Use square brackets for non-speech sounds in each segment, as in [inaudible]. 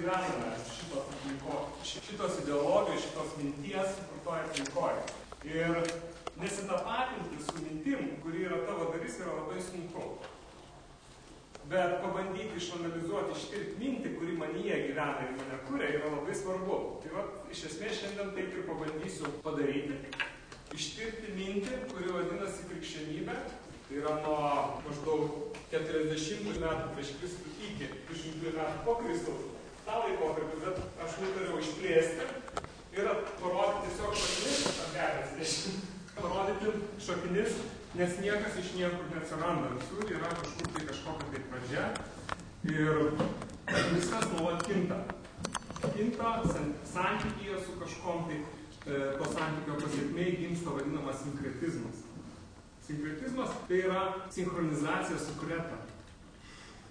gyvename šitos aplinko, šitos ideologijos, šitos minties sukurtoje aplinkoje. Ir nesitapatinti su mintim, kuri yra tavo dalis, yra labai sunku. Bet pabandyti išanalizuoti, ištirti mintį, kuri manyje gyvena ir mane kuria, yra labai svarbu. Tai va, iš esmės šiandien taip ir pabandysiu padaryti. Ištirti mintį, kuri vadinasi krikščionybė. Tai yra nuo maždaug 40 metų prieš Kristų iki 200 metų po Kristaus. Ta laikotarpį, bet aš nutariau išplėsti ir parodyti tiesiog šaknis, ar geras, [laughs] parodyti šaknis, nes niekas iš niekur neatsiranda. Visur yra kažkur tai kažkokia tai pradžia ir viskas nuolat kinta. Kinta santykyje su kažkom, tai e, to santykio pasiekmei gimsta vadinamas sinkretizmas. Sinkretizmas tai yra sinchronizacija su kreta,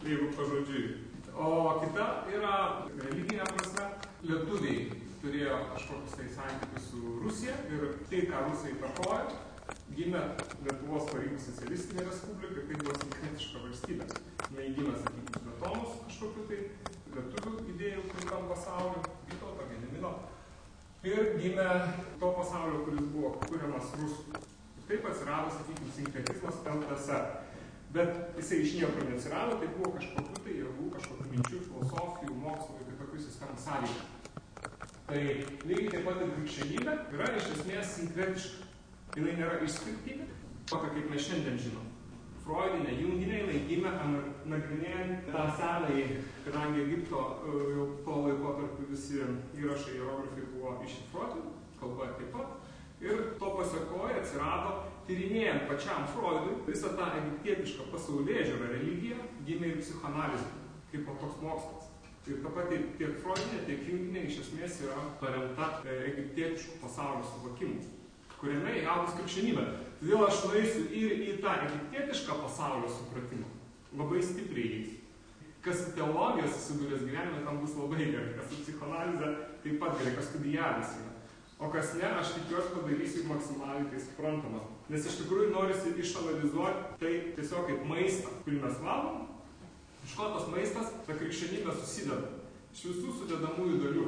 jeigu pažodžiui. O kita yra religinė prasme. Lietuviai turėjo kažkokius tai santykius su Rusija ir tai, ką Rusija įtakojo, gimė Lietuvos tarybų socialistinė respublika, tai buvo sinkretiška valstybė. Neįgimė, sakykime, Smetonos kažkokiu tai lietuvių idėjų kitam pasauliu, Vytauto, Gedimino. Ir gimė to pasaulio, kuris buvo kuriamas rusų. Taip atsirado, sakykime, sinkretizmas LTSR. Bet jisai iš niekur neatsirado, tai buvo kažkokiu tai jėgų, kažkokių minčių, filosofijų, mokslo ir kitokių sistemų sąlygų. Tai lygiai taip pat ir krikščionybė yra iš esmės sinkretiška. Jinai nėra išskirtinė, tokia kaip mes šiandien žinom. Freudinė, junginė, jinai gimė nagrinėjant tą senąjį, kadangi Egipto e, jau to laiko tarp visi įrašai, hierografai buvo iššifruoti, kalba taip pat. Ir to pasiekoje atsirado, tyrinėjant pačiam Freudui, visą tą egiptietišką pasaulyje žiūrą religiją, gimė ir psichoanalizė, kaip toks mokslas. Ir ta pati tiek Freudinė, tiek Junginė iš esmės yra paremta e, egiptietiškų pasaulio suvokimu, kuriame įgaus krikščionybė. Todėl aš nueisiu ir į tą egiptietišką pasaulio supratimą. Labai stipriai jais. Kas su teologija susidūręs gyvenime, tam bus labai gerai. Kas su psichoanalize, taip pat gerai, kas studijavęs yra. O kas ne, aš tikiuosi padarysiu maksimaliai tai suprantama. Nes iš tikrųjų norisi išanalizuoti tai tiesiog kaip maistą, kurį mes valgom, Iš ko tas maistas, ta krikščionybė susideda? Iš visų sudedamųjų dalių.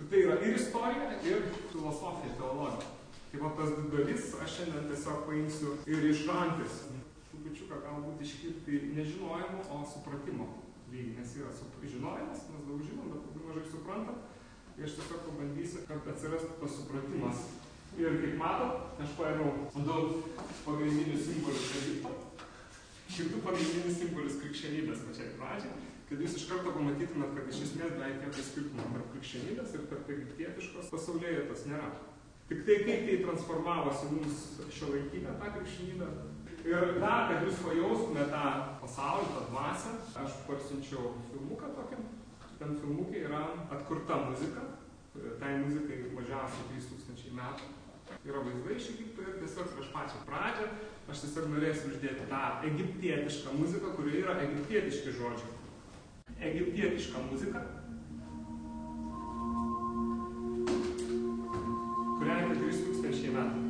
Ir tai yra ir istorija, ir filosofija, teologija. Tai va tas dalis aš šiandien tiesiog paimsiu ir iš rantės. Trupučiuką galbūt iškirti nežinojimo, o supratimo lygį, nes yra žinojimas, mes daug žinom, bet labai mažai suprantam. Tai aš tiesiog pabandysiu, kad atsirastų tas supratimas. Ir kaip matot, aš paėmiau daug pagrindinių simbolių Egipto šitų pagrindinius simbolius krikščionybės pačiai pradžiai, kad jūs iš karto pamatytumėt, kad iš esmės beveik jokio skirtumo tarp krikščionybės ir tarp egiptietiškos pasaulėje tas nėra. Tik tai, kaip tai transformavosi mums šio laikinę tą krikščionybę. Ir dar, kad jūs pajaustumėte tą pasaulį, tą dvasę, aš parsinčiau filmuką tokį. Ten filmukai yra atkurta muzika. Tai muzikai mažiausiai 3000 metų yra vaizdai iš Egipto ir tiesiog prieš pačią pradžią aš tiesiog norėsiu uždėti tą egiptietišką muziką, kurioje yra egiptietiški žodžiai. Egiptietiška muzika, kuriai 3000 metų.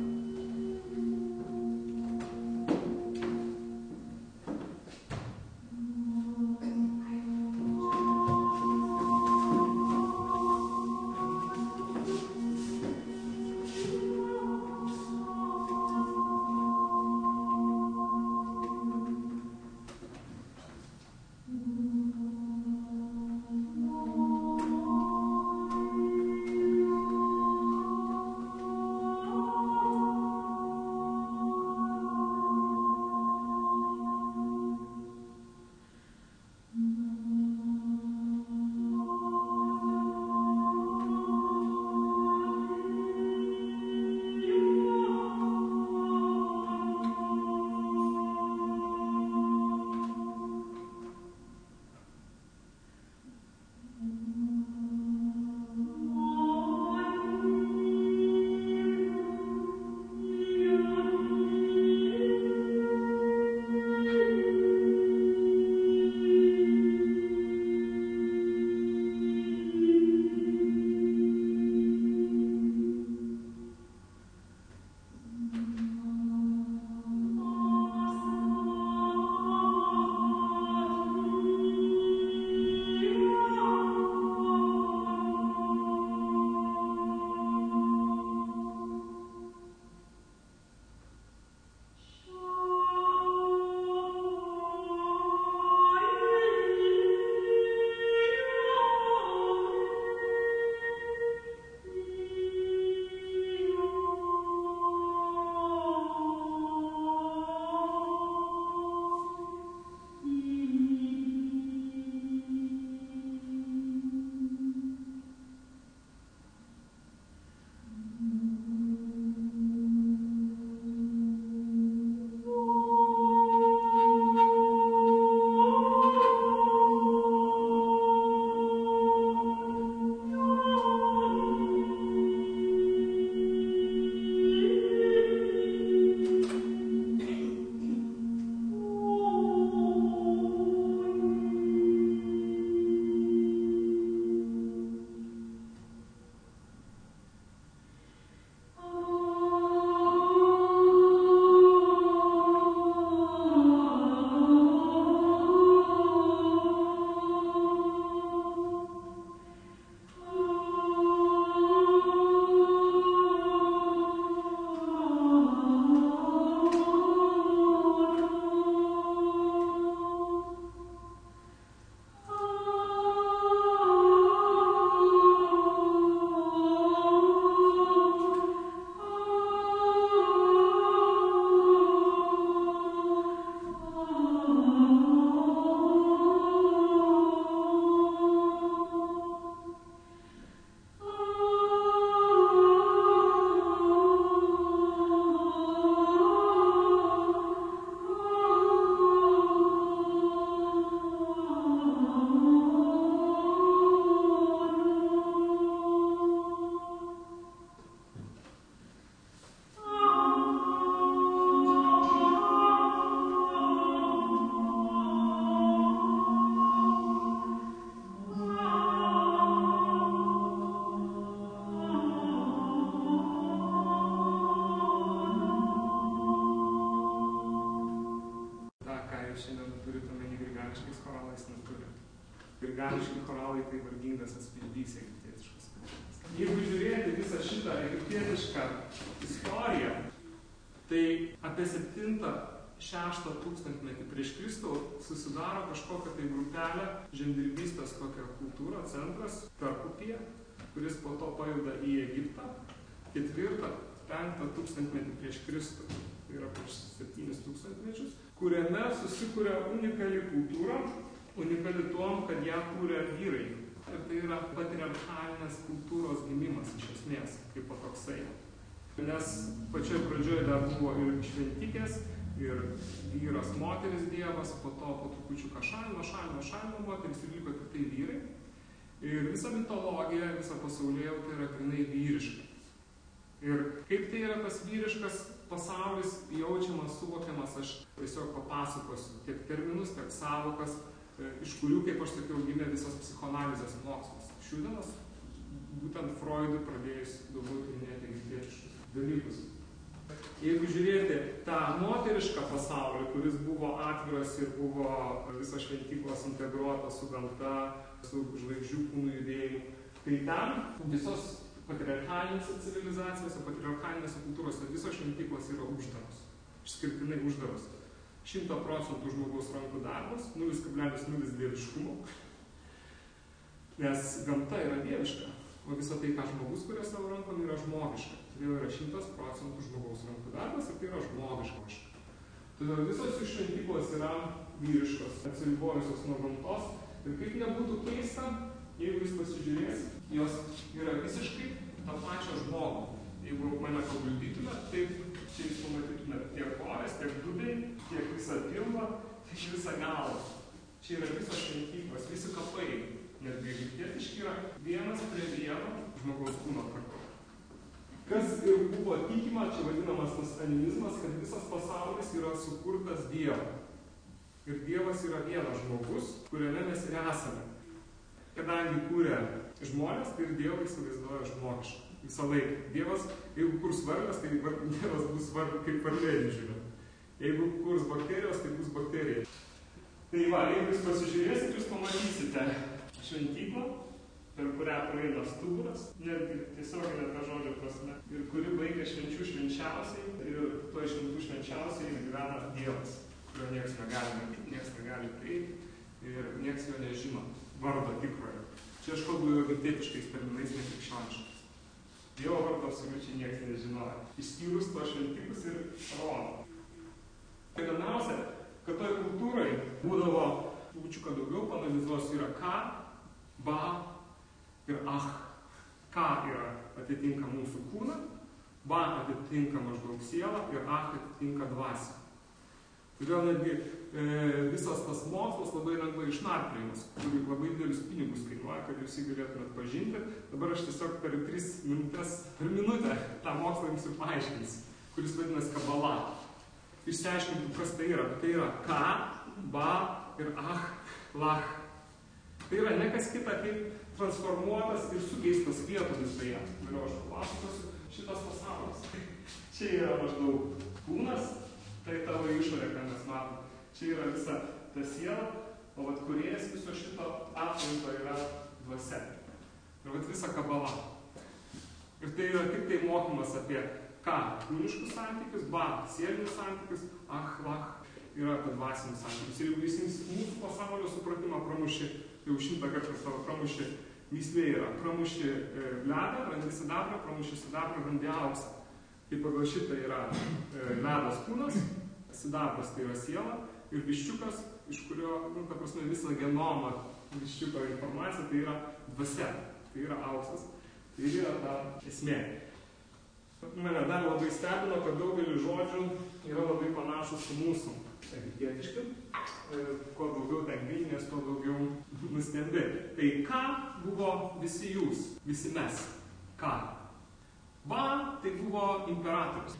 Kultūra, centras, Tarpupie, kuris po to pajuda į Egiptą, ketvirtą, penktą tūkstantmetį prieš Kristų, tai yra prieš septynis tūkstantmečius, kuriame susikūrė unikali kultūra, unikali tuom, kad ją kūrė vyrai. Ir tai yra patriarchalinės kultūros gimimas iš esmės, kaip po toksai. Nes pačioje pradžioje dar buvo ir šventikės, ir vyras moteris dievas, po to po trupučiu šalino, šalino, šalino moteris ir liko tik tai vyrai. Ir visa mitologija, visa pasaulyje tai yra grinai vyriška. Ir kaip tai yra tas vyriškas pasaulis jaučiamas, suvokiamas, aš tiesiog papasakosiu tiek terminus, tiek savokas, e, iš kurių, kaip aš sakiau, gimė visas psichoanalizės mokslas. Šiūdienas būtent Freudui pradėjus daugiau tyrinėti egiptietiškus dalykus. Jeigu žiūrėti tą moterišką pasaulį, kuris buvo atviras ir buvo visas šventyklos integruotas su gamta, su žvaigždžių kūnų judėjimu, tai ten visos patriarchalinėse civilizacijose, patriarchalinėse kultūrose visos šventyklos yra uždaros. Išskirtinai uždaros. 100 procentų žmogaus rankų darbas, 0,0 dieviškumo. Nes gamta yra dieviška, o visa tai, ką žmogus kuria savo rankom, yra žmogiška. Todėl yra 100 procentų žmogaus rankų darbas ir tai yra žmogiška. Todėl visos jų šventyklos yra vyriškos, atsiribojusios nuo gamtos Ir kaip nebūtų keista, jeigu jūs pasižiūrės, jos yra visiškai tą pačią žmogų. Jeigu mane paguldytumėt, tai čia jūs pamatytumėt tiek kojas, tiek dubiai, tiek visą pilvą, tiek visą galvą. Čia yra visos šventyklos, visi kapai, netgi egiptietiški yra vienas prie vieno žmogaus kūno kartu. Kas ir buvo tikima, čia vadinamas tas animizmas, kad visas pasaulis yra sukurtas Dievo. Ir Dievas yra vienas žmogus, kuriame mes ir esame. Kadangi kūrė žmonės, tai ir Dievą įsivaizduoja žmogišką. Visą laiką. Dievas, jeigu kurs varlės, tai [laughs] Dievas bus var, kaip varlė didžiulė. Jeigu kurs bakterijos, tai bus bakterija. Tai va, jeigu jūs pasižiūrėsit, jūs pamatysite šventyklą, per kurią praeina stuburas, netgi tiesioginė ta žodžio prasme, ir kuri baigia švenčių švenčiausiai, ir to šventų švenčiausiai gyvena Dievas kurio niekas negali niekas negali prieiti ir niekas jo nežino vardo tikrojo. Čia aš kalbu egiptietiškais terminais, nekrikščioniškais. Dievo vardo absoliučiai niekas nežinojo, išskyrus to šventikus ir. Tai įdomiausia, kad toj kultūrai būdavo, trupučiuką daugiau panalizuosiu, yra ką, ba ir ah. Ką yra atitinka mūsų kūną, ba atitinka maždaug sielą ir ah atitinka dvasę. Todėl netgi e, visas tas mokslas labai lengvai išnarplėjimas, kuri labai didelius pinigus kainuoja, kad jūs jį galėtumėt pažinti. Dabar aš tiesiog per tris minutės, per minutę tą mokslą jums ir paaiškinsiu, kuris vadinasi kabala. Išsiaiškintų, kas tai yra. Tai yra ka, ba ir ah, lach. Tai yra ne kas kita kaip transformuotas ir sukeistas vietomis beje, kurio aš papasakosiu, šitas pasaulis. [laughs] Čia yra maždaug kūnas, tai tavo išorė, ką mes matom. Čia yra visa ta siela, o vat kuriejas viso šito aplinko yra dvasia. Ir vat visa kabala. Ir tai yra tik tai mokymas apie ką? Kūniškus santykius, ba, sielinius santykius, ach, lach, yra apie dvasinius santykius. Ir jeigu jis mūsų pasaulio supratimą pramušė, jau šimtą kartų savo pramušė, myslė yra, pramušė e, ledą, randi sidabrą, pramušė sidabrą, randi auksą. Tai pagal šitą yra e, ledas kūnas, sidabras tai yra siela ir viščiukas, iš kurio, nu, ta prasme, visą genomą viščiuko informacija, tai yra dvasia, tai yra auksas. Tai yra ta esmė. Mane dar labai stebino, kad daugelis žodžių yra labai panašus su mūsų egiptietiški. E, kuo daugiau ten gilinės, tuo daugiau [laughs] nustembi. Tai ką buvo visi jūs, visi mes? Ką? Va, tai buvo imperatorius,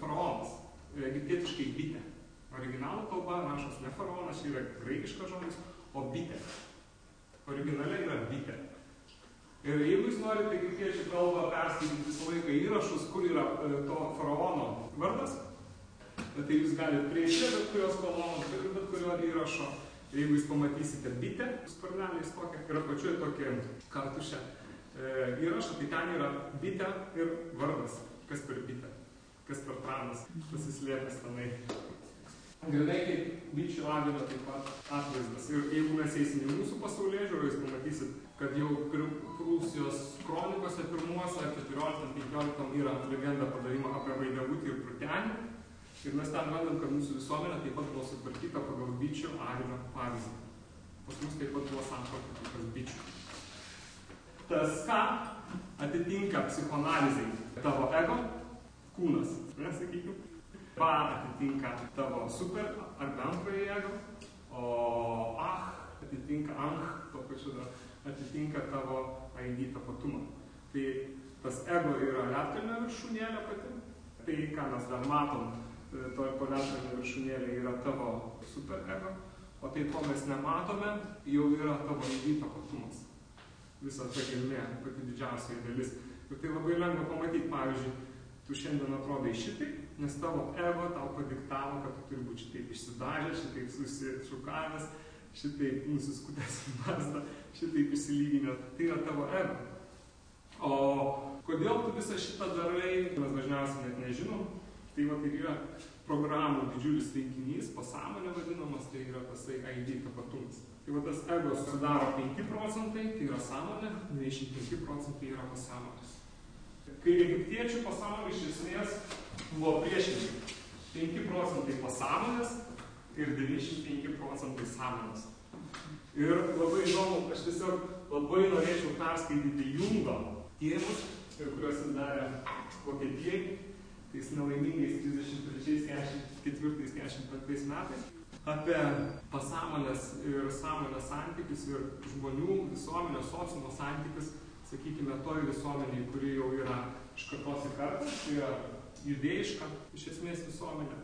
faraonas, egiptietiškai bitė. Originalų kalba rašas ne faraonas, čia yra graikiškas žodis, o bitė. Originaliai yra bitė. Ir jeigu jūs norite egiptiečių kalbą perskaityti visą laiką įrašus, kur yra e, to faraono vardas, tai jūs galite prieiti bet kurios kolonos, bet kurio įrašo Jeigu jūs pamatysite bitę, sparneliais tokią, ir apačioje tokią kartušę e, įrašą, tai ten yra bitė ir vardas, kas per bitę, kas per pranas, pasislėpęs tenai. Grinai kaip bičių avino taip pat atvaizdas. Ir jeigu mes eisim į mūsų pasaulyje žiūrą, jūs pamatysit, kad jau Prūsijos kronikose pirmuose, 14-15 yra legenda padarima apie Vaidevutį ir Prutenį. Ir mes ten randam, kad mūsų visuomenė taip pat buvo sutvarkyta pagal bičių avino pavyzdį. Pas mus taip pat buvo santvarka kaip pas bičių. Tas ką atitinka psichoanalizai tavo ego, kūnas, nesakykime Va atitinka tavo super arba antrojo jėgą, o ah atitinka anch, to pačiu dar atitinka tavo ID tapatumą. Tai tas ego yra lietkalnio viršūnėlė pati, tai ką mes dar matom, e, to po lietkalnio viršūnėlė yra tavo super ego, o tai ko mes nematome, jau yra tavo ID tapatumas. Visa ta gelmė, pati didžiausia dalis. Ir tai labai lengva pamatyti, pavyzdžiui, tu šiandien atrodai šitaip, nes tavo ego tau padiktavo, kad tu turi būti šitaip išsidažęs, šitaip susišukavęs, šitaip nusiskutęs į mazdą, šitaip išsilyginęs. Tai yra tavo ego. O kodėl tu visą šitą darai, mes dažniausiai net nežinom. Tai va tai yra programų didžiulis rinkinys, pasąmonė vadinamas, tai yra tasai ID tapatumas. Tai va tas ego sudaro 5 procentai, tai yra sąmonė, 25 procentai yra pasąmonės. Kai egiptiečių pasaulis iš esmės buvo priešingai. 5 procentai pasąmonės ir 95 procentai sąmonės. Ir labai įdomu, aš tiesiog labai norėčiau perskaityti Jungo tyrimus, kuriuos jis darė Vokietijai, tais nelaimingais 33, 44, 45 metais, apie pasąmonės ir sąmonės santykius ir žmonių, visuomenės, sociumo santykius, sakykime, toj visuomeniai, kuri jau yra iš kartos į kartą, tai yra judėjiška iš esmės visuomenė,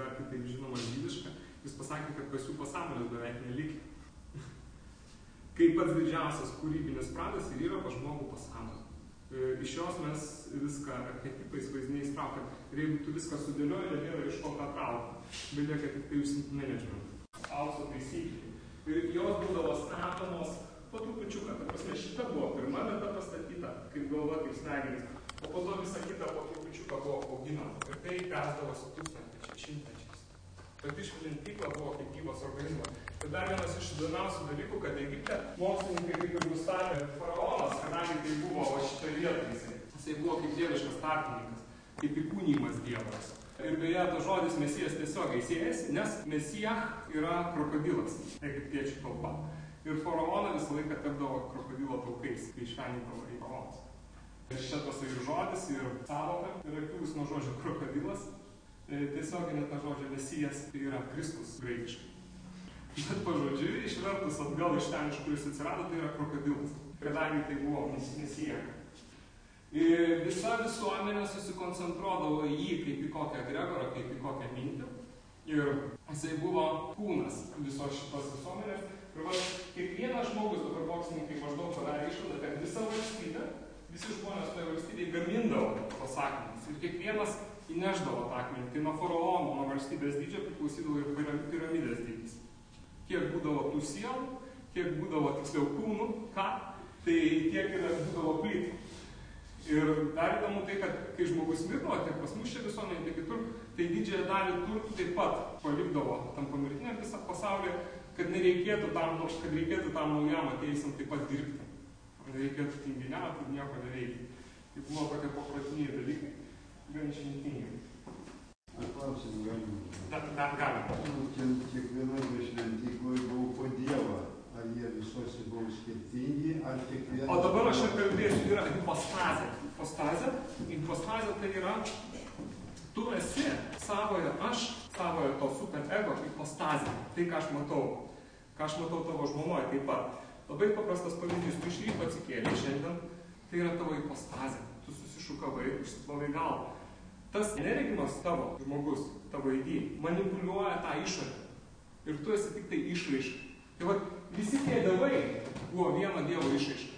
dar kitaip žinoma žydiška, jis pasakė, kad pas jų pasąmonės beveik nelikė. [laughs] Kaip pats didžiausias kūrybinis pradas ir yra pas žmogų pasąmonė. E, iš jos mes viską archetipais vaizdiniais traukiam. Ir jeigu tu viską sudėlioji, dar nėra iš ko ką traukti. Belieka tik tai užsimti managementą. Aukso taisyklė. Ir jos būdavo statomos po trupučiuką. Ta prasme, šita buvo pirma vieta pastatyta, kaip galva, kaip smegenys. O po to visa kita po trupučiuką buvo auginama. Ir tai tęsdavosi 1600 Bet išvelint tyklą buvo kaip gyvas organizmas. Ir dar vienas iš įdomiausių dalykų, kad Egipte mokslininkai kaip ir nustatė faraonas, kadangi tai buvo va šitą vietą, jisai, jisai buvo kaip dieviškas tarpininkas, kaip įkūnymas dievas. Ir beje, tas žodis mesijas tiesiogiai siejasi, nes mesijah yra krokodilas, egiptiečių kalba. Ir faraoną visą laiką tapdavo krokodilo taukais, kai išvenindavo į faraonas. Ir šitas ir žodis, ir savoka yra kilus nuo žodžio krokodilas, E, tiesioginė ta žodžio mesijas tai yra Kristus graikiškai. Bet pažodžiui, išvertus atgal iš ten, iš kuris atsirado, tai yra krokodilas. Kadangi tai buvo mesija. Ir visa visuomenė susikoncentruodavo į jį kaip į kokią Gregorą, kaip į kokią mintį. Ir jisai buvo kūnas visos šitos visuomenės. Ir va, kiekvienas žmogus, dabar mokslininkai maždaug padarė išvadą, kad visa valstybė visi žmonės toje valstybėje gamindavo akmenis ir kiekvienas įneždavo tą akmenį. Tai nuo faraono, nuo valstybės dydžio priklausydavo ir piramidės dydis. Kiek būdavo tų sielų, kiek būdavo tiksliau kūnų, ką, tai tiek ir būdavo plytų. Ir dar įdomu tai, kad kai žmogus mirdo, tiek pas mus čia visuomenė, tiek kitur, tai didžiąją dalį turtų taip pat palikdavo tam pamirtiniam visą pasaulį, kad nereikėtų tam, kad reikėtų tam naujam ateisim taip pat dirbti reikėtų tinginiauti nieko neveikti. Tai buvo tokie paprotiniai dalykai, gan išmintingi. Aš klausimą galiu. Dar, dar galima. Nu, ten kiekvienoje šventykloje buvo po Dievą. Ar jie visose buvo skirtingi, ar kiekvienas... O dabar aš ir kalbėsiu, yra impostazė. Impostazė, impostazė tai yra, tu esi savojo aš, savojo to super ego impostazė. Tai, ką aš matau. Ką aš matau tavo žmonoje taip pat. Labai paprastas pavyzdys, tu iš ryto atsikėlė šiandien, tai yra tavo hipostazė, tu susišukavai, išsiplovai galvą. Tas neregimas tavo žmogus, tavo įdy, manipuliuoja tą išorę. Ir tu esi tik tai išraiška. Tai va, visi tie dievai buvo vieno dievo išraiška.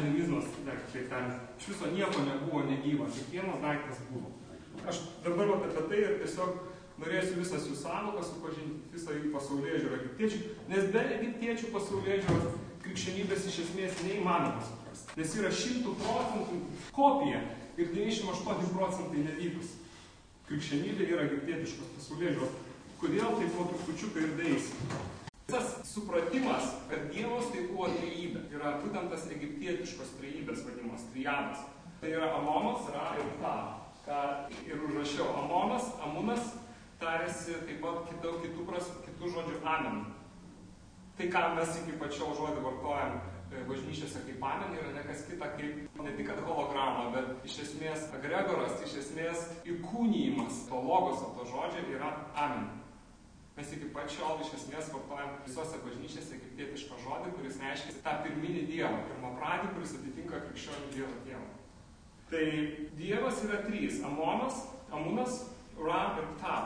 Animizmas, dar kitaip tariant, iš viso nieko nebuvo negyva, kiekvienas daiktas buvo. Aš dabar apie tai ir tiesiog norėsiu visas jų savokas supažinti, visą jų pasaulyje žiūrą egiptiečių, nes be egiptiečių pasaulyje žiūros krikščionybės iš esmės neįmanoma suprasti. Nes yra šimtų procentų kopija ir 98 procentai nevykus. Krikščionybė yra egiptietiškos pasaulyje žiūros. Kodėl tai po trupučiuką ir daisi? Visas supratimas, kad Dievas tai buvo trejybė, yra būtent tas egiptietiškos trejybės vadinamas triadas. Tai yra Amonas, Ra ir Ta. Ką ir užrašiau. Amonas, Amunas tarėsi taip pat kitų, kitų, pras, kitų žodžių amen. Tai, ką mes iki pačio žodį vartojam e, bažnyčiose kaip amen, yra ne kas kita kaip ne tik holograma, bet iš esmės agregoras, iš esmės įkūnyjimas to logoso, to žodžio yra amen. Mes iki pačiol iš esmės vartojam visose bažnyčiose egiptietišką žodį, kuris reiškia tą pirminį Dievą, pirmą pradį, kuris atitinka krikščionių Dievo Dievą. Tai Dievas yra trys - Amonas, Amunas, Ra ir Ta.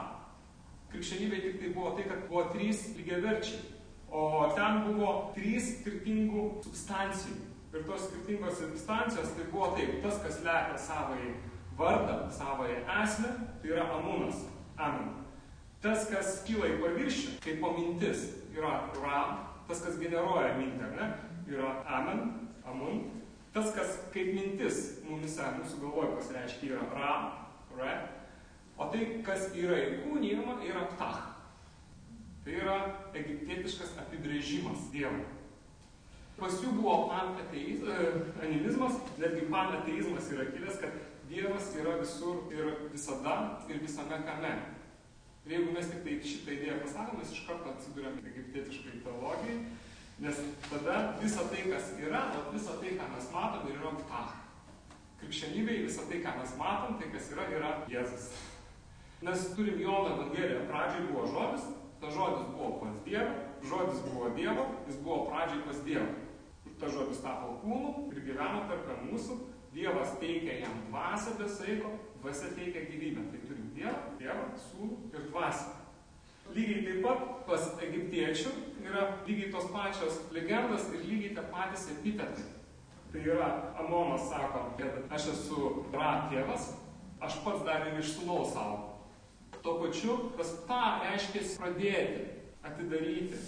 Krikščionybė tik tai buvo tai, kad buvo trys lygiaverčiai. O ten buvo trys skirtingų substancijų. Ir tos skirtingos substancijos tai buvo taip, tas, kas lepia savai vardą, savai esmę, tai yra Amunas. Amen. Tas, kas kyla į paviršių, kaip mintis, yra Ra, tas, kas generuoja mintį, ne, yra Amen, Amun. Tas, kas kaip mintis mumise, mūsų galvoje pasireiškia, yra Ra, Re. O tai, kas yra įkūnyjama, yra Ptah. Tai yra egiptietiškas apibrėžimas Dievo. Pas jų buvo pananimizmas, netgi panateizmas yra kilęs, kad Dievas yra visur ir visada ir visame kame. Ir jeigu mes tik tai šitą idėją pasakom, mes iš karto atsidurėm egiptietiškai teologijai, nes tada visa tai, kas yra, o visa tai, ką mes matom, ir yra ptah. Krikščionybėje visa tai, ką mes matom, tai kas yra, yra Jėzus. Mes turim Jono Evangeliją. Pradžiai buvo žodis, tas žodis buvo pas Dievą, žodis buvo Dievo, jis buvo pradžiai pas Dievą. Ir tas žodis tapo kūnu ir gyveno tarp mūsų. Dievas teikia jam dvasę be saiko, dvasia teikia gyvybę. Tai turim Dievą, Dievą, Sūnų ir dvasę. Lygiai taip pat pas egiptiečių yra lygiai tos pačios legendos ir lygiai tie patys epitetai. Tai yra, Amonas sako, kad aš esu Ra tėvas, aš pats dar ir iš sūnaus savo. Tuo pačiu, tas tą reiškia pradėti, atidaryti.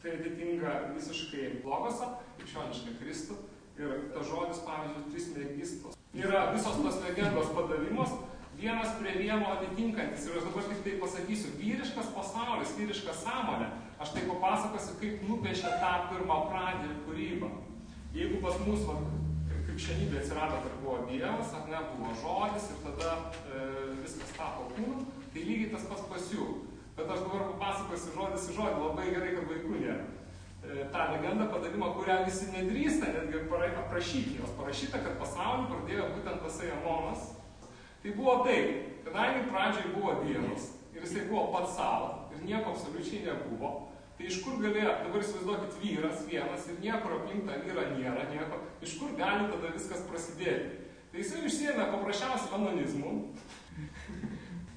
Tai atitinka visiškai blogosą, krikščionišką Kristų. Ir tas žodis, pavyzdžiui, trismegistos. Yra visos tos legendos padavimas, vienas prie vieno atitinkantis. Ir aš dabar tik tai pasakysiu, vyriškas pasaulis, vyriška sąmonė. Aš tai papasakosiu, kaip nupiešė tą pirmą pradį ir kūrybą. Jeigu pas mus krikščionybė atsirado, kad buvo Dievas, ar ne, buvo žodis ir tada e, viskas tapo kūnu, tai lygiai tas pats pas jų. Bet aš dabar papasakosiu žodis į žodį, labai gerai, kad vaikų nėra. E, tą legendą padavimą, kurią visi nedrįsta netgi aprašyti. Jos parašyta, kad pasaulį pradėjo būtent tasai Amonas. Tai buvo taip, kadangi pradžioj buvo Dievas ir jisai buvo pats savo ir nieko absoliučiai nebuvo, Tai iš kur galėjo, dabar įsivaizduokit, vyras vienas ir niekur aplink tą vyrą nėra nieko, iš kur gali tada viskas prasidėti. Tai jisai užsiemė paprasčiausiai anonizmu.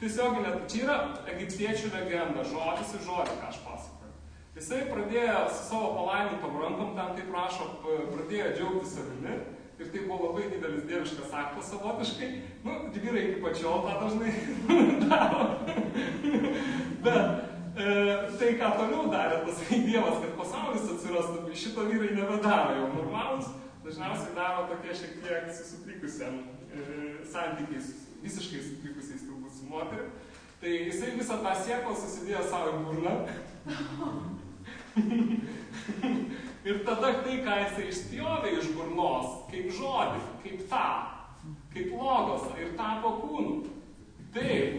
Tiesiog net, čia yra egiptiečių legenda, žodis ir žodį, ką aš pasakoju. Jisai pradėjo su savo palaimintom rankom, ten taip prašo, pradėjo džiaugti savimi. Ir tai buvo labai didelis dieviškas aktas savotiškai. Nu, vyrai iki pačiol tą dažnai [laughs] daro. Bet e, tai, ką toliau darė tas [laughs] Dievas, kad pasaulis atsirastų, šito vyrai nebedaro jau normalus, dažniausiai daro tokie šiek tiek susitrikusiam e, santykiais, visiškai sutrikusiais moteriu. Tai jisai visą tą sieklą susidėjo savo į burną. [laughs] ir tada tai, ką jisai išspjovė iš burnos, kaip žodį, kaip tą, kaip logos ir tapo kūnu. Taip. [laughs]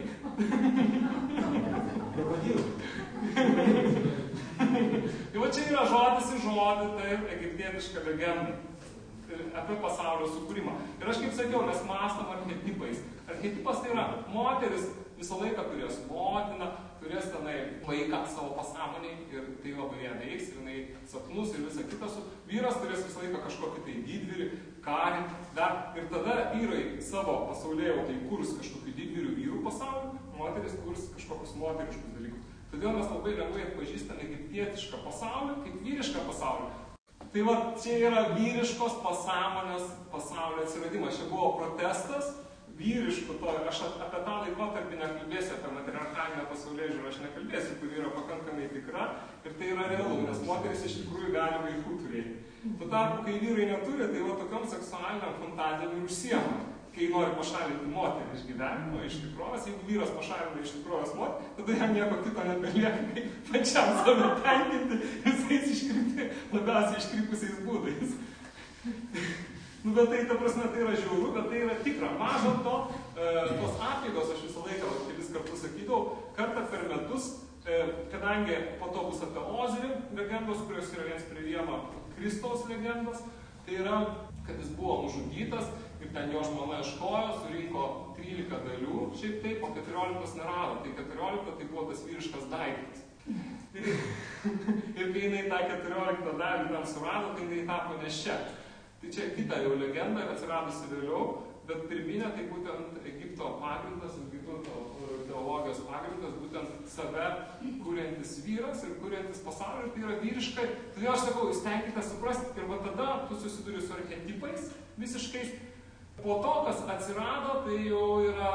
tai va čia yra žodis į žodį, taip, egiptietiška legenda apie pasaulio sukūrimą. Ir aš kaip sakiau, mes mastom archetipais. Archetipas tai yra moteris visą laiką turės motiną, turės tenai vaiką savo pasąmoniai ir tai labai ją veiks, ir jinai sapnus ir visą kitą su. Vyras turės visą laiką kažkokį tai didvyrį, karį, dar ir tada vyrai savo pasaulyje tai kurs kažkokiu didvyrių vyrų pasauliu, moteris kurs kažkokius moteriškus dalykus. Todėl mes labai lengvai atpažįstame egiptietišką pasaulį kaip vyrišką pasaulį. Tai va, čia yra vyriškos pasąmonės pasaulio atsiradimas. Čia buvo protestas vyriškų, to, aš apie tą laikotarpį nekalbėsiu, apie matriarchalinę pasaulyje žiūrą, aš nekalbėsiu, kuri yra pakankamai tikra ir tai yra realu, nes moteris iš tikrųjų gali vaikų turėti. Tuo tarpu, kai vyrai neturi, tai va tokiam seksualiniam fantazijom ir užsiema kai nori pašalinti moterį iš gyvenimo, iš tikrovės, jeigu vyras pašalina iš tikrovės moterį, tada jam nieko kito nebelieka, kaip pačiam save tenkinti visais iškrypti, labiausiai iškrypusiais būdais. Bet tai, ta prasme, tai yra žiauru, bet tai yra tikra. Mažo to, e, tos apėgos, aš visą laiką, kelis kartus sakydavau, kartą per metus, e, kadangi po to bus apie Ozirį legendos, kurios yra viens prie vieno Kristaus legendos, tai yra, kad jis buvo nužudytas, ir ten jo žmona ieškojo, surinko 13 dalių, šiaip taip, po 14 nerado, tai 14 tai buvo tas vyriškas daiktas. [laughs] Ir, kai jinai tą 14 dalį tam surado, tai jinai tapo nešia. Tai čia kita jau legenda atsiradusi vėliau, bet pirminė tai būtent Egipto pagrindas, Egipto teologijos pagrindas, būtent save kūriantis vyras ir kūriantis pasaulį, tai yra vyriškai. Todėl aš sakau, įstenkite suprasti ir va tada tu susiduri su archetipais visiškais Po to, kas atsirado, tai jau yra,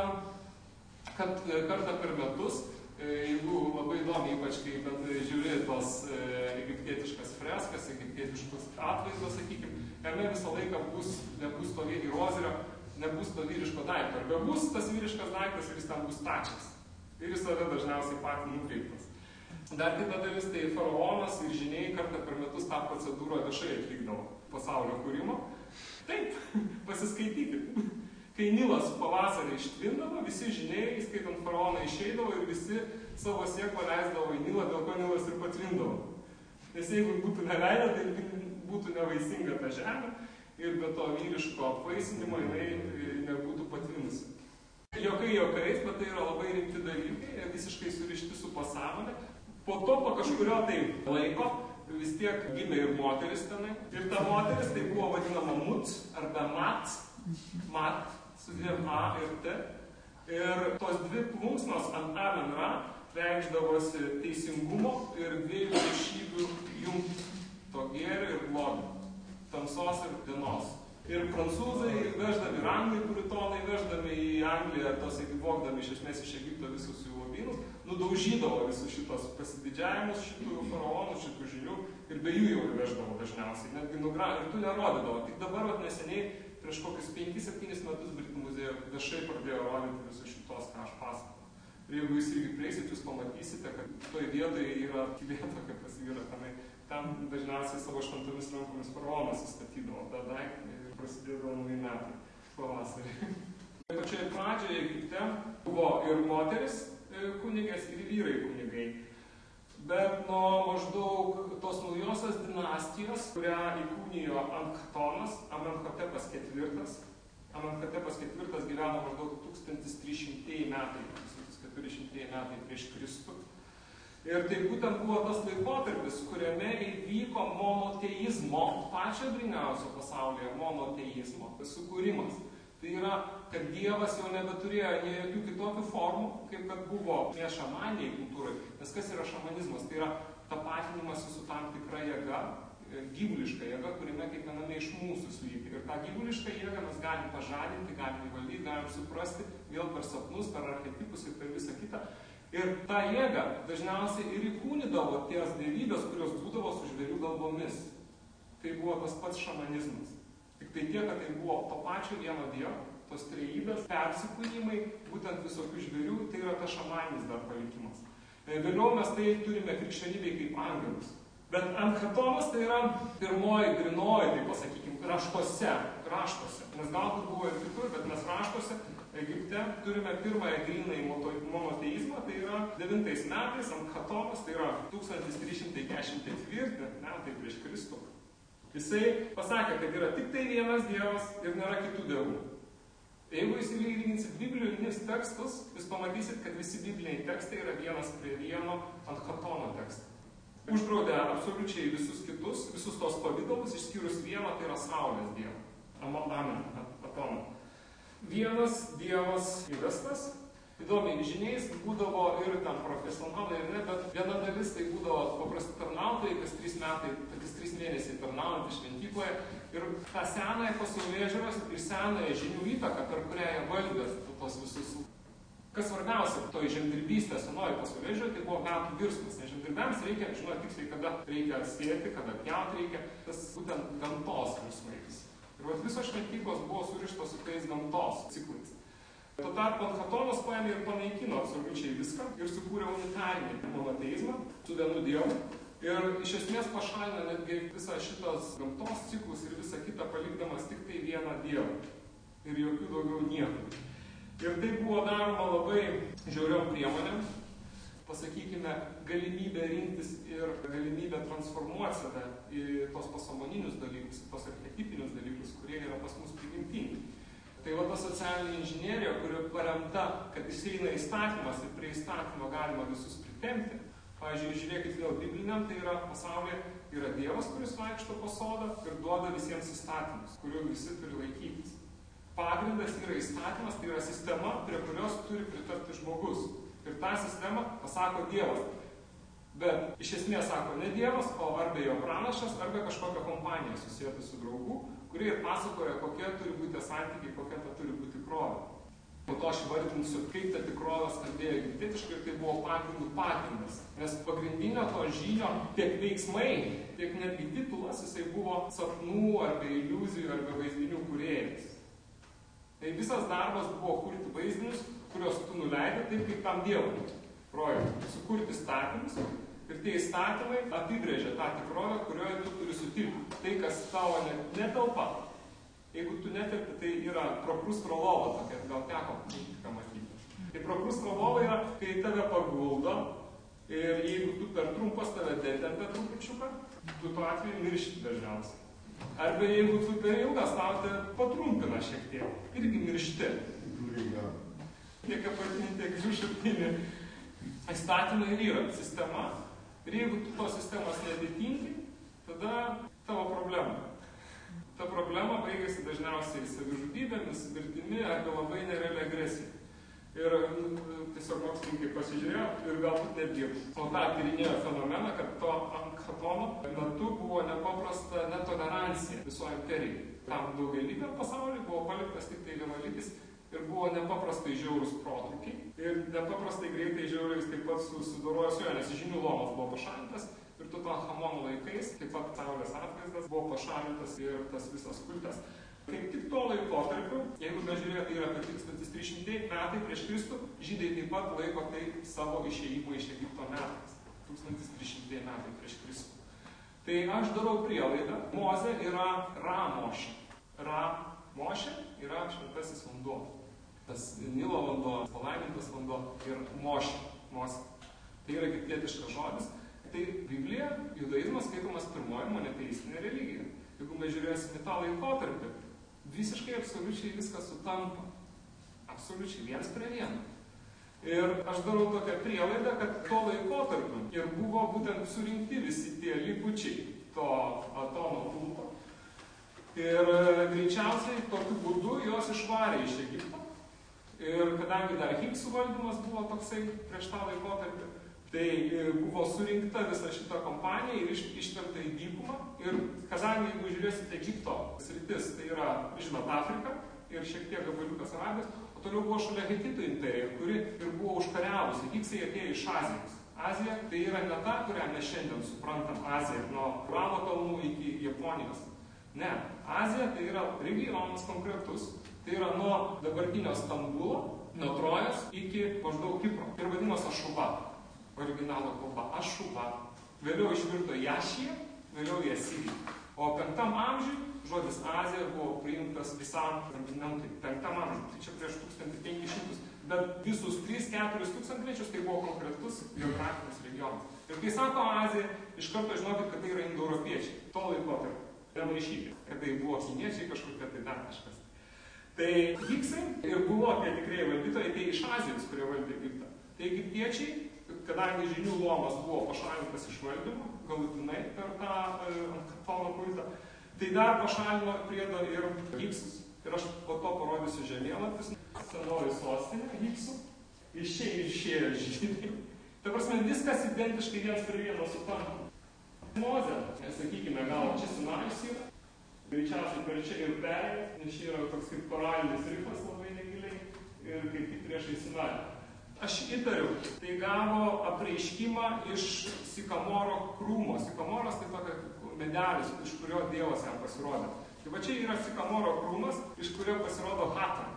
kad e, kartą per metus, e, jeigu labai įdomi, ypač kai bet žiūri tos e, egiptietiškas freskas, egiptietiškus atvaizdus, sakykime, jame visą laiką bus, nebus to vieni rozerio, nebus to vyriško daikto. Arba bus tas vyriškas daiktas ir jis ten bus tačias. Ir jis save dažniausiai patį nukreiptas. Dar kita dalis, tai faraonas ir žiniai kartą per metus tą procedūrą viešai atlikdavo pasaulio kūrimo. Taip, [laughs] pasiskaitykit. Kai Nilas pavasarį ištvindavo, visi žiniai, įskaitant faraoną, išeidavo ir visi savo sieklą leisdavo į Nilą, dėl ko Nilas ir patvindavo. Nes jeigu būtų neleidę, tai būtų nevaisinga ta žemė ir be to vyriško apvaisinimo jinai nebūtų patvinusi. Jokai jokais, bet tai yra labai rimti dalykai, visiškai surišti su pasąmonė. Po to po kažkurio tai laiko vis tiek gimė ir moteris tenai. Ir ta moteris tai buvo vadinama mut arba mat, mat su dviem A ir T. Ir tos dvi plunksnos ant A R reikšdavosi teisingumo ir dviejų priešybių jungti to gėrio ir blogio, tamsos ir dienos. Ir prancūzai veždami, ir anglai puritonai veždami į Angliją, tos įvokdami iš esmės iš Egipto visus jų lobynus, nudaužydavo visus šitos pasididžiavimus šitų faraonų, šitų žinių ir be jų jau veždavo dažniausiai, netgi nugra ir tu nerodydavo. Tik dabar, vat, neseniai, prieš kokius 5-7 metus Britų muziejuje viešai pradėjo rodyti visus šitos, ką aš pasakau. Ir jeigu jūs irgi prieisit, jūs pamatysite, kad toje vietoje yra [laughs] vieta, kad pas vyrą tenai. Ten dažniausiai savo šventomis rankomis faraonas įstatydavo tą daiktą ir prasidėdavo nauji metai pavasarį. [laughs] Pačioje pradžioje Egipte buvo ir moteris, kunigės ir vyrai kunigai. Bet nuo maždaug tos naujosios dinastijos, kurią įkūnijo Ankhtonas, Amenhotepas IV, Amenhotepas IV gyveno maždaug 1300 metai, 1400 metai prieš Kristų. Ir tai būtent buvo tas laikotarpis, kuriame įvyko monoteizmo, pačio briniausio pasaulyje monoteizmo sukūrimas. Tai yra, kad Dievas jau nebeturėjo nei jokių kitokių formų, kaip kad buvo ne šamaniniai kultūrai. Nes kas yra šamanizmas? Tai yra tapatinimas su tam tikra jėga, e, gyvuliška jėga, kuriame kiekviename iš mūsų slypi. Ir tą gyvulišką jėgą mes galim pažadinti, galim įvaldyti, galim suprasti vėl per sapnus, per archetipus ir per visą kitą. Ir tą jėgą dažniausiai ir įkūnydavo ties dievybės, kurios būdavo su žvėrių galvomis. Tai buvo tas pats šamanizmas. Tik tai tiek, kad tai buvo to pačio vieno dievo, tos trejybės, persikūnymai, būtent visokių žvėrių, tai yra tas šamaninis dar palikimas. E, vėliau mes tai turime krikščionybėje kaip angelus. Bet Ankhatomas tai yra pirmoji grinoji, tai pasakykime, raštuose, raštuose. Nes galbūt buvo ir kitur, bet mes raštuose Egipte turime pirmąją grinai monoteizmą, tai yra 9 metais Ankhatomas, tai yra 1344 metai prieš Kristų. Jisai pasakė, kad yra tik tai vienas Dievas ir nėra kitų dievų. Jeigu jūs įlyginsit biblinius tekstus, jūs pamatysit, kad visi bibliniai tekstai yra vienas prie vieno ant katono teksto. Uždraudė absoliučiai visus kitus, visus tos pavydalus, išskyrus vieną, tai yra Saulės Dievą. Amen, atoną. Vienas Dievas įvestas įdomiai žiniais būdavo ir ten profesionalai, ir ne, bet viena dalis tai būdavo paprasti tarnautojai, kas trys metai, kas trys mėnesiai tarnaujantys šventykloje. Ir tą senąją pasaulyje žiūros ir senąją žinių įtaką, per kurią jie valdė tos visus. Kas svarbiausia, to žemdirbystė senoji pasaulyje žiūrė, tai buvo metų virsmas. Nes žemdirbėms reikia žinoti tiksliai, kada reikia sėti, kada pjauti reikia, tas būtent gamtos virsmais. Ir vat visos šventyklos buvo surištos su tais gamtos ciklais. Tuo tarpu Ankhatonas paėmė ir panaikino absoliučiai viską ir sukūrė unitarinį monoteizmą su vienu dievu. Ir iš esmės pašalino netgi visą šitos gamtos ciklus ir visą kitą palikdamas tik tai vieną dievą. Ir jokių daugiau nieko. Ir tai buvo daroma labai žiauriom priemonėm. Pasakykime, galimybė rinktis ir galimybė transformuoti save į tos pasamoninius dalykus, tos archetipinius dalykus, kurie yra pas mus prigimtiniai. Tai va ta socialinė inžinierija, kuri paremta, kad išeina įstatymas ir prie įstatymo galima visus pritempti. Pavyzdžiui, žiūrėkit vėl bibliniam, tai yra pasaulyje yra Dievas, kuris vaikšto po sodą ir duoda visiems įstatymus, kurių visi turi laikytis. Pagrindas yra įstatymas, tai yra sistema, prie kurios turi pritarti žmogus. Ir tą sistemą pasako Dievas. Bet iš esmės sako ne Dievas, o arba jo pranašas, arba kažkokia kompanija susijęta su draugu, kurie ir pasakoja, kokie turi būti santykiai, kokia ta turi būti tikrovė. Po to aš vardinsiu, kaip ta tikrovė skambėjo egiptietiškai ir tai buvo pagrindų pagrindas. Nes pagrindinio to žynio tiek veiksmai, tiek netgi titulas, jisai buvo sapnų arba iliuzijų arba vaizdinių kuriejas. Tai visas darbas buvo kurti vaizdinius, kuriuos tu nuleidai taip kaip tam dievui. Projektui. Sukurti statymus, Ir tie įstatymai apibrėžia tą tikrovę, kurioje tu turi sutilpti. Tai, kas tavo netelpa. Jeigu tu netelpi, tai yra prokrustro lova tokia, gal teko ką matyti. Tai prokrustro lova yra, kai tave paguldo ir jeigu tu per trumpas tave detempia trupučiuką, tu tuo atveju miršti dažniausiai. Arba jeigu tu per ilgas, tau te patrumpina šiek tiek. Irgi miršti. Tiek apatinį, tiek viršutinį. Įstatymai ir yra sistema, Ir jeigu tu tos sistemos netitinki, tada tavo problema. Ta problema baigėsi dažniausiai savižudybėmis, mirtimi arba labai nerealia agresija. Ir nu, tiesiog mokslininkai pasižiūrėjo ir galbūt netgi po tą tyrinėjo fenomeną, kad to ankatono metu buvo nepaprasta netolerancija visoje imperijai. Tam daugelybė pasaulyje buvo paliktas tik tai vienalytis ir buvo nepaprastai žiaurus protrukiai ir nepaprastai greitai žiauriai taip pat susidorojo su juo, nes žinių lomas buvo pašalintas ir Tutanchamono laikais taip pat saulės atvaizdas buvo pašalintas ir tas visas kultas. Kaip tik tuo laikotarpiu, jeigu mes žiūrėjome, tai yra apie 1300 metai prieš Kristų, žydai taip pat laiko tai savo išėjimo iš Egipto metais. 1300 metai prieš Kristų. Tai aš darau prielaidą, Moze yra Ramošė. Ramošė yra šventasis vanduo tas Nilo vanduo, palaimintas vanduo ir mošė, mosė. Tai yra egiptietiškas žodis. Tai Biblija, judaizmas skaitomas pirmoji monoteistinė religija. Jeigu mes žiūrėsime tą laikotarpį, visiškai absoliučiai viskas sutampa. Absoliučiai vienas prie vieno. Ir aš darau tokią prielaidą, kad tuo laikotarpiu ir buvo būtent surinkti visi tie likučiai to atomo kulto. Ir greičiausiai tokiu būdu jos išvarė iš Egipto Ir kadangi dar Higgsų valdymas buvo toksai prieš tą laikotarpį, tai e, buvo surinkta visa šita kompanija ir iš, ištremta į dykumą. Ir kadangi, jeigu žiūrėsite Egipto sritis, tai yra, žinot, Afrika ir šiek tiek gabaliukas Arabijos, toliau buvo šalia Hetitų imperija, kuri ir buvo užkariavusi. Higgsai atėjo iš Azijos. Azija tai yra ne ta, kurią mes šiandien suprantam Aziją, nuo Uralo kalnų iki Japonijos. Ne, Azija tai yra regionas konkretus, Tai yra nuo dabartinio Stambulo, nuo Trojos iki maždaug Kipro. Ir vadinamas Ašuba. Originalo kalba Ašuba. Vėliau išvirto Jašija, vėliau Jasirija. O penktam amžiui žodis Azija buvo priimtas visam kontinentui. Penktam amžiui, tai čia prieš 1500. Bet visus 3-4 tūkstantmečius tai buvo konkretus geografinis regionas. Ir kai sako Azija, iš karto žinokit, kad tai yra indoeuropiečiai. To laikotarpio. Nemaišykit, kad tai buvo kiniečiai kažkokie, tai dar kažkas. Tai Hiksai ir buvo tie tikrieji valdytojai, tai iš Azijos, kurie valdė Egiptą. Tai egiptiečiai, kadangi žinių luomas buvo pašalintas iš valdymo, galutinai per tą Ankatono kultą, tai dar pašalino priedo ir Hiksus. Ir aš po to parodysiu žemėlapis, senoji sostinė Hiksų. Iš čia išėjo žydai. Ta prasme, viskas identiškai vienas prie vieno sutampa. Mozė, sakykime, gal čia Sinajus yra, greičiausiai per čia ir perėjo, nes čia yra toks kaip koralinis rifas labai negiliai ir kaip tik priešai Sinajų. Aš įtariu, tai gavo apreiškimą iš Sikamoro krūmo. Sikamoras tai tokia medelis, iš kurio Dievas jam pasirodė. Tai va čia yra Sikamoro krūmas, iš kurio pasirodo Hatar.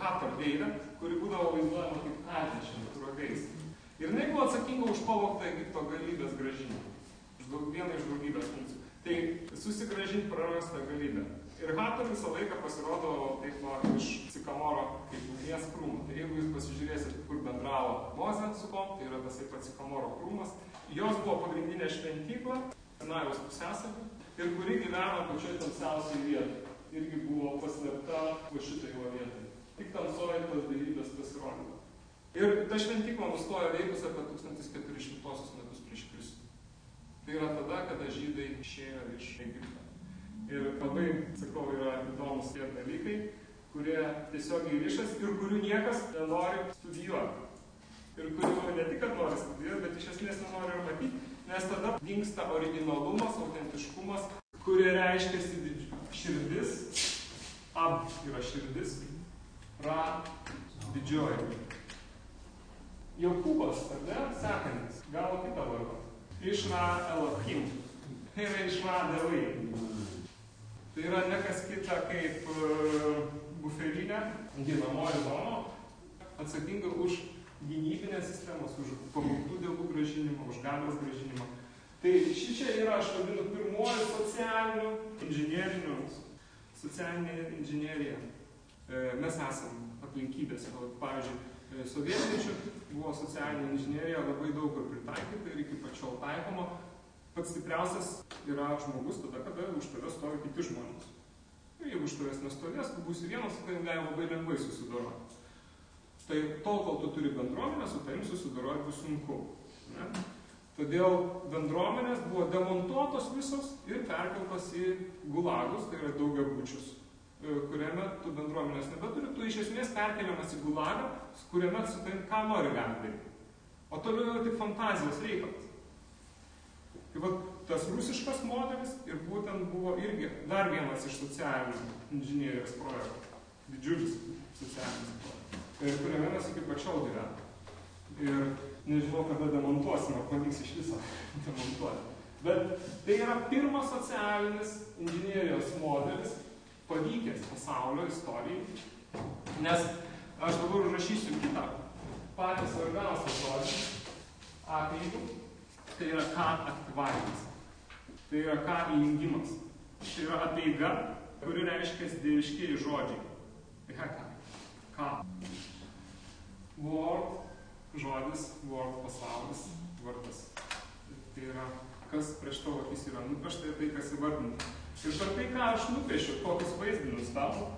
Hatar deivė, kuri būdavo vaizduojama kaip atnešė ragais. Ir jinai buvo atsakinga už pavoktą Egipto galybės gražinimą. Vieną iš daugybės funkcijų. Tai susigražinti prarastą galybę. Ir Hatar visą laiką pasirodo taip va, iš Sikamoro kaip ugnies krūmų. Tai jeigu jūs pasižiūrėsit, kur bendravo Mozė su kom, tai yra tasai pats Sikamoro krūmas. Jos buvo pagrindinė šventykla, Sinajaus pusėsalė, ir kuri gyveno pačioje tamsiausiai vietoje. Irgi buvo paslėpta va šitoje vietoje. Tik tamsoje tos darybės pasirodė. Ir ta šventykla nustojo veikus apie 1400 metus prieš Kristų. Tai yra tada, kada žydai išėjo iš Egipto. Ir labai, sakau, yra įdomus tie dalykai, kurie tiesiog įrišas ir kurių niekas nenori studijuoti. Ir kurių ne tik, kad nori studijuoti, bet iš esmės nenori ir matyti, nes tada dinksta originalumas, autentiškumas, kurie reiškiasi širdis, ab yra širdis, ra didžioji. Jokūbas, ar ne, sekantis, gavo kitą vardą. Išra Elohim. Tai yra išra devai. Tai yra ne kas kita kaip uh, buferinė, ginamoji zona, atsakinga už gynybinės sistemas, už pamoktų dėlų gražinimą, už galios gražinimą. Tai ši čia yra, aš vadinu, pirmoji socialinių inžinierinių, socialinė inžinierija. E, mes esam aplinkybės, pavyzdžiui, E, sovietmečiu buvo socialinė inžinierija labai daug kur pritaikyta ir iki pačiol taikoma. Pats stipriausias yra žmogus tada, kada už tave stovi kiti žmonės. Ir jeigu už tavęs nestovės, tu būsi vienas, su tavim galima labai lengvai susidoroti. Tai tol, kol tu turi bendruomenę, su tavim susidoroti bus sunku. Ne? Todėl bendruomenės buvo demontuotos visos ir perkeltos į gulagus, tai yra daugiabučius E, kuriame tu bendruomenės nebeturi, tu iš esmės perkeliamas į gulagą, kuriame su tavim ką nori gali. O toliau jau tik fantazijos reikalas. Tai va, tas rusiškas modelis ir būtent buvo irgi dar vienas iš socialinių inžinierijos projektų. Didžiulis socialinis projektas. Kuriame mes iki pačiol gyvename. Ir nežinau, kada demontuosime, pavyks iš viso [laughs] demontuoti. Bet tai yra pirmas socialinis inžinierijos modelis, pavykęs pasaulio istorijai, nes aš dabar užrašysiu kitą patį svarbiausią žodį apeigų, tai yra ką aktyvavimas, tai yra ką įjungimas, tai yra apeiga, kuri reiškia dieviškiai žodžiai. Heka, ką. Word, žodis, word, pasaulis, vardas. Tai yra, kas prieš tavo akis yra nupiešta ir tai, kas įvardinta. Ir per tai, ką aš nupiešiu, kokius vaizdinius tau,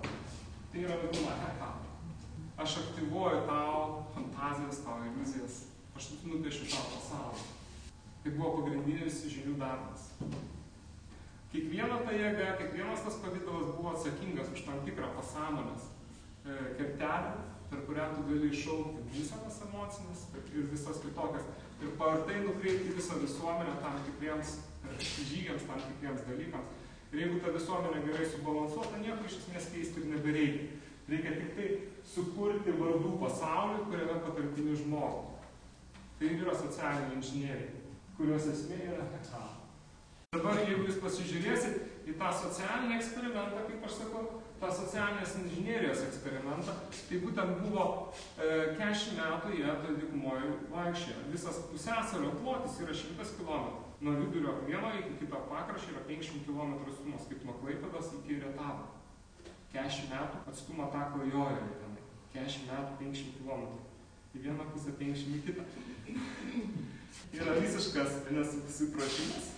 tai yra vadinama heka. Aš aktyvuoju tau fantazijas, tau iliuzijas, aš nupiešiu tau pasaulį. Tai buvo pagrindinis žinių darbas. Kiekviena ta jėga, kiekvienas tas pavydalas buvo atsakingas už tam tikrą pasąmonės e, kertelę, per kurią tu gali iššaukti būsenas emocinės ir visas kitokias. Ir per tai nukreipti visą visuomenę tam tikriems žygiams, tam tikriems dalykams. Ir jeigu ta visuomenė gerai subalansuota, nieko iš esmės keisti ir nebereikia. Reikia tik tai sukurti vardų pasaulį, kuriame patalpini žmogų. Tai yra socialinė inžinierija, kurios esmė yra hektarų. Dabar, jeigu jūs pasižiūrėsit į tą socialinį eksperimentą, kaip aš sakau, tą socialinės inžinierijos eksperimentą, tai būtent buvo e, 40 metų jie toj dykumoje vaikščiojo. Visas pusėsalio plotis yra 100 km nuo vidurio vieno iki kito pakraščio yra 50 km atstumas, kaip nuo Klaipėdos iki Rietavo. 40 metų atstumą tako jojo tenai. 40 metų 50 km. Į vieną pusę 50 į kitą. [laughs] yra visiškas nesusipratimas.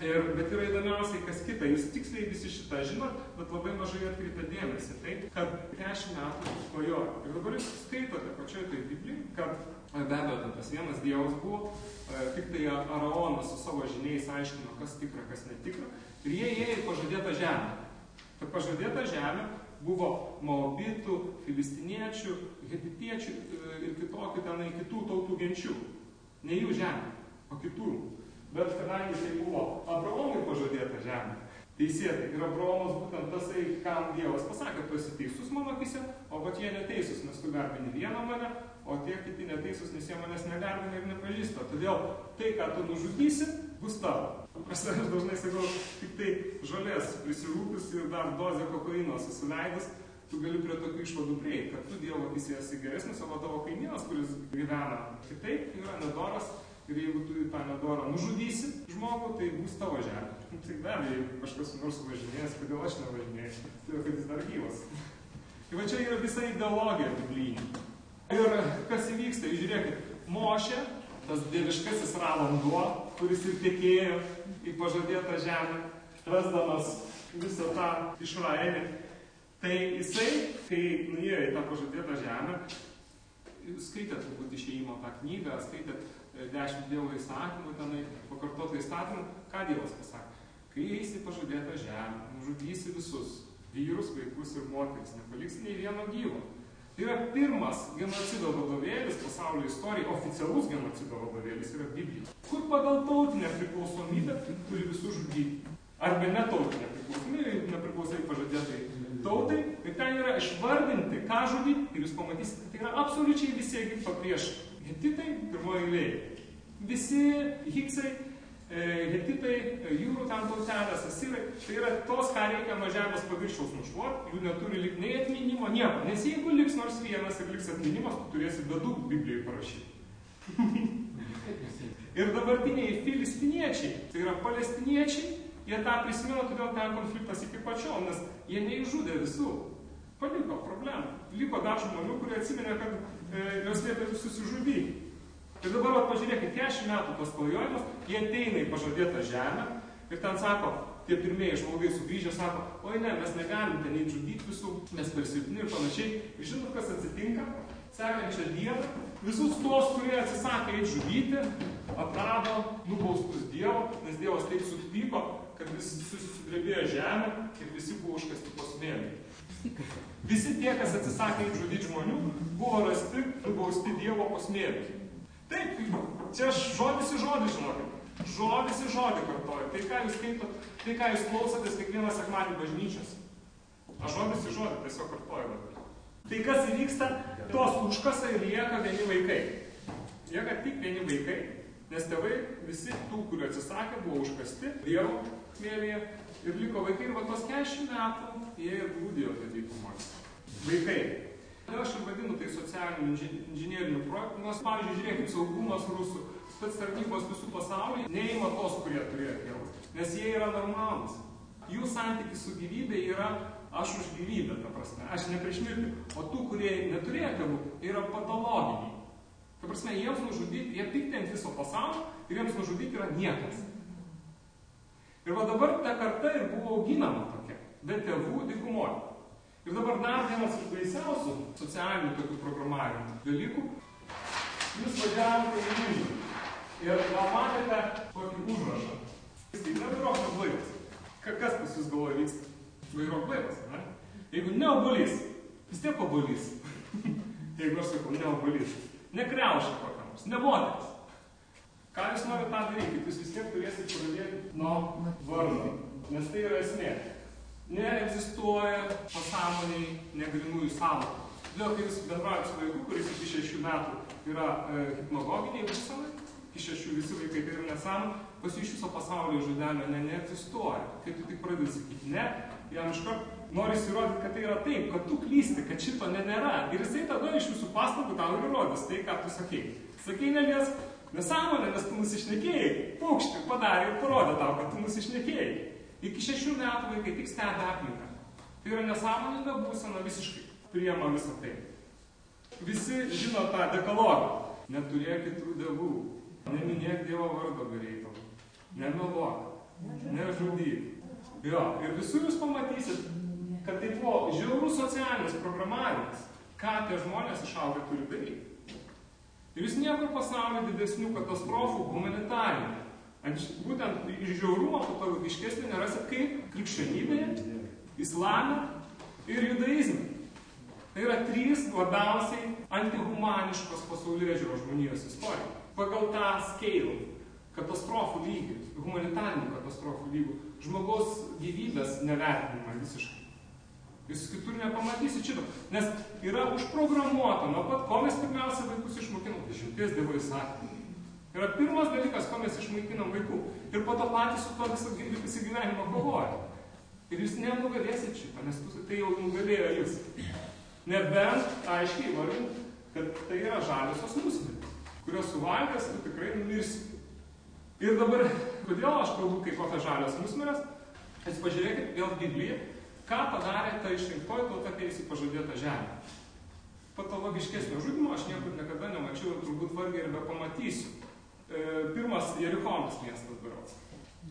Ir, bet yra įdomiausiai kas kita, jūs tiksliai visi šitą žinot, bet labai mažai atkreipia dėmesį, tai, kad 40 metų klajoja. Ir dabar jūs skaitote pačioje tai Biblijai, kad be abejo, tas vienas Dievas buvo, E, tik tai Araonas su savo žiniais aiškino, kas tikra, kas netikra. Ir jie ėjo į pažadėtą žemę. Ta pažadėta žemė buvo maobitų, filistiniečių, hetitiečių e, ir kitokių tenai kitų tautų genčių. Ne jų žemė, o kitų. Bet kadangi tai buvo Abraomui pažadėta žemė, teisėtai. Ir Abraomas būtent tasai, kam Dievas pasakė, tu esi teisus mano akise, o va tie neteisūs, nes tu garbini vieną mane, o tie kiti neteisūs, nes jie manęs negarbina ir nepažįsta. Todėl tai, ką tu nužudysi, bus tavo. Aš dažnai sakau, tik tai žolės prisirūpis ir dar dozę kokaino susileidus, tu gali prie tokių išvadų prieiti, kad tu Dievo akise esi geresnis, o tavo kaimynas, kuris gyvena kitaip, yra nedoras ir jeigu tu tą nedorą nužudysi žmogų, tai bus tavo žemė. Tai be abejo, jeigu kažkas nors važinėjęs, kodėl aš nevažinėjau, tai kad jis dar gyvas. Tai va čia yra visa ideologija biblinė. Ir kas įvyksta, žiūrėkit, Mošė, tas dieviškasis ravanduo, kuris ir tekėjo į pažadėtą žemę, rasdamas visą tą Išraelį, tai jisai, kai nuėjo į tą pažadėtą žemę, skaitėt turbūt išėjimo tą knygą, skaitėt dešimt Dievo įsakymų, tenai pakartotų įstatymų, ką Dievas pasakė? Kai eisi pažadėtą žemę, nužudysi visus vyrus, vaikus ir moteris, nepaliksi nei vieno gyvo. Tai yra pirmas genocido vadovėlis pasaulio istorijai, oficialus genocido vadovėlis yra Biblija. Kur pagal tautinę priklausomybę turi visus žudyti. Arba netautinę priklausomybę, nepriklausai pažadėtai tautai. Ir ten yra išvardinti, ką žudyti. Ir jūs pamatysite, tai yra absoliučiai visi Egipto priešai. Hetitai pirmoji eilėje. Visi hiksai, e, hetitai, e, jūrų ten tautelės, asirai, tai yra tos, ką reikia nuo žemės paviršiaus nušluoti, jų neturi likti nei atminimo, nieko. Nes jeigu liks nors vienas ir liks atminimas, tu turėsi bedų Biblijoje parašyti. [laughs] ir dabartiniai filistiniečiai, tai yra palestiniečiai, jie tą prisimena, todėl ten konfliktas iki pačio, nes jie neižudė visų. Paliko problemą. Liko dar žmonių, kurie atsiminė, kad jos liepė susižudyti. Ir dabar vat, pažiūrėkit, 40 metų tos klajojimas, jie ateina į pažadėtą žemę ir ten sako, tie pirmieji žmogai sugrįžę sako, oi ne, mes negalim ten įžudyti visų, mes per silpni ir panašiai. Ir žinot, kas atsitinka? Sekančią dieną visus tos, kurie atsisakė eiti žudyti, atrado nubaustus Dievo, nes Dievas taip supyko, kad visi susidrebėjo žemę ir visi buvo užkasti po smėlį. Visi tie, kas atsisakė žudyti žmonių, buvo rasti, nubausti Dievo po smėlį. Taip, čia žodis į žodį, žinokit. Žodis į žodį kartoju. Tai ką jūs skaitot, tai ką jūs klausotės kiekvieną sekmadį bažnyčios. Aš žodis į žodį tiesiog kartoju. Tai kas įvyksta, tos užkasa ir lieka vieni vaikai. Lieka tik vieni vaikai, nes tėvai visi tų, kuriuo atsisakė, buvo užkasti Dievo smėlyje ir liko vaikai ir va tos 40 metų jie ir glūdėjo tą dykumą. Vaikai. Todėl aš ir vadinu tai socialiniu inžinieriniu projektu, nors, pavyzdžiui, žiūrėkit, saugumas rusų, spets tarnybos visų pasaulyje neima tos, kurie turėjo tėvus, nes jie yra normalūs. Jų santykis su gyvybė yra aš už gyvybę, ta prasme, aš ne prieš mirtį, o tų, kurie neturėjo tėvų, yra patologiniai. Ta prasme, jiems nužudyti, jie pikti ant viso pasaulio ir jiems nužudyti yra niekas. Ir va dabar ta karta ir buvo auginama tokia, be tėvų dykumoje. Ir dabar dar vienas iš baisiausių socialinių tokių programavimo dalykų. Jūs važiavote į Vilnių ir gal matėte tokį užrašą. Vis tik nevairuok neblaivas. Kas pas jūs galvoja vyksta? Vairuok blaivas, ne? Jeigu ne obolys, vis tiek obolys. [laughs] Jeigu aš sakau ne obolys, ne kreušė kokia nors, ne moteris. Ką jūs norite tą daryti? Jūs vis tiek turėsite pradėti nuo vardo. Nes tai yra esmė neegzistuoja pasąmoniai negrinųjų sąvokų. Todėl, kai jūs bendraujate su vaiku, kuris iki šešių metų yra e, hipnagoginiai būsenai, iki šešių visi vaikai tai yra nesąmonė, pas jų iš viso pasaulio žodelio ne, neegzistuoja. Kai tu tik pradedi sakyti ne, jam iškart norisi įrodyti, kad tai yra taip, kad tu klysti, kad šito ne nėra. Ir jisai tada iš visų pastangų tau ir įrodys tai, ką tu sakei. Sakei nelies nesąmonė, nes tu nusišnekėjai. Paukštį padarė ir parodė tau, kad tu nusišnekėjai. Iki šešių metų vaikai tik stebi aplinką. Tai yra nesąmoninga būsena visiškai. Priema visą tai. Visi žino tą dekalogą. Neturėk kitų dievų. Neminėk Dievo vardo bereikalų. Nemeluok. Nežudyk. Jo, ir visur jūs pamatysit, kad tai buvo žiaurus socialinis programavimas, ką tie žmonės išaugę turi daryti. Ir jūs niekur pasaulyje didesnių katastrofų humanitarinių būtent iš žiaurumo patologiškesnį nerasit kaip krikščionybėje, islame ir judaizme. Tai yra trys labiausiai antihumaniškos pasaulyje žiūros žmonijos istorija. Pagal tą scale, katastrofų lygį, humanitarinių katastrofų lygį, žmogaus gyvybės nevertinimą visiškai. Jūs kitur nepamatysit šito. Nes yra užprogramuota, nuo pat ko mes pirmiausia vaikus išmokinam, dešimties dievo įsakymų. Yra pirmas dalykas, ko mes išmaikinam vaikų. Ir po to patys su to visą, visą gyvenimą kovoja. Ir jūs nenugalėsit šitą, nes tai jau nugalėjo jūs. Nebent aiškiai įvardint, kad tai yra žaliosios musmirės, kurios suvalgęs tu tikrai numirsi. Ir dabar, kodėl aš kalbu kaip apie žalios musmirės? Jūs pažiūrėkit vėl Bibliją, ką padarė ta išrinktoji tauta, kai jis pažadėta žemė. Patologiškesnio žudimo aš niekur niekada nemačiau ir turbūt vargiai ir be pamatysiu. E, pirmas Jerichonas miestas berots.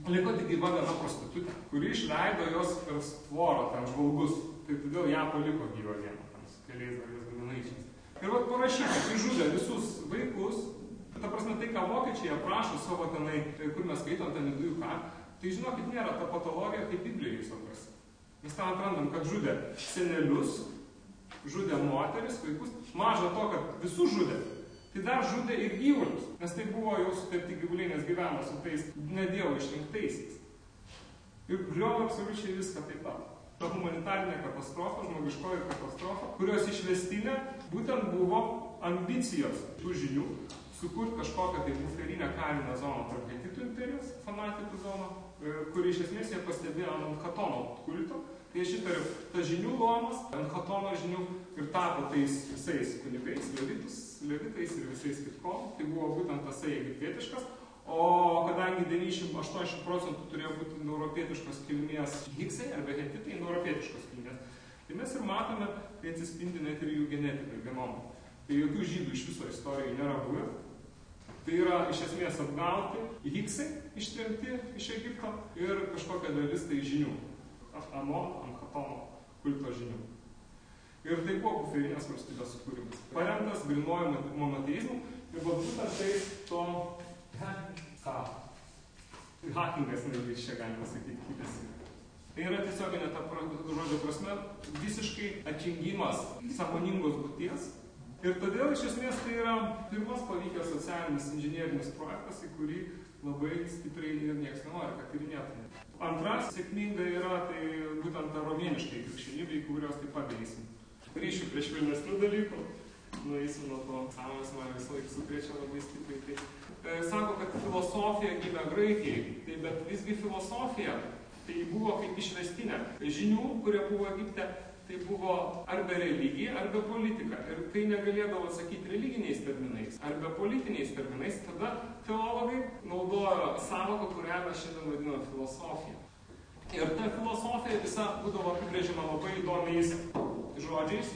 Liko tik gyva viena prostitutė, kuri išleido jos per tvorą ten žvalgus, tai todėl ją paliko gyvą vieną, ten su keliais dar jos giminaičiais. Ir vat parašyta, kai žudė visus vaikus, ta prasme tai, ką vokiečiai aprašo savo tenai, kur mes skaitom ten į dujų ką, tai žinokit, nėra ta patologija kaip Biblijoje visokas. Mes ten atrandam, kad žudė senelius, žudė moteris, vaikus, maža to, kad visus žudė, tai dar žudė ir gyvulius, nes tai buvo jau sutepti gyvuliai, nes gyveno su tais nedievo išrinktaisiais. Ir griovė absoliučiai viską taip pat. Ta humanitarinė katastrofa, žmogiškoji katastrofa, kurios išvestinė būtent buvo ambicijos tų žinių sukurti kažkokią tai buferinę karinę zoną tarp hetitų imperijos, fanatikų zoną, kuri iš esmės jie pastebėjo ant Hatono kulto. Tai aš įtariu, ta žinių luomas ant Hatono žinių ir tapo tais visais kunigais, levitus, levitais ir visais kitkom. Tai buvo būtent tasai egiptietiškas. O kadangi 90-80 procentų turėjo būti europietiškos kilmės hiksai arba hetitai, europietiškos kilmės, tai mes ir matome, tai atsispindi net ir jų genetikai, genomai. Tai jokių žydų iš viso istorijoje nėra buvę. Tai yra iš esmės atgauti hiksai ištremti iš Egipto ir kažkokia dalis tai žinių. Amon, Ankatono kulto žinių. Ir tai buvo buferinės valstybės sukūrimas. Paremtas grinuoju monoteizmu ir va būtent tai to ką? Hakingas netgi čia galima sakyti, kitasi. Tai yra tiesioginė ta žodžio prasme visiškai atjungimas sąmoningos būties. Ir todėl iš esmės tai yra pirmas pavykęs socialinis inžinierinis projektas, į kurį labai stipriai ir niekas nenori, kad tyrinėtume. Antras sėkminga yra tai būtent ta romėniškai krikščionybė, į kurios taip pat eisim. Ryšių prie švelnesnių dalykų, nueisim nuo to, sąmonės man visą laiką sukrečia labai stipriai. Tai E, sako, kad filosofija gimė Graikijai, tai bet visgi filosofija tai buvo kaip išvestinė. Žinių, kurie buvo Egipte, tai buvo arba religija, arba politika. Ir kai negalėdavo atsakyti religiniais terminais, arba politiniais terminais, tada teologai naudojo savoką, kurią mes šiandien vadiname filosofija. Ir ta filosofija visa būdavo apibrėžiama labai įdomiais žodžiais.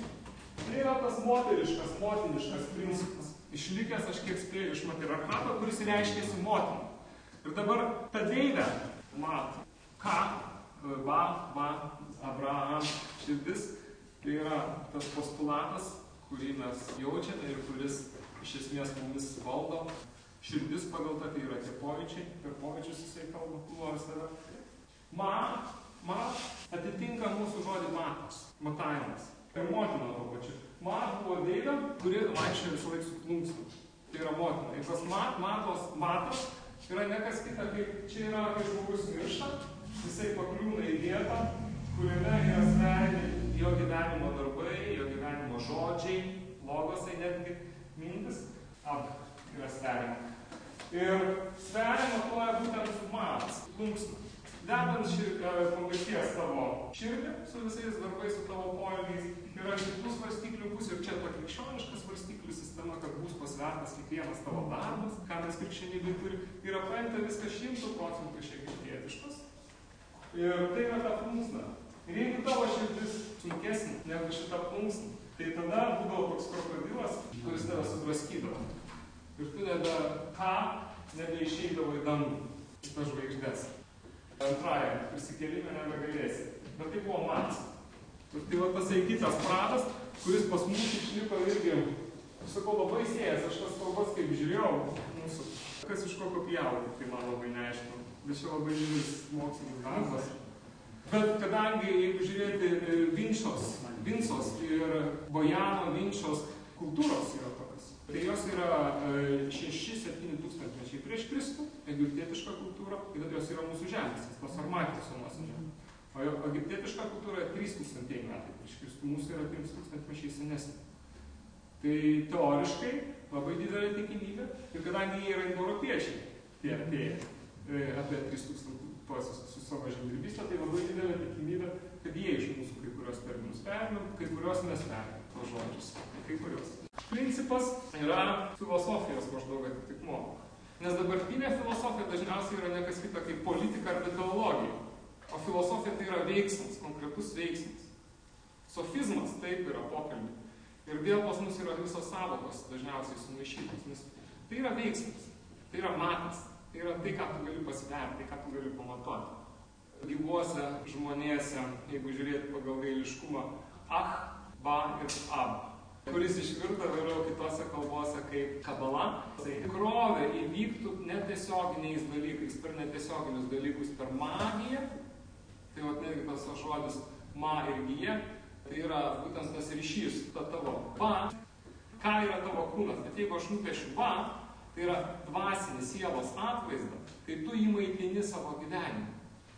Tai yra tas moteriškas, motiniškas principas išlikęs, aš kiek spėjau, iš matriarchato, kuris reiškėsi motina. Ir dabar ta deivė, mat, ką, va, va, Abraham, širdis, tai yra tas postulatas, kurį mes jaučiame ir kuris iš esmės mumis valdo. Širdis pagal tą tai yra tie pojūčiai, per pojūčius jisai kalba, nori save. Ma, ma atitinka mūsų žodį matas, matavimas. Ir motina to pačiu. Mat buvo deivė, kuri vaikščiojo visą laiką su plunksnu. Tai yra motina. Ir tas mat, matos, matas yra ne kas kita, kaip čia yra, kai žmogus miršta, jisai pakliūna į vietą, kuriame yra sveriami jo gyvenimo darbai, jo gyvenimo žodžiai, logosai netgi mintis, ab yra sveriama. Ir sveriama toja būtent su matas, plunksnu dedant konkreties tavo širdį su visais darbais, su tavo poelgiais, yra kitų svarstyklių pusė ir čia ta krikščioniška svarstyklių sistema, kad bus pasvertas kiekvienas tavo darbas, ką mes krikščionybė turi, yra paimta viskas šimtų procentų iš egiptietiškos. Ir tai yra ta plunksna. Ir jeigu tavo širdis sunkesnė negu šita plunksna, tai tada būdavo toks krokodilas, kuris tave sudraskydavo. Ir tu nebe ką, nebeišeidavo į dangų, į tas žvaigždės antrajam prisikėlimė nebegalėsi. Bet tai buvo Mats. Ir tai va tasai kitas pradas, kuris pas mus išliko irgi, sakau, labai siejas, aš tas kalbas kaip žiūrėjau, mūsų, kas iš ko kopijavo, tai man labai neaišku. Bet čia labai didelis mokslinis darbas. Bet kadangi, jeigu žiūrėti e, Vinčos, Vincos ir Bojano Vinčos kultūros yra tokios, tai jos yra 6-7 tūkstantmečiai prieš Kristų, egiptietiška kultūra, ir jos yra mūsų žemės, tos armatijos senose žemės. O egiptietiška kultūra 3000 metai prieš Kristų, mūsų yra 3000 senesnė. Tai teoriškai labai didelė tikimybė ir kadangi jie yra indoeuropiečiai, tie atėję e, apie 3000 su savo žemdirbystė, tai labai didelė tikimybė, kad jie iš mūsų kai kurios terminus perėmė, kai kurios mes perėmė tos žodžius, kai kurios. Principas yra filosofijos maždaug atitikmo. Nes dabartinė filosofija dažniausiai yra nekas kita kaip politika arba teologija. O filosofija tai yra veiksmas, konkretus veiksmas. Sofizmas taip yra pokalbė. Ir vėl pas mus yra visos savokos dažniausiai sumaišytos, nes tai yra veiksmas, tai yra matas, tai yra tai, ką tu gali pasverti, tai, ką tu gali pamatuoti. Gyvuose žmonėse, jeigu žiūrėti pagal gailiškumą, ah, ba ir ab, kuris išvirta vėliau kitose kalbose kaip kabala, tai tikrovė įvyktų netiesioginiais dalykais, per netiesioginius dalykus, per magiją, tai vat netgi tas žodis ma ir gyje, Tai yra būtent tas ryšys, ta tavo va, ką yra tavo kūnas. Bet jeigu aš nupiešiu va, tai yra dvasinį sielos atvaizdą, tai tu jį maitini savo gyvenimą.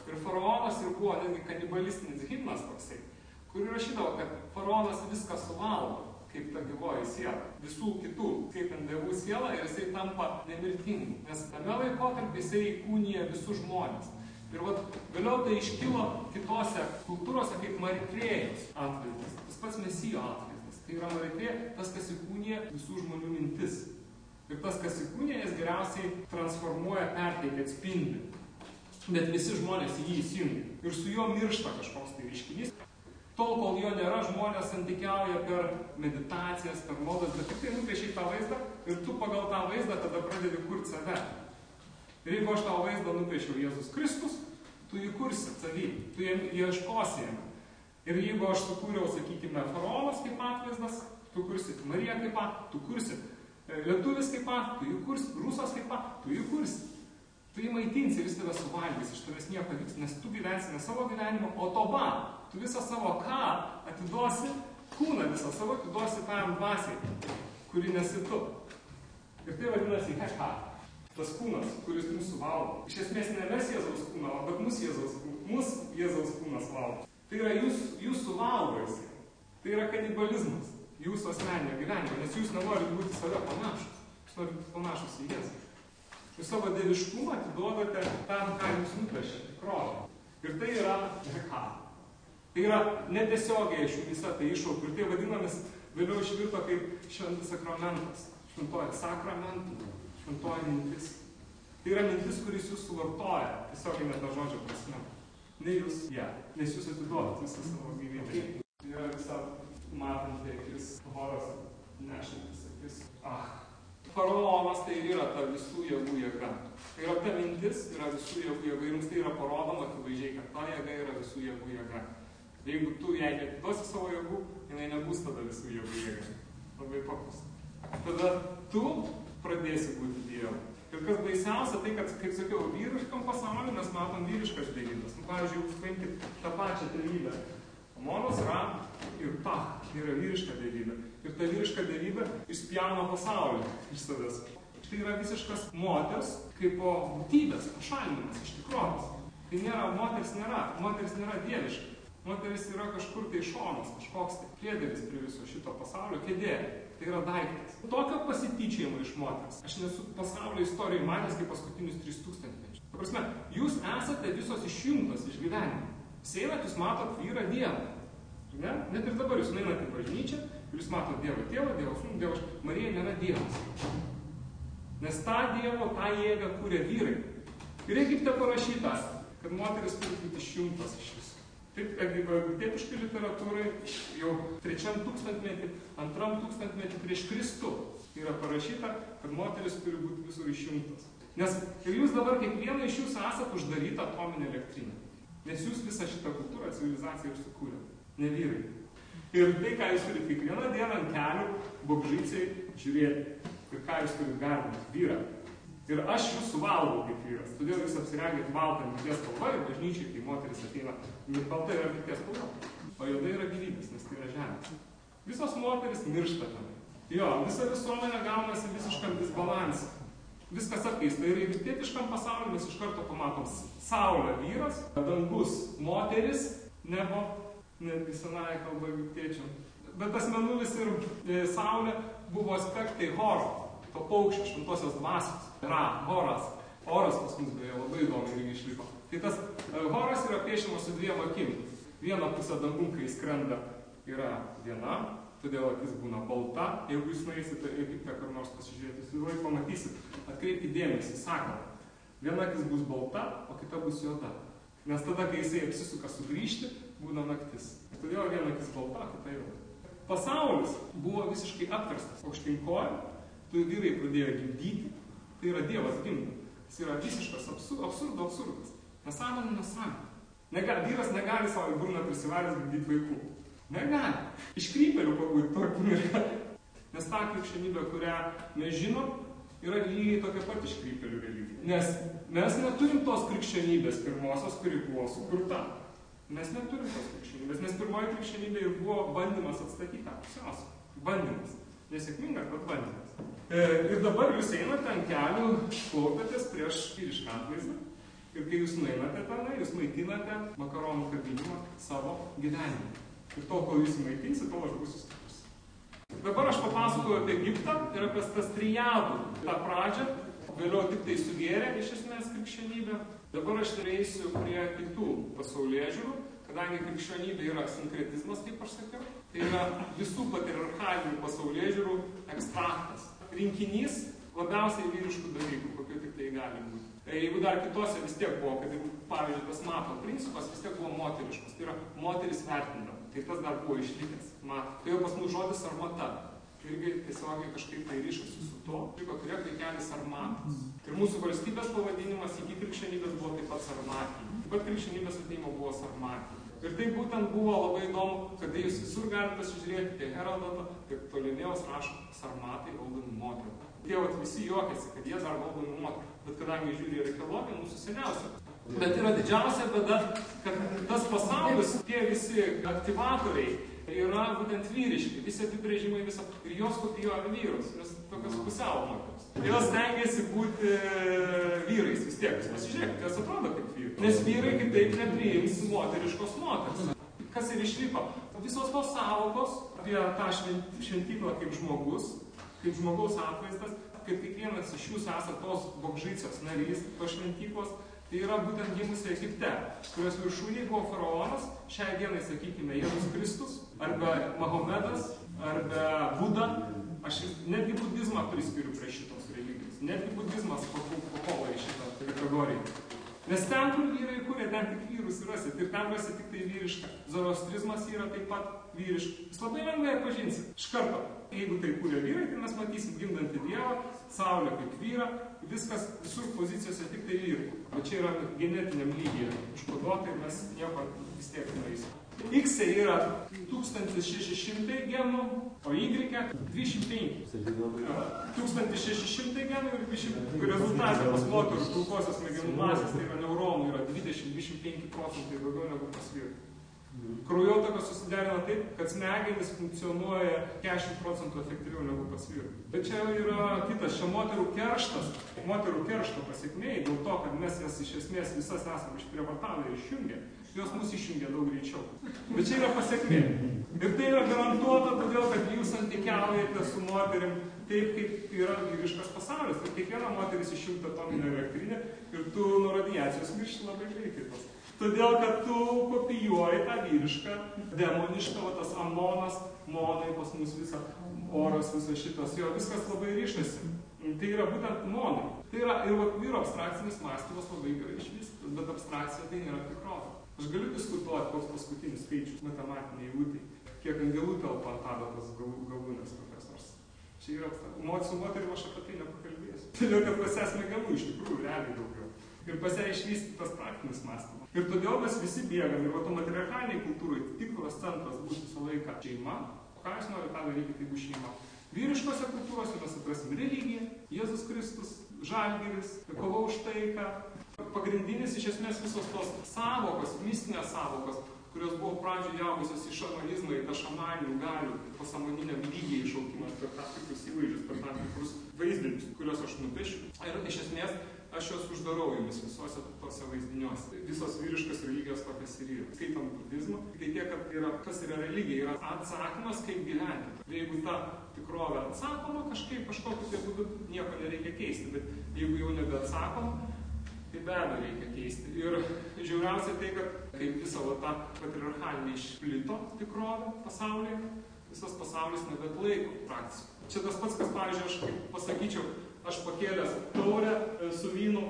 Ir faraonas ir buvo netgi kanibalistinis himnas toksai, kur rašydavo, kad faraonas viską suvalgo, kaip ta gyvoji siela, visų kitų, skaitant dievų sielą, ir jisai tampa nemirtingu. Nes tame laikotarpį jisai įkūnija visus žmonės. Ir vat, vėliau tai iškilo kitose kultūrose kaip Maritrėjos atvaizdas, tas pats Mesijo atvaizdas. Tai yra Maritrėja, tas, kas įkūnė visų žmonių mintis. Ir tas, kas įkūnė, jas geriausiai transformuoja, perteikia, atspindi. Bet visi žmonės į jį įsijungia. Ir su juo miršta kažkoks tai reiškinys. Tol, kol jo nėra, žmonės santykiauja per meditacijas, per maldas, bet tik tai nupiešiai tą vaizdą ir tu pagal tą vaizdą tada pradedi kurti save. Ir jeigu aš tavo vaizdą nupiešiau Jėzus Kristus, tu jį kursi savį, tu jį ieškosi jame. Ir jeigu aš sukūriau, sakykime, faraonas kaip atvaizdas, tu kursi Marija kaip pat, tu kursi lietuvis kaip pat, tu jį kursi, rusas kaip pat, tu jį kursi. Tu jį maitinsi ir jis tave suvalgys, iš tavęs nieko vyks, nes tu gyvensi ne savo gyvenimo, o to ba. Tu visą savo ką atiduosi, kūną visą savo atiduosi tam dvasiai, kuri nesi tu. Ir tai vadinasi heka tas kūnas, kuris mūsų valdo. Iš esmės ne mes Jėzaus kūną, bet mūsų Jėzaus, mus Jėzaus kūnas valdo. Tai yra jūs, jūsų valdo jisai. Tai yra kanibalizmas jūsų asmeninio gyvenimo, nes jūs nenorite būti save panašus. Jūs norite būti panašus į Jėzų. Jūs savo dieviškumą atiduodate tam, ką jūs nupiešė tikrovę. Ir tai yra ką? Tai yra netiesiogiai iš visą tai iššaukų. Ir tai vadinamas vėliau išvirto kaip šventas sakramentas. Šventoji sakramentų šventoji mintis. Tai yra mintis, kuris jūs suvartoja, tiesiog ne to žodžio prasme. Ne jūs ją, ja, nes jūs atiduodat visą savo gyvybę. Tai yra visa akis, horas nešantis akis. Ah. Faraonas tai yra ta visų jėgų jėga. Tai yra ta mintis, yra visų jėgų jėga. Ir jums tai yra parodoma akivaizdžiai, kad ta jėga yra visų jėgų jėga. Jeigu tu jai atiduosi savo jėgų, jinai nebus tada visų jėgų jėga. Labai paprasta. Tada tu pradėsi būti Dievu. Ir kas baisiausia, tai kad, kaip sakiau, vyriškam pasauliu mes matom vyriškas žvejybas. Nu, pavyzdžiui, paimkite tą pačią trejybę. Amonas, Ra ir Pach yra vyriška dėvybė. Ir ta vyriška dėvybė išspjauna pasaulį iš savęs. Tai yra visiškas moters kaip po būtybės pašalinimas iš tikrovės. Tai nėra, moters nėra, moters nėra dieviška. Moteris yra kažkur tai šonas, kažkoks tai priedėlis prie viso šito pasaulio, kėdė. Tai yra daiktas. Tokio pasityčiojimo iš moters. Aš nesu pasaulio istorijoje manęs kaip paskutinius 3000 mečių. Ta prasme, jūs esate visos išjungtos iš gyvenimo. Seinat, jūs matot vyrą Dievą. Ne? Net ir dabar jūs einate į bažnyčią ir jūs matot Dievą Tėvą, Dievą Sūnų, Dievą. Marija nėra Dievas. Nes tą Dievo, tą jėgą kūrė vyrai. Ir Egipte parašyta, kad moteris turi būti išjungtos iš viso. Taip, egiptietiškai literatūrai jau trečiam tūkstantmetį, antram tūkstantmetį prieš Kristų yra parašyta, kad moteris turi būti visur išjungtas. Nes ir jūs dabar kiekvieną iš jūsų esate uždaryta atominė elektrinė. Nes jūs visą šitą kultūrą, civilizaciją ir sukūrėte. Ne vyrai. Ir tai, ką jūs turite kiekvieną dieną ant kelių, bobžyciai žiūrėti. Ir ką jūs turite garbinti. Vyrą. Ir aš jūs suvalgau kaip vyras. Todėl jūs apsirengėt baltą mirties spalvą ir bažnyčiai, kai moteris ateina, balta yra mirties spalva. O juoda yra gyvybės, nes tai yra žemė. Visos moteris miršta ten. Jo, visa visuomenė gaunasi visiškam disbalansui. Viskas apkeista. Ir egiptietiškam pasauliu mes iš karto pamatom saulę vyras, dangus moteris, nebo, netgi senąją kalbą egiptiečiam. Bet tas menulis ir e, saulė buvo aspektai horo, to paukščio, šventosios dvasios. Ra, horas. Oras pas mus beje labai įdomu irgi išliko. Tai tas e, horas yra piešiamas su dviem akim. Viena pusė dangum, kai skrenda, yra viena, todėl akis būna balta. Jeigu jūs nueisite Egipte kur nors pasižiūrėti, jūs labai pamatysit, atkreipkite dėmesį, sako, viena akis bus balta, o kita bus juoda. Nes tada, kai jisai apsisuka sugrįžti, būna naktis. Todėl viena akis balta, kita juoda. Pasaulis buvo visiškai apverstas aukštinkojų, tu vyrai pradėjo gimdyti, tai yra Dievas gimdo. Jis yra visiškas absurdo, absurdo absurdas. Nesąmonė, nesąmonė. Nega, vyras negali savo į burną prisivaręs gimdyti vaikų. Negali. Iš krypelių pabūti tokį mirką. Nes ta krikščionybė, kurią mes žinom, yra lygiai tokia pat iš krypelių religija. Nes mes neturim tos krikščionybės pirmosios, kuri buvo sukurta. Mes neturim tos krikščionybės, nes pirmoji krikščionybė ir buvo bandymas atstatyti tą pusiausvyrą. Bandymas. Nesėkmingas, bet bandymas. E, ir dabar jūs einate ant kelių, klaupėtės prieš vyrišką atvaizdą. Ir kai jūs nueinate tenai, jūs maitinate makaronų kabinimą savo gyvenimą. Ir tol, kol jūs maitinsit, tol aš būsiu stiprus. Dabar aš papasakoju apie Egiptą ir apie tas trijadų tą pradžią, vėliau tik tai sugėrė iš esmės krikščionybę. Dabar aš eisiu prie kitų pasaulyje žiūrų, kadangi krikščionybė yra sinkretizmas, kaip aš sakiau, tai yra visų patriarchalinių pasaulyje žiūrų ekstraktas, rinkinys labiausiai vyriškų dalykų, kokiu tik tai gali būti. Tai jeigu dar kitose vis tiek buvo, kad pavyzdžiui, tas mato principas vis tiek buvo moteriškas, tai yra moteris vertinama, tai tas dar buvo išlikęs. Mat. Tai jau pas mus žodis armata. Irgi tiesiogiai kažkaip tai ryšasi su to, liko turėk vaikelis armatas. Ir mūsų valstybės pavadinimas iki krikščionybės buvo taip pat sarmatija. Taip pat krikščionybės ateimo buvo sarmatija. Ir tai būtent buvo labai įdomu, kad jūs visur galite pasižiūrėti, tiek Herodotą, tiek Tolinėjaus rašo sarmatai valdomi moterų. Tie vat, visi juokiasi, kad jie dar valdomi moterų. Bet kadangi žiūri ir archeologija, mūsų seniausia. Bet yra didžiausia bėda, kad tas pasaulis, tie visi aktyvatoriai yra būtent vyriški, visi apibrėžimai visą. Ir jos kopijuoja vyrus, nes tokios pusiau moteris. Jos stengiasi būti vyrais vis tiek. Jūs pasižiūrėkite, jos atrodo kaip vyrai. Nes vyrai kitaip nepriims moteriškos moters. Kas ir išliko? Visos tos savokos apie tą šventyklą kaip žmogus, kaip žmogaus atvaizdas, kaip kiekvienas iš jūsų esate tos bogžycijos narys, tos šventyklos, tai yra būtent gimusi Egipte, kurios viršūnė buvo faraonas, šiai dienai sakykime Jėzus Kristus, arba Mahomedas, arba Buda. Aš netgi budizmą priskiriu prie šitos religijos. Netgi budizmas papuola į šitą kategoriją. Nes ten, kur vyrai kūrė, ten tik vyrus rasit. Ir ten rasit tik tai vyrišką. Zoroastrizmas yra taip pat vyriškas. Jūs labai lengvai atpažinsit. Iš karto. Jeigu tai kūrė vyrai, tai mes matysim gimdantį Dievą, Saulę kaip vyrą, viskas visur pozicijose tik tai vyrai. O čia yra genetiniam lygyje užkoduota ir mes nieko vis tiek neįsim. X yra 1600 genų, o Y 205. 1600 genų ir 200 rezultatė pas moterų pilkosios smegenų masės, tai yra neuronų, yra 20-25 procentai daugiau negu pas vyrų. Kraujotaka susiderina taip, kad smegenys funkcionuoja 40 procentų efektyviau negu pas vyrų. Bet čia yra kitas, čia moterų kerštas, moterų keršto pasiekmėjai, dėl to, kad mes jas iš esmės visas esame išprievartavę ir išjungę, jos mus išjungia daug greičiau. Bet čia yra pasiekmė. Ir tai yra garantuota, todėl kad jūs santykiaujate su moterim taip, kaip yra vyriškas pasaulis. Ir kiekviena moteris išjungta atominė elektrinė ir tu nuo radiacijos miršti labai greitai. Todėl, kad tu kopijuoji tą vyrišką, demonišką, o tas amonas, monai pas mus visą, oras, visas šitas, jo viskas labai ryšasi. Tai yra būtent monai. Tai yra ir va, vyro abstrakcinis mąstymas labai gerai išvystytas, bet abstrakcija tai nėra tikrovė. Aš galiu diskutuoti, koks paskutinis skaičius matematiniai eilutė, kiek angelų telpa ant adatos galūnės kokios nors. Čia yra, su moterim aš apie tai nepakalbėsiu. Todėl, kad pas ją smegenų iš tikrųjų realiai daugiau. Ir pas ją išvystytas praktinis mąstymas. Ir todėl mes visi bėgam. Ir va, to matriarchaliniai kultūrai tikras centras bus visą laiką šeima. Ką jūs norite tą daryti, tai bus šeima. Vyriškose kultūrose mes atrasim religiją, Jėzus Kristus, žalgiris, kova už taiką. Pagrindinis iš esmės visos tos savokos, mistinės savokos, kurios buvo pradžioje įaugusios į šamanizmą, į tą šamaninių galių, pasamoniniam lygiai išaukimas per tam tikrus įvaizdžius, per tam tikrus vaizdinius, kuriuos aš nupiešiu. Ir iš esmės aš juos uždarau jumis visuose tose vaizdiniuose. Visos vyriškos religijos tokios ir yra. Skaitant budizmą, tai tiek, kad yra, kas yra religija, yra atsakymas, kaip gyventi. Ir jeigu ta tikrovė atsakoma kažkaip, kažkokiu tai būdu nieko nereikia keisti, bet jeigu jau nebeatsakoma, tai be abejo reikia keisti. Ir žiauriausia tai, kad kaip visą va, tą patriarchalinį išplito tikrovę pasaulyje, visas pasaulis nebetlaiko praktikų. Čia tas pats, kas, pavyzdžiui, aš kaip pasakyčiau, aš pakėlęs taurę e, su vynu,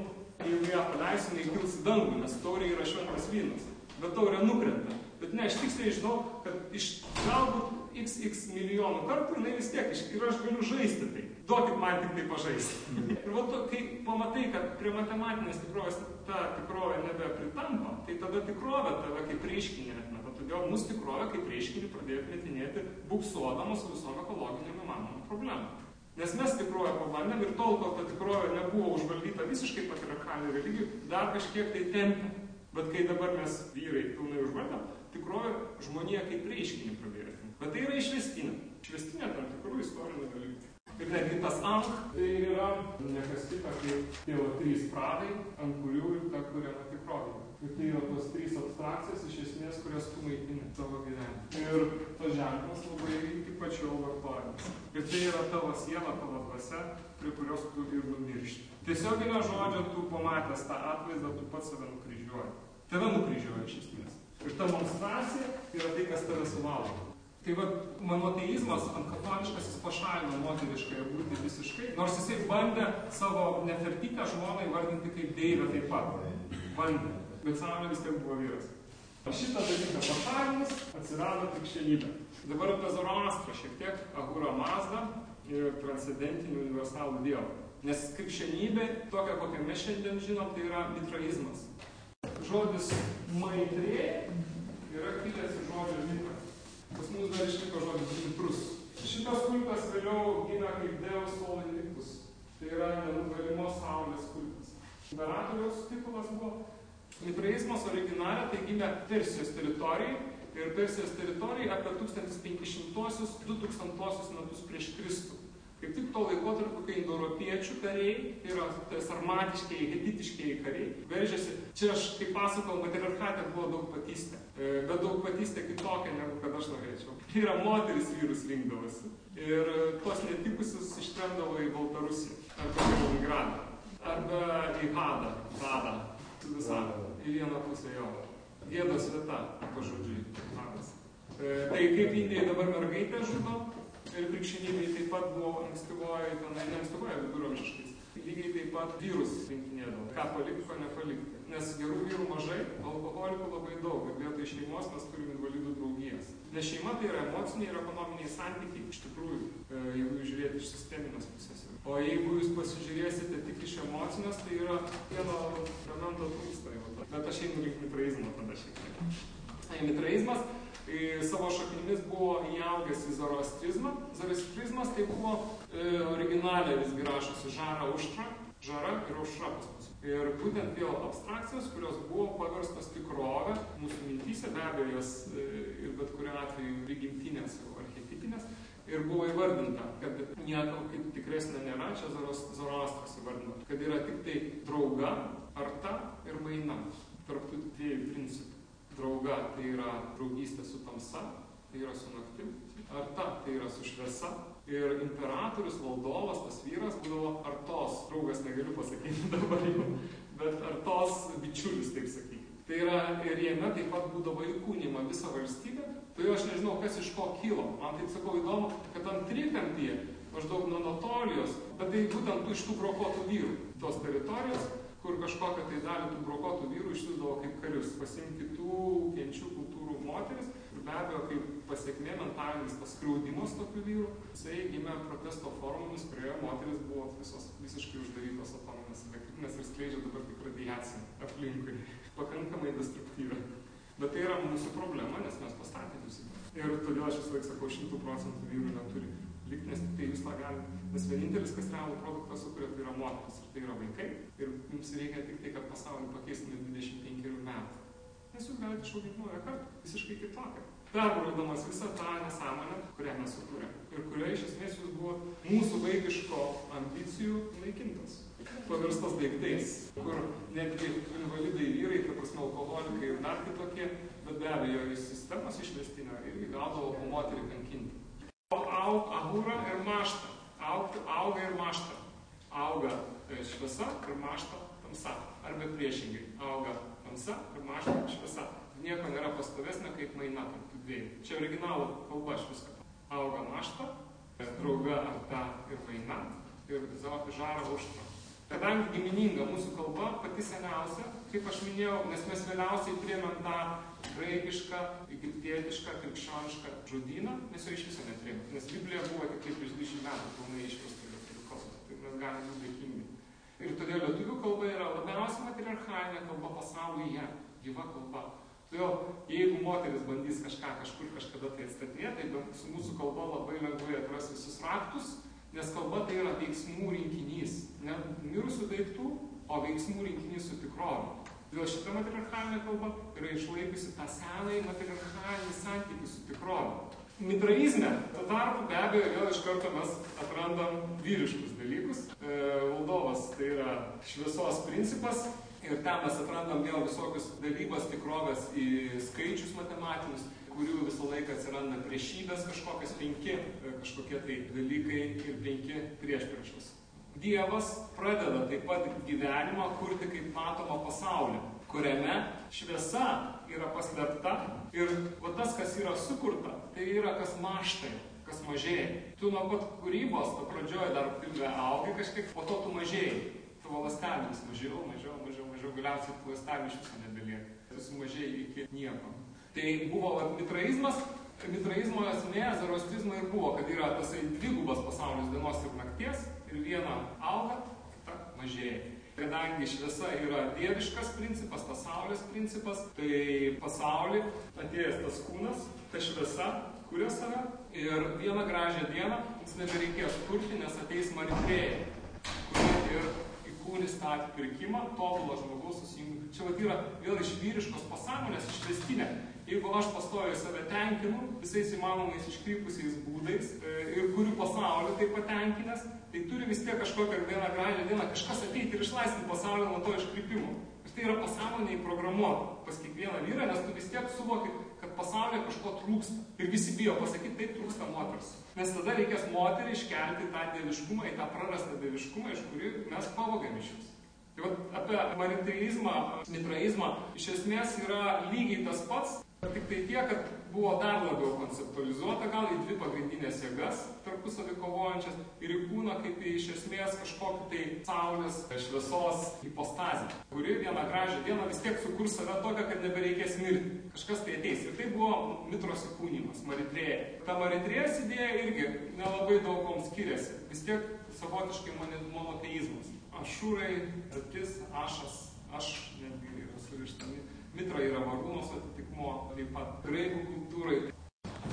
jeigu ją paleisiu, jinai kils į dangų, nes taurė yra šventas vynas. Bet taurė nukrenta. Bet ne, aš tiksliai žinau, kad iš galbūt xx milijonų kartų jinai vis tiek, ir aš galiu žaisti tai. Duokit man tik tai pažaisti. ir va, tu, kai pamatai, kad prie matematinės tikrovės ta tikrovė nebepritampa, tai tada tikrovė tave kaip reiškinį atmeta. Todėl mūsų tikrovė kaip reiškinį pradėjo atmetinėti buksuodamos visom ekologiniam įmanomam problemam. Nes mes tikrovę pabandėm ir tol, kol ta tikrovė nebuvo užvaldyta visiškai patriarchalinių religijų, dar kažkiek tai tempė. Bet kai dabar mes vyrai pilnai užvaldėm, tikrovė žmonija kaip reiškinį pradėjo Bet tai yra išvestinė. Išvestinė tam tikrų istorinių dalykų. Ir netgi tas ank tai yra nekas kita kaip tie trys pradai, ant kurių ir ta kuriama tikrovė. Ir tai yra tos trys abstrakcijas iš esmės, kurias tu maitini savo gyvenime. Ir tas ženklas labai ypač jau vartojamas. Ir tai yra tavo siela, tavo dvasia, prie kurios tu ir numiršti. Tiesioginio žodžio tu pamatęs tą atvaizdą, tu pats save nukryžiuoji. Tave nukryžiuoja iš esmės. Ir ta monstracija yra tai, kas tave suvalgo. Tai va, monoteizmas ant katališkas jis pašalino moteriškąją būti visiškai, nors jisai bandė savo nefertytę žmoną įvardinti kaip deivę taip pat. Bandė, bet Saulė vis tiek buvo vyras. Šitą dalyką pašalinus atsirado krikščionybė. Dabar apie Zoroastrą šiek tiek, Ahura Mazda ir transcendentinį universalų dievą. Nes krikščionybė, tokia kokią mes šiandien žinom, tai yra mitraizmas. Žodis maitrė yra kilęs iš žodžio mitra. Pas mus dar išliko žodis mitrus. Šitas kultas vėliau gimė kaip Deus Solenikus. Tai yra nenugalimos saulės kultas. Imperatoriaus titulas buvo. Mitraizmas originalė tai gimė Persijos teritorijai ir Persijos teritorijai apie 1500-2000 metus prieš Kristų. Kaip tik to laikotarpio, kai indoeuropiečių kariai, tai yra tai sarmatiškiai, heditiškiai kariai, veržėsi, čia aš kaip pasakojau, matriarchatė buvo daug patystė, e, bet daug patystė kitokia, negu kad aš norėčiau. Tai yra moteris vyrus rinkdavosi. Ir tuos netikusius ištremdavo į Baltarusiją. Arba į Kaliningradą. Arba į Hadą, Hadą, visą, į vieną pusę jo. Gėdos vieta, pažodžiui, Hadas. E, tai kaip Indija dabar mergaitė žudo, ir krikščionybėje taip pat buvo ankstyvoji, tenai ne ankstyvoji, viduramžiškais. Lygiai taip pat vyrus rinkinėdavo. Ką palikti, ko nepalikti. Nes gerų vyrų mažai, alkoholikų labai daug. Ir vietoj šeimos mes turime invalidų draugijas. Nes šeima tai yra emociniai ir ekonominiai santykiai, iš tikrųjų, e, jeigu žiūrėti iš sisteminės pusės. O jeigu jūs pasižiūrėsite tik iš emocinės, tai yra vieno elemento trūksta. Bet aš einu link mitraizmo tada šiek tiek. Mitraizmas savo šaknimis buvo įaugęs į zoroastrizmą. Zoroastrizmas tai buvo e, originaliai visgi rašosi žara užtra, žara ir užtra pas mus. Ir būtent vėl abstrakcijos, kurios buvo paverstos tikrovę mūsų mintyse, be abejo, jos e, ir bet kuriu atveju prigimtinės, archetipinės. Ir buvo įvardinta, kad nieko kaip tikresnė nėra, čia Zoroastras įvardino, kad yra tik tai drauga, arta ir maina tarp tų dviejų principų drauga tai yra draugystė su tamsa, tai yra su naktim, ar ta tai yra su šviesa. Ir imperatorius, valdovas, tas vyras būdavo artos, draugas negaliu pasakyti [laughs] dabar jau, bet artos bičiulis, taip sakyti. Tai yra ir jame taip pat būdavo įkūnyma visa valstybė. Tai aš nežinau, kas iš ko kilo. Man taip sakau įdomu, kad ant trikampyje, maždaug nuo Anatolijos, bet tai būtent iš tų brokotų vyrų tos teritorijos, kur kažkokią tai dalį tų brokotų vyrų išsiųsdavo kaip karius, pasimti kitų kenčių kultūrų moteris ir be abejo kaip pasiekmė mentalinis paskriaudimas tokių vyrų, jisai gimė protesto formomis, kurioje moteris buvo visos visiškai uždarytos atominės elektrinės ir skleidžia dabar tik radiaciją aplinkui, pakankamai destruktyvę. Bet tai yra mūsų problema, nes mes pastatė visi. Ir todėl aš vis laik sakau, šimtų procentų vyrų neturi likti, nes tik tai jūs tą galite. Nes vienintelis, kas realų produktą sukuria, tai yra moteris ir tai yra vaikai. Ir jums reikia tik tai, kad pasaulį pakeistume 25 metų. Nes jūs galite išauginti naują kartą, visiškai kitokią. Perbraukdamas visą tą nesąmonę, kurią mes sukūrėme. Ir kurioje iš esmės jūs buvo mūsų vaikiško ambicijų naikintas paverstas daiktais, kur netgi invalidai vyrai, ta prasme alkoholikai ir dar kitokie, bet be abejo iš sistemos išvestinio irgi gaudavo moterį kankinti. Aug, ahūra ir mašta. Aug, auga ir mašta. Auga e, šviesa ir mašta tamsa. Arba priešingai. Auga tamsa ir mašta šviesa. Nieko nėra pastovesnė kaip maina tarp tų dviejų. Čia originalų kalba aš viską. Auga mašta, drauga arta ir maina ir žara užtra. Kadangi gimininga mūsų kalba pati seniausia, kaip aš minėjau, nes mes vėliausiai priemėm tą graikišką, egiptietišką, krikščionišką žodyną, mes jo iš viso neturėjom. Nes Biblija buvo tik prieš 20 metų pilnai išversta lietuvių kalba. Tai mes galime būti dėkingi. Ir todėl lietuvių kalba yra labiausiai matriarchalinė kalba pasaulyje, gyva kalba. Todėl, jeigu moteris bandys kažką kažkur kažkada tai atstatinėti, tai su mūsų kalba labai lengvai atras visus raktus Nes kalba tai yra veiksmų rinkinys. Ne mirusių daiktų, o veiksmų rinkinys su tikrove. Todėl šita matriarchalinė kalba yra išlaikusi tą senąjį matriarchalinį santykį su tikrove. Mitraizme, tuo tarpu be abejo vėl iš karto mes atrandam vyriškus dalykus. E, valdovas tai yra šviesos principas ir ten mes atrandam vėl visokius dalybas, tikrovės į skaičius matematinius kurių visą laiką atsiranda priešybės kažkokios penki e, kažkokie tai dalykai ir penki priešpriešos. Dievas pradeda taip pat gyvenimą kurti kaip matomą pasaulį, kuriame šviesa yra paslėpta ir va tas, kas yra sukurta, tai yra kas maštai, kas mažėja. Tu nuo pat kūrybos, tu pradžioje dar pilve augai kažkiek, po to tu mažėjai. Tavo ląstelės mažiau, mažiau, mažiau, mažiau, galiausiai tų ląstelių iš viso nebelieka. Tu sumažėjai iki nieko. Tai buvo mitraizmas, mitraizmo esmė, zoroastrizmo ir buvo, kad yra tasai dvigubas pasaulis dienos ir nakties viena auga, kita mažėja. Kadangi šviesa yra dieviškas principas, tas saulės principas, tai pasaulį atėjęs tas kūnas, ta šviesa kuria save ir vieną gražią dieną jis nebereikės kurti, nes ateis maritrėja, kuri ir įkūnis tą atpirkimą, tobulą žmogaus susijungimą. Čia vat yra vėl iš vyriškos pasąmonės išvestinė. Jeigu aš pastoju save tenkinu visais įmanomais iškrypusiais būdais e, ir kuriu pasaulį tai patenkinęs, tai turi vis tiek kažkokią vieną gražią dieną kažkas ateiti ir išlaisvinti pasaulį nuo to iškrypimo. Ir tai yra pasąmonė įprogramuota pas kiekvieną vyrą, nes tu vis tiek suvoki, kad pasaulyje kažko trūksta. Ir visi bijo pasakyti, taip trūksta moters. Nes tada reikės moterį iškelti tą dieviškumą, į tą prarastą dieviškumą, iš kurį mes pavogėm iš jūsų. Tai vat, apie maritilizmą, mitraizmą iš esmės yra lygiai tas pats, tik tai tiek, kad buvo dar labiau konceptualizuota gal į dvi pagrindinės jėgas tarpusavį kovojančias ir į kūną kaip į iš esmės kažkokį tai saulės šviesos hipostazę, kuri vieną gražią dieną vis tiek sukurs save tokią, kad nebereikės mirti. Kažkas tai ateis. Ir tai buvo mitros įkūnymas, maritrėja. Ta maritrėjos idėja irgi nelabai daug kom skiriasi. Vis tiek savotiškai monoteizmas ašūrai, akis, ašas, aš netgi yra surištami. Mitra yra varūnos atitikmo, taip pat graikų kultūrai.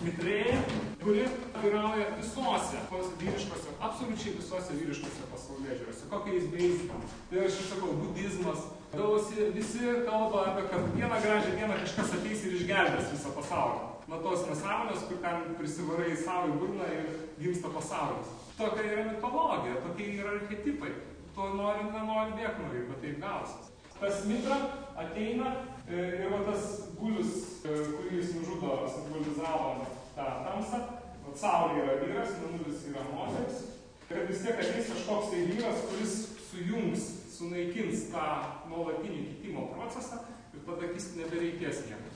Mitrėja, kuri vyrauja visose vyriškose, absoliučiai visose vyriškose pasaulyje žiūrėse. Kokia jis beįsta. Tai aš sakau, budizmas. Dausi, visi kalba apie, kad vieną gražią dieną kažkas ateis ir išgelbės visą pasaulį. Nuo tos nesąmonės, kur ten prisivarai savo į burną ir gimsta pasaulis. Tokia yra mitologija, tokie yra archetipai to nori, nenori bėg nuo jų, bet taip gausis. Tas mitra ateina e, ir va tas gulius, e, kurį jis nužudo, simbolizavo tą tamsą. Vat saulė yra vyras, mėnulis yra moteris. Kad vis tiek ateis kažkoks tai vyras, kuris sujungs, sunaikins tą nuolatinį kitimo procesą ir tada kis nebereikės nieko.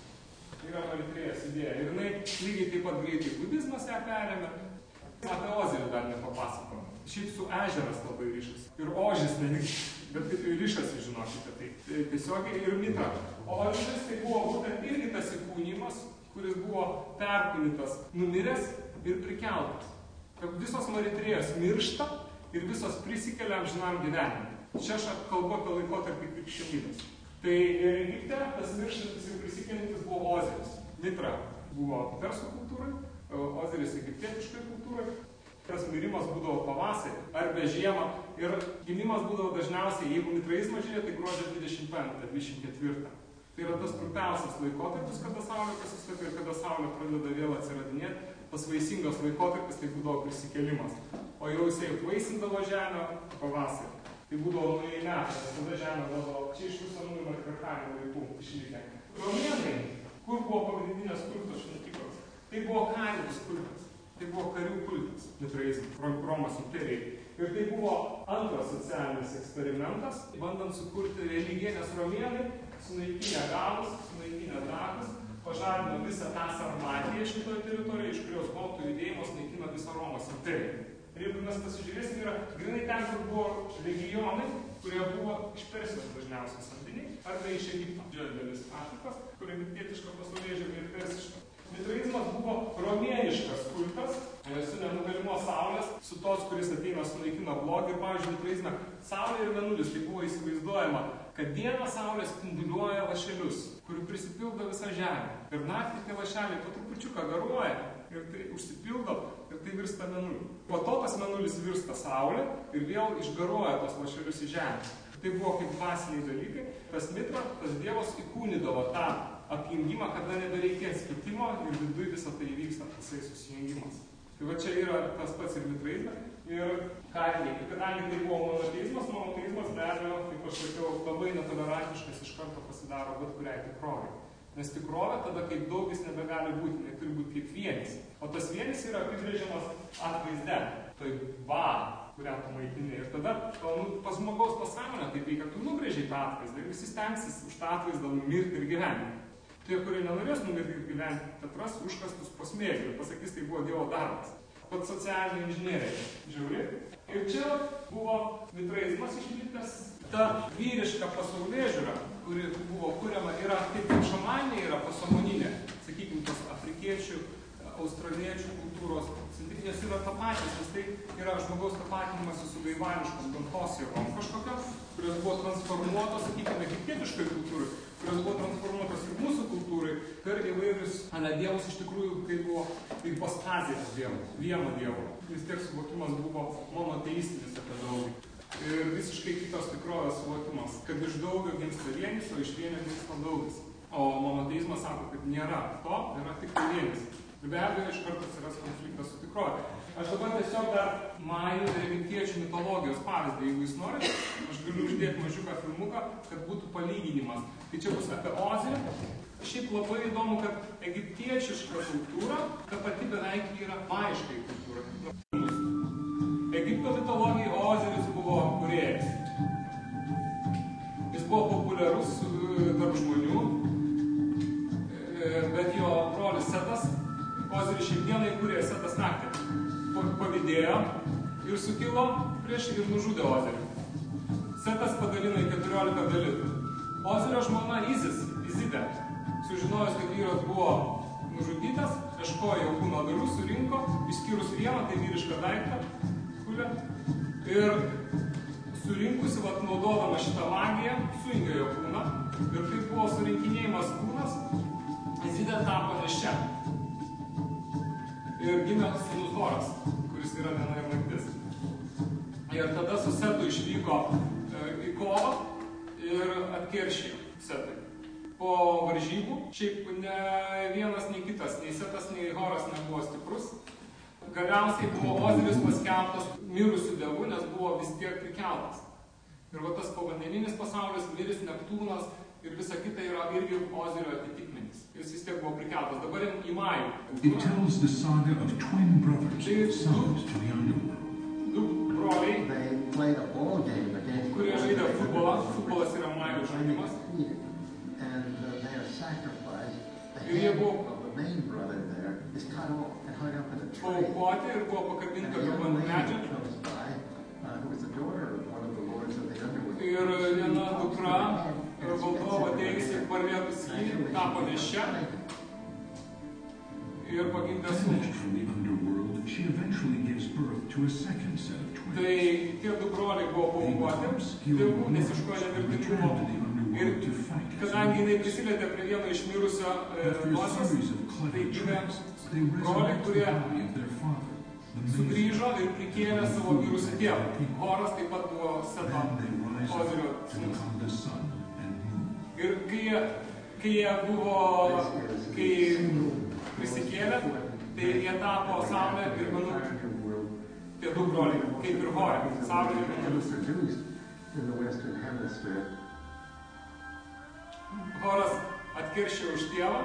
Tai yra Maritrėjas idėja. Ir jinai lygiai taip pat greitai budizmas ją perėmė. Apie Ozirį dar nepapasakojom. Šiaip su ežeras labai ryšas. Ir ožis ne tik, bet ryšasi, žinokite, tai, tai tiesiogiai ir mitra. Ožis tai buvo būtent irgi tas įkūnymas, kuris buvo perkūnytas, numiręs ir prikeltas. Kad visos maritrėjos miršta ir visos prisikelia amžinam gyvenimui. Čia aš kalbu apie laikotarpį krikščionybės. Tai Egipte tas mirštantis ir prisikeliantis buvo Oziris. Mitra buvo persų kultūrai, Oziris egiptietiškai kultūrai Tas mirimas būdavo pavasarį arba žiemą ir gimimas būdavo dažniausiai, jeigu mitraizmą žiūrėt, tai gruodžio 25-24. Tai yra tas trumpiausias laikotarpis, kada saulė pasislepia ir kada saulė pradeda vėl atsiradinėti. Tas vaisingas laikotarpis tai būdavo prisikelimas. O jau jisai apvaisindavo žemę pavasarį. Tai būdavo naujai metai, nes tada žemė būdavo čia iš viso nuo matriarchalinių laikų išlikę. Romėnai, kur buvo pagrindinės kultas šventikos? Tai buvo karinius kultas. Tai buvo karių kultas, mitraizmas, Romos imperijai. Ir tai buvo antras socialinis eksperimentas, bandant sukurti religiją, nes romėnai sunaikinę galus, sunaikinę drakus, pažadino visą tą sarmatiją šitoje teritorijoje, iš kurios gotų judėjimas naikino visą Romos imperiją. Ir jeigu mes pasižiūrėsime, yra grinai ten, kur buvo regionai, kurie buvo iš Persijos dažniausiai samdiniai, arba iš Egipto, didžioji dalis Afrikos, kur egiptietiška pasaulyje žiūrė ir persiška. Mitraizmas buvo romėniškas kultas, su nenugalimos saulės, su tos, kuris ateina sunaikina blogį. Ir, pavyzdžiui, mitraizme saulė ir menulis, tai buvo įsivaizduojama, kad dieną saulė spinduliuoja lašelius, kurių prisipildo visą žemę. Ir naktį tie lašeliai po trupučiuką garuoja ir tai užsipildo ir tai virsta menuliu. Po to tas menulis virsta saulė ir vėl išgaruoja tos lašelius į žemę. Tai buvo kaip dvasiniai dalykai. Tas mitra, tas dievas įkūnydavo tą apjungimą, kada nebereikės kitimo ir viduje visą tai įvyksta tasai susijungimas. Tai va čia yra tas pats ir mitraizme. Ir kariniai, kadangi tai buvo monoteizmas, monoteizmas be abejo, kaip aš sakiau, labai netolerantiškas iš karto pasidaro bet kuriai tikrovai. Nes tikrovė tada, kaip daugis nebegali būti, jinai turi būti kaip vienis. O tas vienis yra apibrėžiamas atvaizde, tai va, kurią tu maitini. Ir tada nu, pas žmogaus pasąmonę taip veikia, tu nubrėžiai tą atvaizdą ir visi stengsis už tą atvaizdą numirti ir gyventi. Tie, kurie nenorės numirti ir gyventi, atras užkastus posmėgių ir pasakys, tai buvo Dievo darbas. Pat socialinė inžinierija. Žiūri. Ir čia buvo mitraizmas išliktas. Ta vyriška pasaulė žiūra, kuri buvo kuriama, yra kaip šamanė, yra pasamoninė, sakykime, tos afrikiečių, australiečių kultūros, centrinės yra tapatis, nes tai yra žmogaus tapatinimas su gaivališkom gamtos jėgom kažkokios, kurios buvo transformuotos, sakykime, egiptietiškai kultūrai, kurios buvo transformuotos ir mūsų kultūrai, per įvairius anadievus iš tikrųjų, kai buvo kaip pastazijos dievas, vieno dievo. Vis tiek suvokimas buvo monoteistinis apie daugį. Ir visiškai kitos tikrovės suvokimas, kad iš daugio gimsta vienis, o iš vienio gimsta daugis. O monoteizmas sako, kad nėra to, yra tik tai vienis. Be abejo, iš karto atsiras konfliktas su tikrovė. Aš dabar tiesiog dar majų ir egiptiečių mitologijos pavyzdį, jeigu jūs norite, aš galiu uždėti mažiuką filmuką, kad būtų palyginimas. Tai čia bus apie Ozirį. Šiaip labai įdomu, kad egiptiečiška kultūra, ta pati beveik yra maiškai kultūra. Egipto mitologija Oziris buvo kuriejas. Jis buvo populiarus tarp žmonių, bet jo brolis Setas Oziris šiandieną įkūrė Setas naktį. Pavydėjo ir sukilo prieš ir nužudė Ozirį. Setas padalino į 14 dalių. Ozirio žmona Izis, Izidė, sužinojus, kad vyras buvo nužudytas, ieškojo jo kūno dalių, surinko, išskyrus vieną, tai vyrišką daiktą, kulę. Ir surinkusi, vat, naudodama šitą magiją, suingė jo kūną. Ir kai buvo surinkinėjimas kūnas, Izidė tapo nešia ir gimė sūnus Horas, kuris yra viena ir naktis. Ir tada su Setu išvyko e, į kovą ir atkeršė Setui. Po varžybų, šiaip ne vienas, nei kitas, nei Setas, nei Horas nebuvo stiprus. Galiausiai buvo Oziris paskelbtas mirusių dievų, nes buvo vis tiek prikeltas. Ir va tas povandeninis pasaulis, miris Neptūnas ir visa kita yra irgi Ozirio atitikmenys. Jis vis tiek buvo prikeltas. Dabar į Majų. It tells the saga of twin brothers Tai sons to the underworld. Du broliai, They played a ball game against kurie žaidė futbolą. Futbolas yra And uh, their sacrifice, the Ir head of the main brother there is cut off and hung up in a tree. paaukoti ir buvo And pakabinta a virš young lady comes by, uh, who was the daughter of one of the lords of the underworld. Ir pagimdė sūnų. Banished from the underworld, she eventually gives birth to a second set of twins. Tai tie du broliai buvo paaukoti, tėvų, nes iškojo nemirtingumo. Ir kadangi jinai prisilietė prie vieno iš mirusio e, of tai gimė broliai, kurie sugrįžo ir prikėlė savo mirusį tėvą. Horas taip pat buvo Seto to sūnus. Ir kai jie, kai jie buvo, kai prisikėlė, tai jie tapo Saulė ir Mėnulį. Tie du broliai, kaip ir Horė, Saulė ir Hemisphere. Horas atkeršė už tėvą,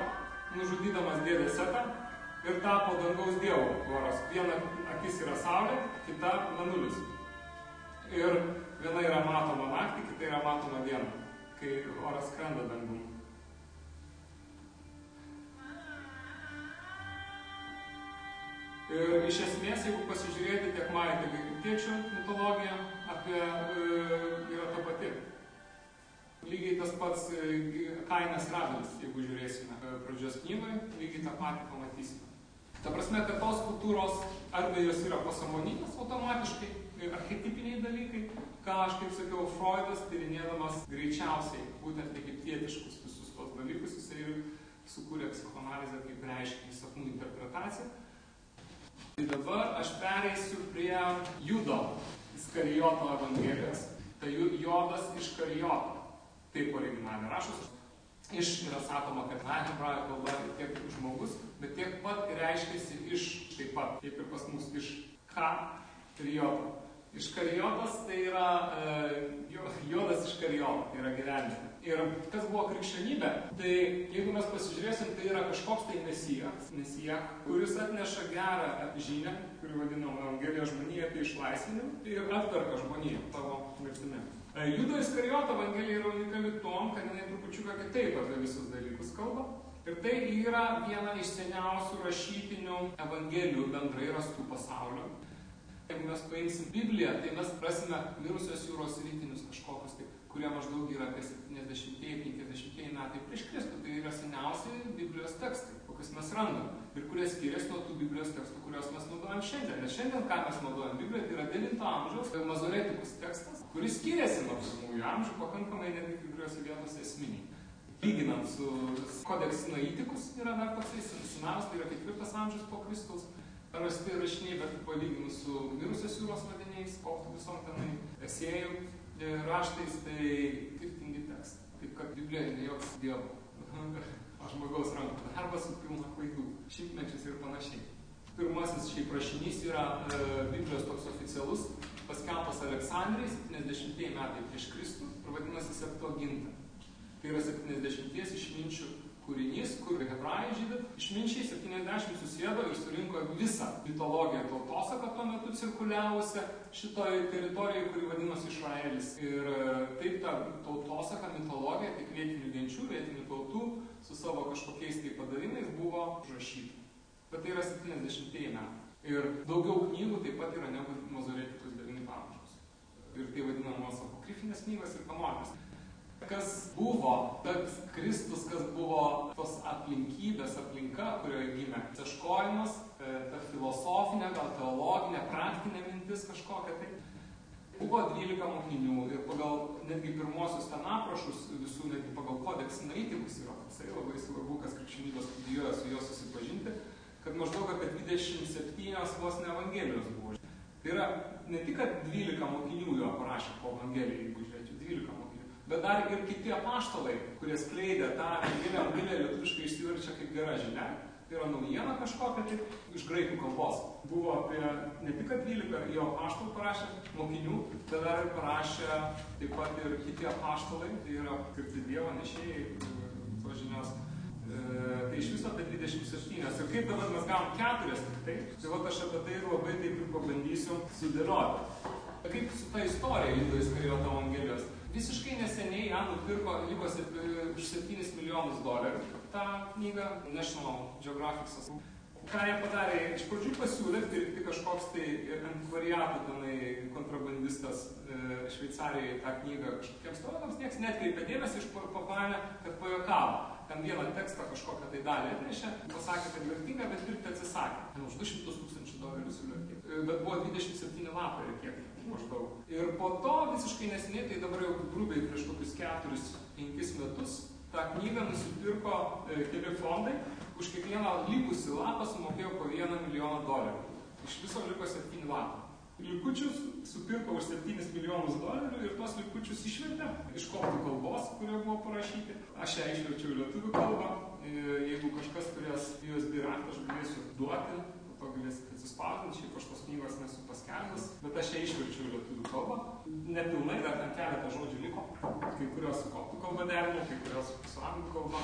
nužudydamas dėdę Setą ir tapo dangaus dievu. Horas. Viena akis yra Saulė, kita Mėnulis. Ir viena yra matoma naktį, kita yra matoma diena, kai Horas skrenda dangum. Ir iš esmės, jeigu pasižiūrėti tiek Maja, tiek egiptiečių mitologiją, apie e, yra ta pati. Lygiai tas pats e, Kainas ir Abelis, jeigu žiūrėsime e, pradžios knygoje, lygiai tą patį pamatysime. Ta prasme, kad tos kultūros arba jos yra pasamoninės automatiškai, e, archetipiniai dalykai, ką aš kaip sakiau, Freudas tyrinėdamas greičiausiai būtent egiptietiškus visus tos dalykus, jisai ir sukūrė psichoanalizę kaip reiškinį sapnų interpretaciją. Tai dabar aš pereisiu prie Judo Iskarijoto Evangelijos. Tai Jodas iš Karijoto. Taip originaliai rašos. Iš yra sakoma, kad na, hebrajų kalba tiek žmogus, bet tiek pat reiškiasi iš taip pat, kaip ir pas mus iš Ka Karijoto. Iš Karijotos tai yra e, jo- Jodas iš Karijoto, tai yra gyvenime. Ir kas buvo krikščionybė, tai jeigu mes pasižiūrėsim, tai yra kažkoks tai mesijas, mesija, kuris atneša gerą žinią, kuri vadinama Evangelija žmonija apie išlaisvinimą ir atperka žmoniją savo mirtimi. E, Judo Iskarijoto Evangelija yra unikali tom, kad jinai trupučiuką kitaip apie visus dalykus kalba. Ir tai yra viena iš seniausių rašytinių Evangelijų bendrai rastų pasaulio. Jeigu mes paimsim Bibliją, tai mes rasime mirusios jūros rytinius kažkokius, tai, kurie maždaug yra apie 70-50 metai prieš Kristų. Tai yra seniausi Biblijos tekstai, kokius mes randam. Ir kurie skiriasi nuo tų Biblijos tekstų, kuriuos mes naudojam šiandien. Nes šiandien, ką mes naudojam Biblijoje, tai yra 9 amžiaus mazoretikos tekstas, kuris skiriasi nuo pirmųjų amžių pakankamai netgi kai kuriuose vietose esminiai. Lyginant su Codex Sinaiticus yra dar toksai senas, tai yra ketvirtas amžius po Kristaus rasti rašiniai, bet palyginus su mirusios jūros vadiniais, koptų visom tenai esėjų e, raštais, tai skirtingi tekstai. Taip kad Biblija ne joks dievo, [laughs] o žmogaus rankų darbas su pilna klaidų, šimtmečiais ir panašiai. Pirmasis šiaip rašinys yra e, Biblijos toks oficialus, paskelbtas Aleksandrijai 70 metai prieš Kristų ir vadinasi Septuaginta. Tai yra 70 išminčių kūrinys, kur hebrajai žydai išminčiai 70 susėdo ir surinko visą mitologiją tautosaką tuo metu cirkuliavusią šitoje teritorijoje, kuri vadinosi Izraelis. Ir e, taip ta tautosaka, mitologija, tik vietinių genčių, vietinių tautų su savo kažkokiais tai padavimais buvo užrašyta. Bet tai yra 70 metai. Ir daugiau knygų taip pat yra negu Mazoretikos 9 amžiaus. Ir tai vadinamos apokrifinės knygos ir kanoninės kas buvo, tas Kristus, kas buvo tos aplinkybės, aplinka, kurioje gimė. Ieškojimas, e, ta filosofinė, gal teologinė, praktinė mintis kažkokia tai. Buvo 12 mokinių ir pagal netgi pirmosius ten aprašus visų, netgi pagal kodeksą naitikus yra toksai labai svarbu, kas krikščionybės studijuoja su juo susipažinti, kad maždaug apie 27 vos ne evangelijos buvo. Tai yra ne tik, kad 12 mokinių jo parašė po evangeliją, jeigu žiūrėčiau, 12 mokinių bet dar ir kiti apaštalai, kurie skleidė tą Evangeliją, Evangeliją lietuviškai išsiverčia kaip gera žinia. Tai yra naujiena kažkokia tai iš graikų kalbos. Buvo apie ne tik 12 jo apaštalų parašė mokinių, bet dar ir parašė taip pat ir kiti apaštalai, tai yra skirti Dievo nešėjai tos žinios. E, tai iš viso apie 27. Ir kaip dabar mes gavom keturias tik tai, tai va aš apie tai labai taip ir pabandysiu sudėlioti. Kaip su ta istorija Judo Iskarijoto Evangelijos? Visiškai neseniai ją nupirko, liko sep- už 7 milijonus dolerių tą knygą National Geographic. Ką jie padarė? Iš pradžių pasiūlė pirkti kažkoks tai antikvariatų tenai kontrabandistas e, Šveicarijoje tą knygą kažkokiems tautoms, niekas netkreipė dėmesį, iš pamanė, kad pajokavo. Ten vieną tekstą kažkokią tai dalį atnešė, pasakė, kad vertinga, bet pirkti atsisakė. Ten už 200 tūkstančių dolerių siūlė. E, Bet buvo 27 lapai ir kiek maždaug. Ir po to visiškai neseniai, tai dabar jau grubiai prieš kokius 4-5 metus, tą knygą nusipirko e, keli fondai, už kiekvieną likusį lapą sumokėjo po 1 milijoną dolerių. Iš viso liko 7 lapai. Likučius supirko už 7 milijonus dolerių ir tuos likučius išvertė iš koptų kalbos, kurie buvo parašyti. Aš ją išverčiau lietuvių kalbą. Jeigu kažkas turės USB raktą, aš galėsiu duoti, po to galėsite atsispausdinti. Šiaip aš tos knygos nesu paskelbęs, bet aš ją išverčiau į lietuvių kalbą. Nepilnai, dar ten keletą žodžių liko. Kai kurios su koptų kalba derinau, kai kurios su anglų kalba.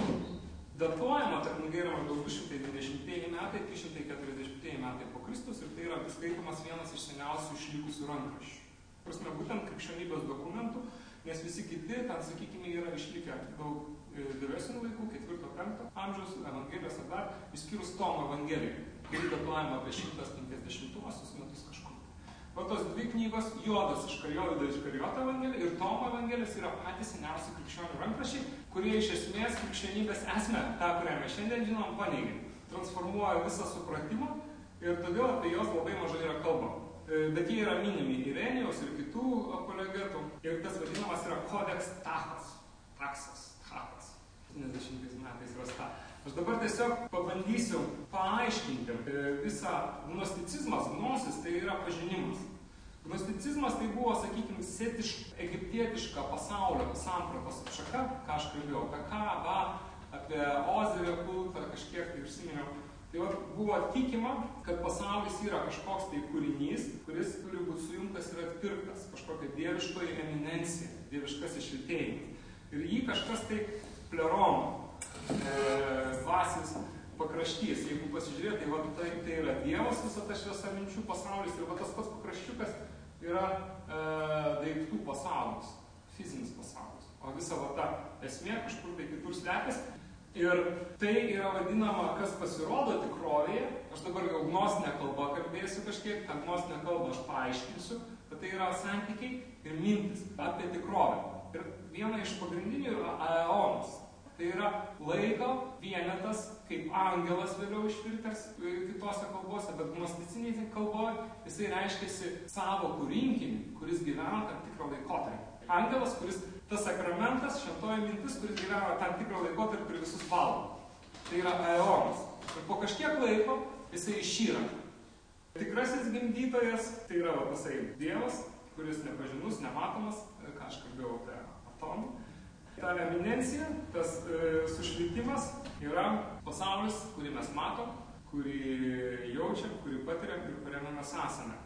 Datuojama ta knyga yra maždaug 220 metai, 340 metai po Kristus ir tai yra skaitomas vienas iš seniausių išlikusių rankraščių. Prasme, būtent krikščionybės dokumentų, nes visi kiti, ten, sakykime, yra išlikę daug vėlesnių laikų, 4-5 amžiaus, Evangelijos ar dar, išskyrus Tomo Evangeliją, kuri datuojama apie 150 metus kažkur. O tos dvi knygos, Juodas iš Karijovido iš Karijoto Evangelija ir Tomo Evangelijas yra patys seniausi krikščionių rankrašiai, kurie iš esmės krikščionybės esmę, tą, kurią mes šiandien žinom, paneigia. Transformuoja visą supratimą ir todėl apie juos labai mažai yra kalbama. Bet jie yra minimi Irenijos ir kitų apologetų. Ir tas vadinamas yra kodeks tachas. Taksas. Tachas. 70 metais rasta. Aš dabar tiesiog pabandysiu paaiškinti visą gnosticizmas, gnosis tai yra pažinimas. Gnosticizmas tai buvo, sakykime, setiška, egiptietiška pasaulio sampratos šaka, ką aš kalbėjau, apie Kavą, apie Ozerio kultą, kažkiek tai užsiminiau. Tai va, buvo tikima, kad pasaulis yra kažkoks tai kūrinys, kuris turi būti sujungtas ir atpirktas, kažkokia dieviškoji eminencija, dieviškas išritėjimas. Ir jį kažkas tai pleromo, dvasinis pakraštys. Jeigu pasižiūrėti, tai, va, tai, tai yra Dievas visą tą šviesą minčių pasaulis ir va, tas pats pakraščiukas yra e, daiktų pasaulis, fizinis pasaulis. O visa va, ta esmė kažkur tai kitur slepiasi. Ir tai yra vadinama, kas pasirodo tikrovėje. Aš dabar jau gnostinę kalbą kalbėsiu kažkiek, tą gnostinę kalbą aš paaiškinsiu, bet tai yra santykiai ir mintis apie tikrovę. Ir viena iš pagrindinių yra aeonas. Tai yra laiko vienetas, kaip angelas vėliau išvirtęs kitose kalbose, bet gnosticinėje kalboje jisai reiškiasi savokų rinkinį, kuris gyvena tam tikrą laikotarpį. Angelas, kuris tas sakramentas, šventoji mintis, kuris gyvena tam tikrą laikotarpį ir visus valdo. Tai yra aeonas. Ir po kažkiek laiko jisai išyra. Tikrasis gimdytojas, tai yra va, tasai Dievas, kuris nepažinus, nematomas, ką aš kalbėjau apie atomą. Ta eminencija, tas e, sušvietimas yra pasaulis, kurį mes matom, kurį jaučiam, kurį patiriam ir kuriame mes esame.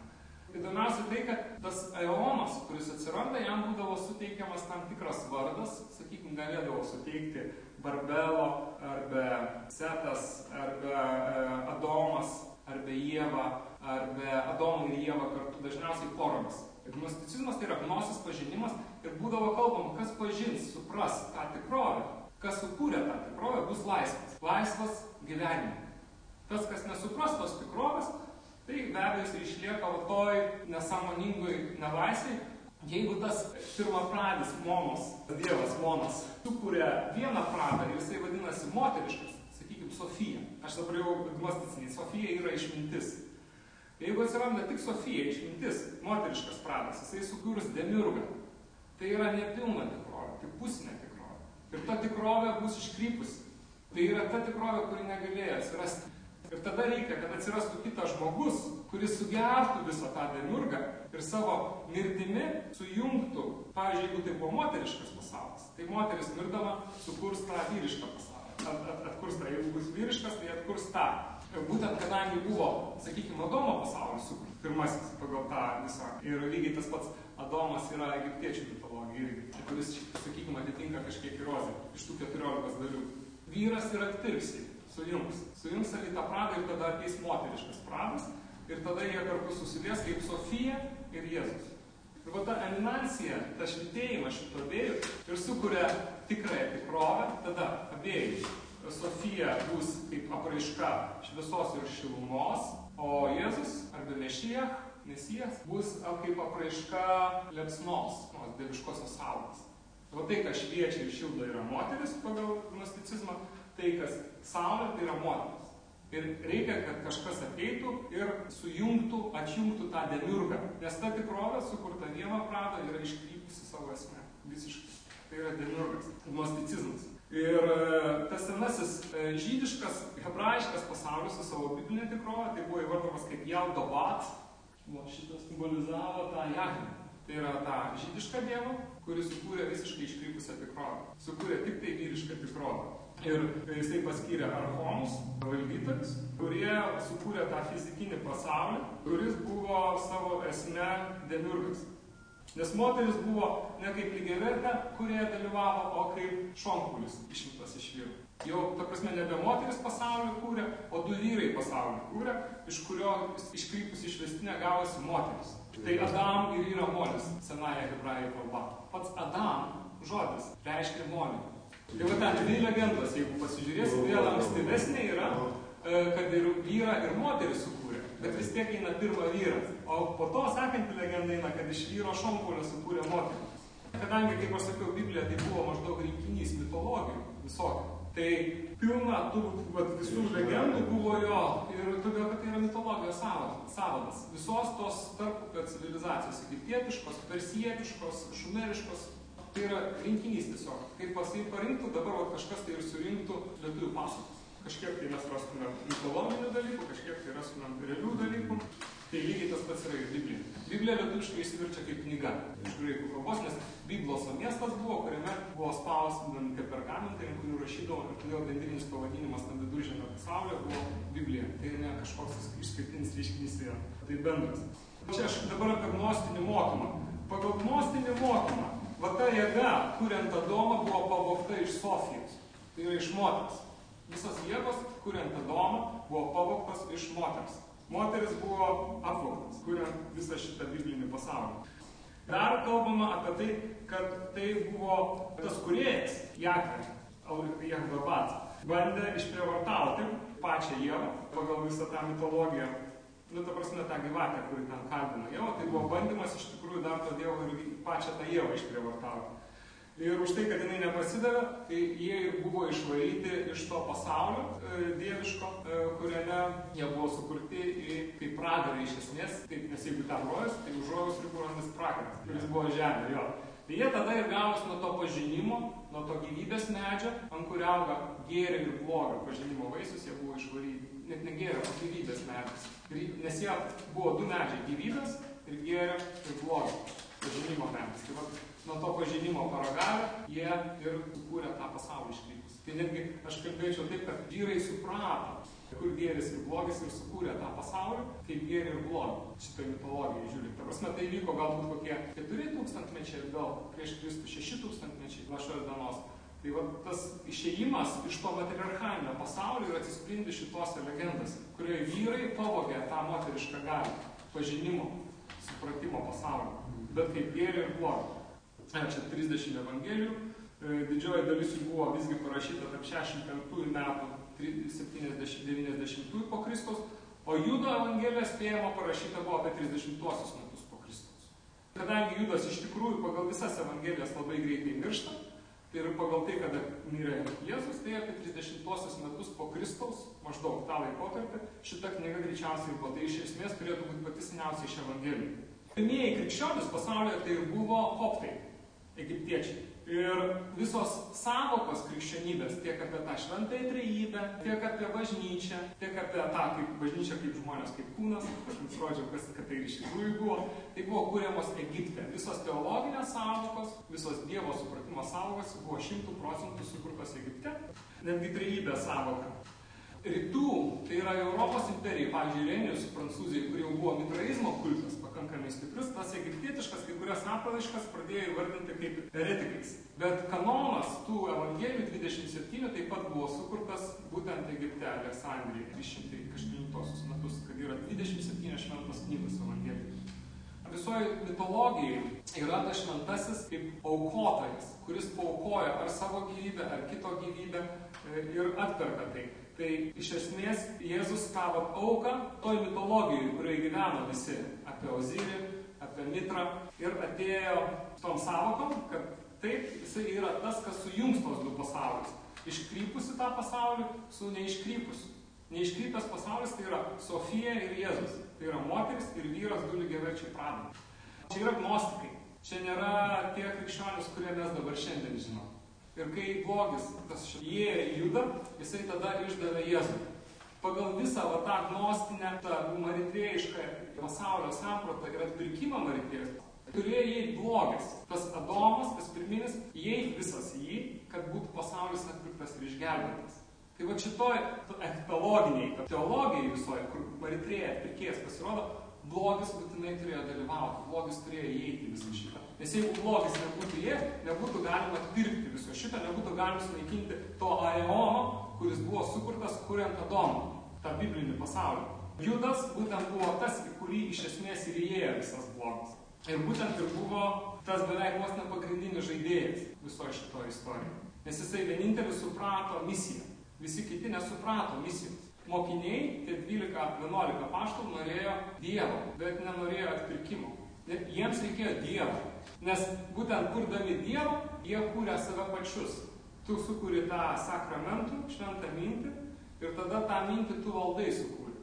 Įdomiausia tai, kad tas aeonas, kuris atsiranda, jam būdavo suteikiamas tam tikras vardas, sakykime, galėdavo suteikti Barbelo, arba Setas, arba e, Adomas, arba Jėva, arba Adomą ir Jėvą kartu, dažniausiai poromis. Gnosticizmas tai yra gnosis pažinimas ir būdavo kalbama, kas pažins, supras tą tikrovę, kas sukūrė tą tikrovę, bus laisvas. Laisvas gyvenime. Tas, kas nesupras tos tikrovės, tai be abejo jis išlieka toj nesąmoningoj nelaisvėj. Jeigu tas pirmapradis monos, dievas monas, sukūrė vieną pradą ir jisai vadinasi moteriškas, sakykime, Sofija. Aš dabar jau gnosticiniai, Sofija yra išmintis. Jeigu atsiranda tik Sofija, išmintis, moteriškas pradas, jisai sukūrus demiurgą. Tai yra nepilna tikrovė, tai pusinė tikrovė. Ir ta tikrovė bus iškrypusi. Tai yra ta tikrovė, kuri negalėjo atsirasti. Ir tada reikia, kad atsirastų kitas žmogus, kuris sugertų visą tą demiurgą ir savo mirtimi sujungtų. Pavyzdžiui, jeigu tai buvo moteriškas pasaulis, tai moteris mirdama sukurs tą vyrišką pasaulį. At, at, atkurs tą, jeigu bus vyriškas, tai atkurs tą būtent kadangi buvo, sakykime, Adomo pasaulis sukurtas, pirmasis pagal tą visą. Ir lygiai tas pats Adomas yra egiptiečių mitologija irgi, kuris, sakykime, atitinka kažkiek įrozę iš tų 14 dalių. Vyras ir atpirksi, sujungs. Sujungs į tą pradą ir tada ateis moteriškas pradas ir tada jie kartu susilies kaip Sofija ir Jėzus. Ir va ta eminencija, ta švitėjimas šito abiejų ir sukuria tikrąją tikrovę, tada abiejų Sofija bus kaip apraiška šviesos ir šilumos, o Jėzus arba Mešija, Mesijas, bus kaip apraiška liepsnos, nors dieviškosios saulės. O tai, kas šviečia ir šildo, yra moteris pagal gnosticizmą, tai, kas saulė, tai yra moteris. Ir reikia, kad kažkas ateitų ir sujungtų, atjungtų tą demiurgą. Nes ta tikrovė, sukurta vieno prado, yra iškrypusi savo esmę. Visiškai. Tai yra demiurgas, gnosticizmas. Ir tas senasis žydiškas, hebrajiškas pasaulis su savo biblinė tikrovė, tai buvo įvardomas kaip Jeldobat, va šitas simbolizavo tą Jahvę. Tai yra tą žydišką dievą, kuris sukūrė visiškai iškrypusią tikrovę. Sukūrė tik tai vyrišką tikrovę. Ir jisai paskyrė archonus, valdytojus, kurie sukūrė tą fizikinį pasaulį, kuris buvo savo esme demiurgas. Nes moteris buvo ne kaip lygiavertė, kurie dalyvavo, o kaip šonkulis išimtas iš vyrų. Jau, ta prasme, nebe moteris pasaulį kūrė, o du vyrai pasaulį kūrė, iš kurio iškrypus išvestinė gavosi moteris. Tai Adam ir yra molis, senąją hebrajų kalba. Pats Adam žodis reiškia molį. Tai va ten dvi legendos, jeigu pasižiūrėsi, vėl ankstyvesnė yra, e, kad ir vyrą ir moterį sukūrė, bet vis tiek eina pirmą vyras. O po to sekanti legenda eina, kad iš vyro šonkulio sukūrė moterį. Kadangi, kaip aš sakiau, Biblija tai buvo maždaug rinkinys mitologijų visokių. Tai pilna tų vat, visų legendų buvo jo ir todėl, kad tai yra mitologijos savadas. Visos tos tarpupio civilizacijos, egiptietiškos, persietiškos, šumeriškos, tai yra rinkinys tiesiog. Kaip pasai parinktų, dabar vat, kažkas tai ir surinktų lietuvių pasakus. Kažkiek tai mes rastume mitologinių dalykų, kažkiek tai rastume realių dalykų. Tai lygiai tas pats yra ir Biblija. Biblija lietuviškai išsiverčia kaip knyga iš graikų kalbos, nes Bibloso miestas buvo, kuriame buvo spausdinami pergamentai, ant kurių rašydavo ir todėl bendrinis pavadinimas tam viduržėmio pasaulio buvo Biblija. Tai ne kažkoks išskirtinis reiškinys, tai, tai bendras. Čia aš dabar apie gnostinį mokymą. Pagal gnostinį mokymą, va ta jėga, kuriant Adomą, buvo pavogta iš Sofijos. Tai yra iš moters. Visas jėgos, kuriant Adomą, buvo pavogtas iš moters. Moteris buvo apvogtas, kuriant visą šitą biblinį pasaulį. Dar kalbama apie tai, kad tai buvo tas kuriejas, Jahve, Jahvebat, bandė išprievartauti pačią Jėvą pagal visą tą mitologiją. Nu, ta prasme, tą gyvatę, kuri ten kalbino Jėvą, tai buvo bandymas iš tikrųjų dar to Dievo ir pačią tą Jėvą išprievartauti. Ir už tai, kad jinai nepasidavė, tai jie buvo išvaryti iš to pasaulio e, dieviško, e, kuriame jie buvo sukurti į, kaip pragarai iš esmės, taip, nes jeigu ten rojus, tai už rojus ribų randas pragaras, kuris buvo žemė, jo. Tai jie tada ir gavus nuo to pažinimo, nuo to gyvybės medžio, ant kurio auga gėrio ir blogio pažinimo vaisius, jie buvo išvaryti. Net ne gėrio, o gyvybės medis. Nes jie buvo du medžiai - gyvybės ir gėrio ir blogio pažinimo medis. Tai va, nuo to pažinimo paragavę, jie ir sukūrė tą pasaulį iškrypus. Tai netgi aš kalbėčiau taip, kad vyrai suprato, kur gėris ir blogis ir sukūrė tą pasaulį, kaip gėrį ir blogį. Šitą mitologiją žiūrint. Ta prasme, tai vyko galbūt kokie 4 tūkstantmečiai ir gal prieš Kristų 6 tūkstantmečiai nuo šios dienos. Tai va tas išėjimas iš to matriarchalinio pasaulio ir atsispindi šitose legendose, kurioje vyrai pavogė tą moterišką galį, pažinimo, supratimo pasaulio, bet kaip gėrį ir blogį čia 30 evangelijų, e, didžioji dalis jų buvo visgi parašyta tarp 65 metų 70-90 po Kristaus, o Judo evangelija spėjama parašyta buvo apie 30 metus po Kristaus. Kadangi Judas iš tikrųjų pagal visas evangelijas labai greitai miršta, tai ir pagal tai, kada mirė Jėzus, tai apie 30 metus po Kristaus, maždaug tą laikotarpį, šita knyga greičiausiai buvo, tai iš esmės turėtų būti pati seniausia iš evangelijų. Pirmieji krikščionis pasaulyje tai ir buvo koptai, egiptiečiai. Ir visos savokos krikščionybės, tiek apie tą šventąją trejybę, tiek apie bažnyčią, tiek apie tą kaip bažnyčią kaip žmonės, kaip kūnas, aš jums rodžiau, kas kad tai iš tikrųjų buvo, tai buvo kūriamos Egipte. Visos teologinės savokos, visos Dievo supratimo savokos buvo šimtų procentų sukurtos Egipte. Netgi trejybės savoka rytų, tai yra Europos imperija, pavyzdžiui, Renijos prancūzijai, kur jau buvo mitraizmo kultas pakankamai stiprus, tas egiptietiškas, kai kurias apraiškas pradėjo įvardinti kaip eretikais. Bet kanonas tų evangelijų 27 taip pat buvo sukurtas būtent Egipte, Aleksandrijai, 308 metus, kad yra 27 šventos knygos evangelijų. Visoji mitologijai yra tas šventasis kaip aukotojas, kuris paukoja ar savo gyvybę, ar kito gyvybę e, ir atperka tai. Tai iš esmės Jėzus tavo auką toj mitologijai, kurioje gyveno visi apie Ozirį, apie Mitrą ir atėjo tom savokom, kad taip, jisai yra tas, kas sujungs tos du pasaulius. Iškrypusi tą pasaulį su neiškrypusiu. Neiškrypęs pasaulis tai yra Sofija ir Jėzus. Tai yra moteris ir vyras du lygiaverčiai pradai. Čia yra gnostikai. Čia nėra tie krikščionys, kurie mes dabar šiandien žinom. Ir kai blogis, tas jie juda, jisai tada išdavė Jėzų. Pagal visą va, tą gnostinę, tą maritrėjišką pasaulio sampratą ir atpirkimą maritrėjus, turėjo įeiti blogis. Tas Adomas, tas pirminis, įeiti visas į jį, kad būtų pasaulis atpirktas ir išgelbėtas. Tai va šitoj ektologiniai, teologijai visoje, kur maritrėja atpirkėjas pasirodo, blogis būtinai turėjo dalyvauti, blogis turėjo įeiti visą šitą. Nes jeigu blogis nebūtų įėjęs, nebūtų galima atpirkti viso šito, nebūtų galima sunaikinti to aeono, kuris buvo sukurtas kuriant Adomą, tą biblinį pasaulį. Judas būtent buvo tas, į kurį iš esmės ir įėjo visas blogis. Ir būtent ir buvo tas beveik vos ne pagrindinis žaidėjas visoje šitoje istorijoje. Nes jisai vienintelis suprato misiją. Visi kiti nesuprato misijos. Mokiniai, tie 12-11 paštų norėjo Dievo, bet nenorėjo atpirkimo. Jiems reikėjo Dievo. Nes būtent kurdami Dievą, jie kūrė save pačius. Tu sukūri tą sakramentų, šventą mintį ir tada tą mintį tu valdai sukūri.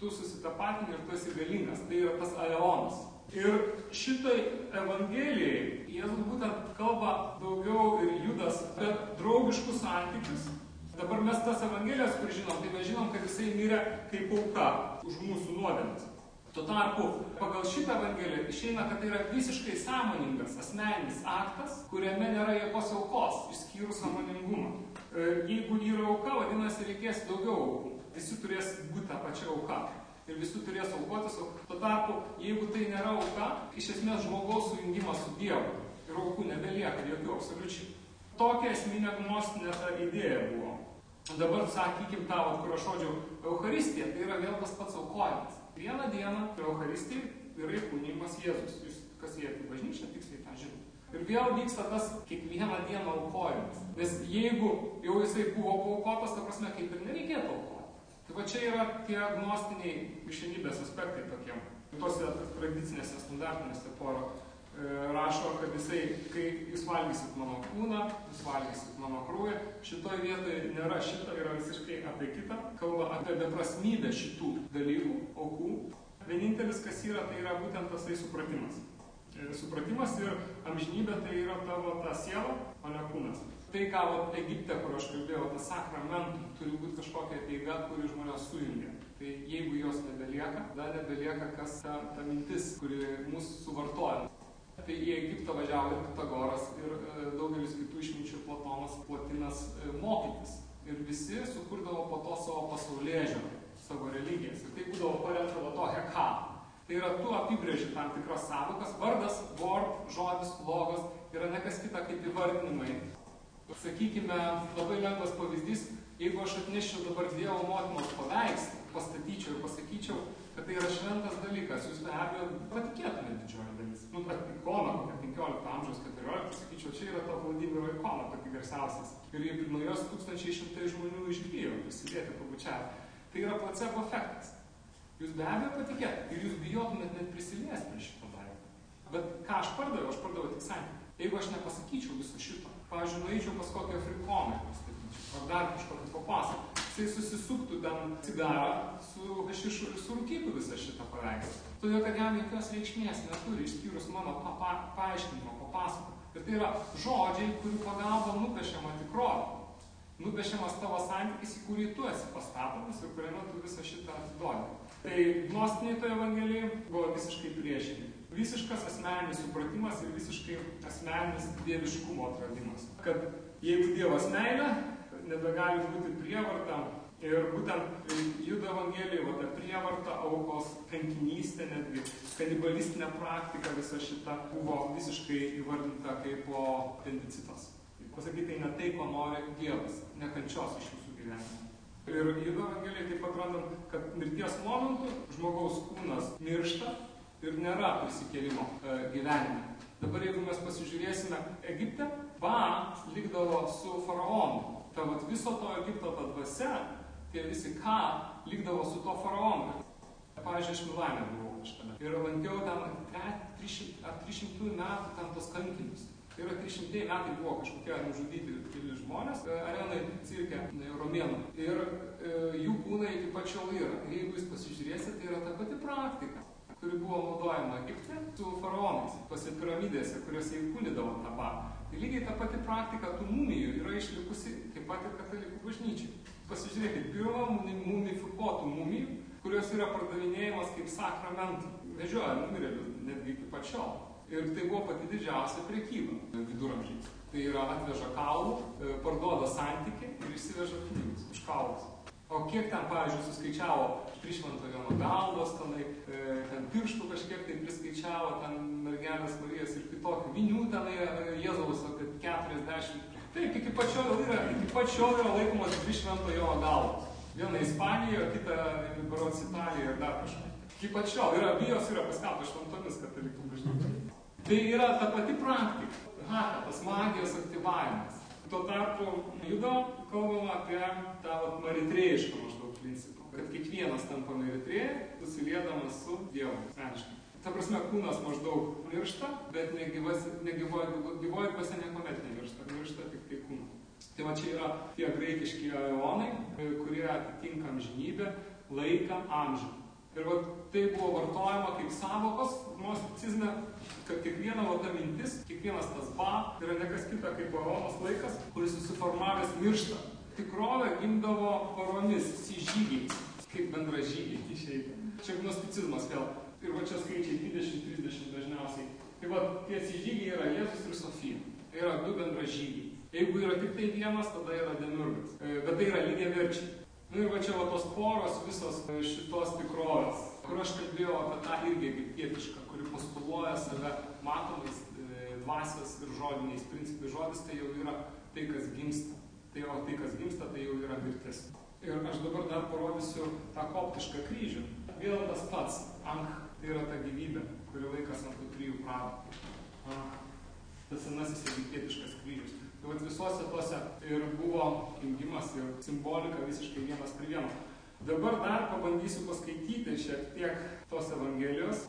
Tu susitapatini ir tu esi galingas. Tai yra tas aeonas. Ir šitai Evangelijai Jėzus būtent kalba daugiau ir judas apie draugiškus santykius. Dabar mes tas Evangelijas, kur žinom, tai mes žinom, kad jisai mirė kaip auka už mūsų nuodėmes. Tuo tarpu, pagal šitą Evangeliją išeina, kad tai yra visiškai sąmoningas asmeninis aktas, kuriame nėra jokios aukos, išskyrus sąmoningumą. Jeigu yra auka, vadinasi, reikės daugiau aukų. Visi turės būti tą pačią auką ir visi turės aukotis, o tuo tarpu, jeigu tai nėra auka, iš esmės žmogaus sujungimas su Dievu ir aukų nebelieka jokių absoliučiai. Tokia esminė gnostinė ta idėja buvo. Dabar, sakykime, tą, kur aš žodžiu, Euharistija, tai yra vėl tas pats aukojimas. Vieną dieną Euharistijai yra įkūnymas Jėzus. Jūs, kas jie į bažnyčią, tiksliai tą žino. Ir vėl vyksta tas kiekvieną dieną aukojimas. Nes jeigu jau jisai buvo paukotas, ta prasme, kaip ir nereikėtų aukoti. Tai va čia yra tie gnostiniai mišinybės aspektai tokie. Tose tradicinėse standartinėse poro rašo, kad jisai, kai jūs valgysit mano kūną, jūs valgysit mano krūvį, šitoje vietoje nėra šito, yra visiškai apie kitą, kalba apie beprasmybę šitų dalykų, aukų. Vienintelis, kas yra, tai yra būtent tasai supratimas. E, supratimas ir amžinybė tai yra tavo ta siela, o ne kūnas tai, ką vat, Egipte, kur aš kalbėjau, tas sakramentų, turi būti kažkokia teiga, kuri žmonės sujungia. Tai jeigu jos nebelieka, tada nebelieka kas ta, ta mintis, kuri mūsų suvartoja. Tai į Egiptą važiavo ir Pitagoras, ir e, daugelis kitų išminčių Platonas, Platinas e, mokytis. Ir visi sukurdavo po to savo pasaulyje žiūrą, savo religijas. Ir tai būdavo paremta to heka. Tai yra tu apibrėži tam tikras savokas, vardas, vord, žodis, logos yra ne kas kita kaip įvardinimai sakykime, labai lengvas pavyzdys, jeigu aš atneščiau dabar Dievo motinos paveikslą, pastatyčiau ir pasakyčiau, kad tai yra šventas dalykas, jūs be abejo patikėtumėte didžioji. Nu, ta ikona, kokia 15 amžiaus 14, sakyčiau, čia yra ta Vladimiro ikona, pati garsiausias. Ir nuo jos tūkstančiai šimtai žmonių išbijo prisidėti pabučiavę. Tai yra placebo efektas. Jūs be abejo patikėtumėte ir jūs bijotumėt net prisiliesti prie šito daikto. Bet ką aš pardaviau, aš pardaviau tik santykį. Jeigu aš nepasakyčiau viso šito, pavyzdžiui, nueičiau pas kokią afrikoną ar dar kažkokį papasakot, jisai susisuktų ten cigarą su hašišu ir surūkytų visą šitą paveikslą. Todėl, kad jam jokios reikšmės neturi, išskyrus mano pa pa paaiškinimo, papasakot. Ir tai yra žodžiai, kurių pagalba nupiešiama tikrovė. Nupiešiamas tavo santykis, į kurį tu esi pastatomas ir kuriame tu visą šitą atiduodi. Tai gnostiniai toje Evangelijoje buvo visiškai priešingai visiškas asmeninis supratimas ir visiškai asmeninis dieviškumo atradimas. Kad jeigu Dievas meilė, nebegali būti prievarta. Ir būtent Judo Evangelijoje, va ta prievarta, aukos, kankinystė, netgi kanibalistinė praktika, visa šita buvo visiškai įvardinta kaip apendicitas. Pasakyti, tai ne tai, ko nori Dievas, ne kančios iš jūsų gyvenimo. Ir Judo Evangelijoje taip pat randam, kad mirties momentu žmogaus kūnas miršta, ir nėra prisikėlimo e, gyvenime. Dabar jeigu mes pasižiūrėsime Egipte, va likdavo su faraonu. Ta vat viso to Egipto ta dvasia, tie visi ką, likdavo su to faraonu. Pavyzdžiui, aš Milane buvau kažkada. Ir lankiau ten 300, ar 300 metų ten tos kankinius. Tai yra 300 metai buvo kažkokie nužudyti keli žmonės e, arenai cirke romėnų. Ir e, jų kūnai iki pačio yra. Ir jeigu jūs pasižiūrėsite, tai yra ta pati praktika kuri buvo naudojama Egipte su faraonais, tose piramidėse, kuriuose įkūnydavo tabą. Tai lygiai ta pati praktika tų mumijų yra išlikusi taip pat ir katalikų bažnyčiai. Pasižiūrėkit, pilna mumifikuotų mumijų, kurios yra pardavinėjimas kaip sakramentai. Vežioja numirėlius netgi iki pačiol. Ir tai buvo pati didžiausia priekyba viduramžiais. Tai yra atveža kaulų, e, parduoda santyki ir išsiveža pinigus už kaulus. O kiek ten, pavyzdžiui, suskaičiavo Prišvento Jono galvos, tenai, e, ten pirštų kažkiek tai priskaičiavo, ten mergelės Marijas ir kitokių. Vinių tenai e, Jėzaus apie 40 Taip, iki pačiol yra, iki pačiol yra laikomos dvi švento jo galvos. Viena Ispanijoje, kita Berots Italijoje ir dar kažkur. Iki pačiol yra bijos yra paskelbta šventomis katalikų bažnyčiai. Tai yra ta pati praktika. Haka, tas magijos aktyvavimas. Tuo tarpu judo kalbama apie tą maritrėjišką maždaug principą. Kad kiekvienas tampa maritrėje, susiliedamas su Dievu. Asmeniškai. Ta prasme, kūnas maždaug miršta, bet negyvoji dvasia niekuomet nemiršta, miršta tik tai kūnas. Tai va čia yra tie graikiški aeonai, kurie atitinka amžinybę, laiką, amžių. Ir va, tai buvo vartojama kaip savokos gnosticizme, kad kiekviena va ta mintis, kiekvienas tas ba yra nekas kita kaip aeonos laikas, kuris susiformavęs miršta. Tikrovė gimdavo paromis, sižygiais, kaip bendražygiai išeita. Čia gnosticizmas vėl ir va čia skaičiai 20-30 dažniausiai. Tai va, tie žygiai yra Jėzus ir Sofija. Tai yra du bendražygiai. Jeigu yra tik tai vienas, tada yra demirgas. E, bet tai yra lygiai verčiai. Nu, ir va čia va tos poros visos šitos tikrovės, kur aš kalbėjau apie tą irgi egiptietišką, kuri postuluoja save matomais e, dvasios ir žodiniais principais. Žodis tai jau yra tai, kas gimsta. Tai o tai, kas gimsta, tai jau yra mirtis. Ir aš dabar dar parodysiu tą koptišką kryžių. Vėl tas pats. Ank Tai yra ta gyvybė, kuri laikas ant tų trijų pradų. Tas senasis egiptietiškas kryžius. Tai vat visuose tuose ir buvo jungimas ir simbolika visiškai vienas prie vieno. Dabar dar pabandysiu paskaityti šiek tiek tos Evangelijos,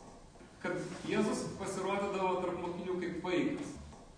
kad Jėzus pasirodydavo tarp mokinių kaip vaikas.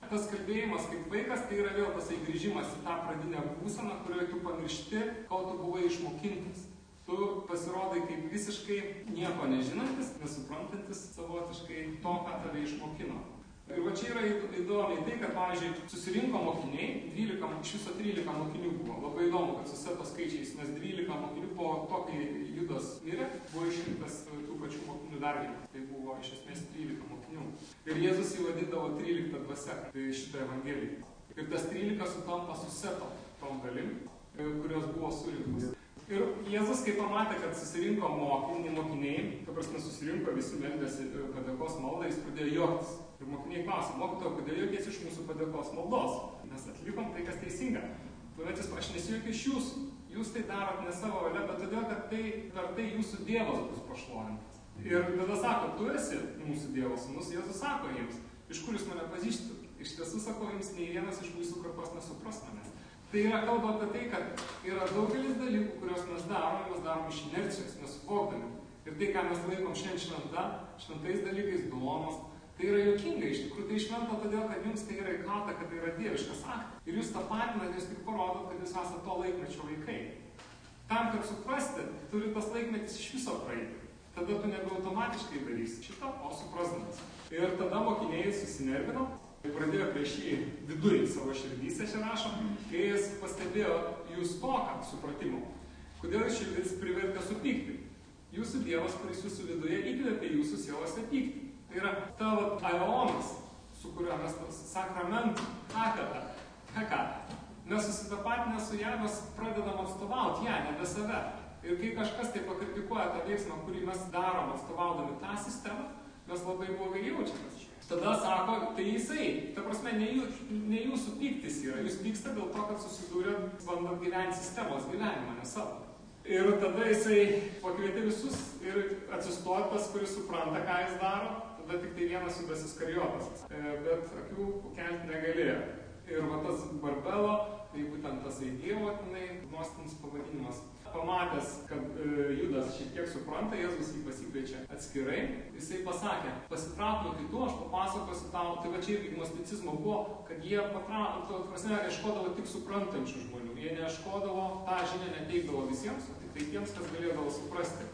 Tas kalbėjimas kaip vaikas tai yra vėl tasai grįžimas į tą pradinę būseną, kurioje tu pamiršti, kol tu buvai išmokintas tu pasirodai kaip visiškai nieko nežinantis, nesuprantantis savotiškai to, ką tave išmokino. Ir va čia yra įdomiai tai, kad, pavyzdžiui, susirinko mokiniai, 12, iš viso 13 mokinių buvo. Labai įdomu, kad suseto skaičiais, nes 12 mokinių po to, kai Judas mirė, buvo išrinktas tų pačių mokinių dar vienas. Tai buvo iš esmės 13 mokinių. Ir Jėzus jį vadindavo 13 dvasia, tai šitą evangeliją. Ir tas 13 sutampa suseto tom dalim, kurios buvo surinktos. Ir Jėzus, kai pamatė, kad susirinko mokiniai, mokiniai, ta prasme susirinko visi meldėsi e, padėkos maldą, jis pradėjo juoktis. Ir mokiniai klausė, mokytojo, kodėl jokies iš mūsų padėkos maldos? Mes atlikom tai, kas teisinga. Tuomet jis, aš nesijuokiu iš jūsų. Jūs tai darot ne savo valia, bet todėl, kad tai, per tai jūsų Dievas bus pašlovintas. Ir tada sako, tu esi mūsų Dievo sūnus, Jėzus sako jiems, iš kur jūs mane pažįstate? Iš tiesų sakau jums, nei vienas iš mūsų kartos nesupras manęs. Tai yra kalba apie tai, kad yra daugelis dalykų, kuriuos mes darome, mes darome iš inercijos, nesuvokdami. Ir tai, ką mes laikom šiandien šventa, šventais dalykais, duomos, tai yra jokinga iš tikrųjų. Tai šventa todėl, kad jums tai yra įkalta, kad tai yra dieviškas aktas. Ir jūs tą patinat, jūs tik parodot, kad jūs esate to laikmečio vaikai. Tam, kad suprasti, turi tas laikmetis iš viso praeiti. Tada tu nebe automatiškai darysi šitą, o suprasdamas. Ir tada mokiniai susinervino pradėjo prieš jį viduje savo širdyse čia rašo, kai jis pastebėjo jų stoką supratimo. Kodėl širdis privertė supykti? Jūsų Dievas, kuris jūsų viduje įkvėpė jūsų sielose pykti. Tai yra tavo aeonas, su kuriuo mes sakramentų, akata, heka. Mes susitapatinę su ją, mes pradedam atstovauti ją, nebe save. Ir kai kažkas tai pakritikuoja tą veiksmą, kurį mes darom atstovaudami tą sistemą, mes labai blogai jaučiamės. Tada sako, tai jisai, ta prasme, ne, jų, ne jūsų pyktis yra, jūs pyksta dėl to, kad susidūrėt, bandot gyventi sistemos gyvenimą, ne savo. Ir tada jisai pakvietė visus ir atsistojo tas, kuris supranta, ką jis daro, tada tik tai vienas judas įskarijotas, e, bet akių kelti negalėjo. Ir va tas Barbelo, tai būtent tas Dievo, tenai, nuostinis pavadinimas, pamatęs, kad e, Judas šiek tiek supranta, Jėzus jį pasikviečia atskirai, jisai pasakė, pasitrauk nuo kitų, aš papasakosiu tau, tai va čia irgi gnosticizmo buvo, kad jie patrauktų, prasme, ieškodavo tik suprantančių žmonių, jie neieškodavo, tą žinią neteikdavo visiems, o tik tai tiems, kas galėdavo suprasti.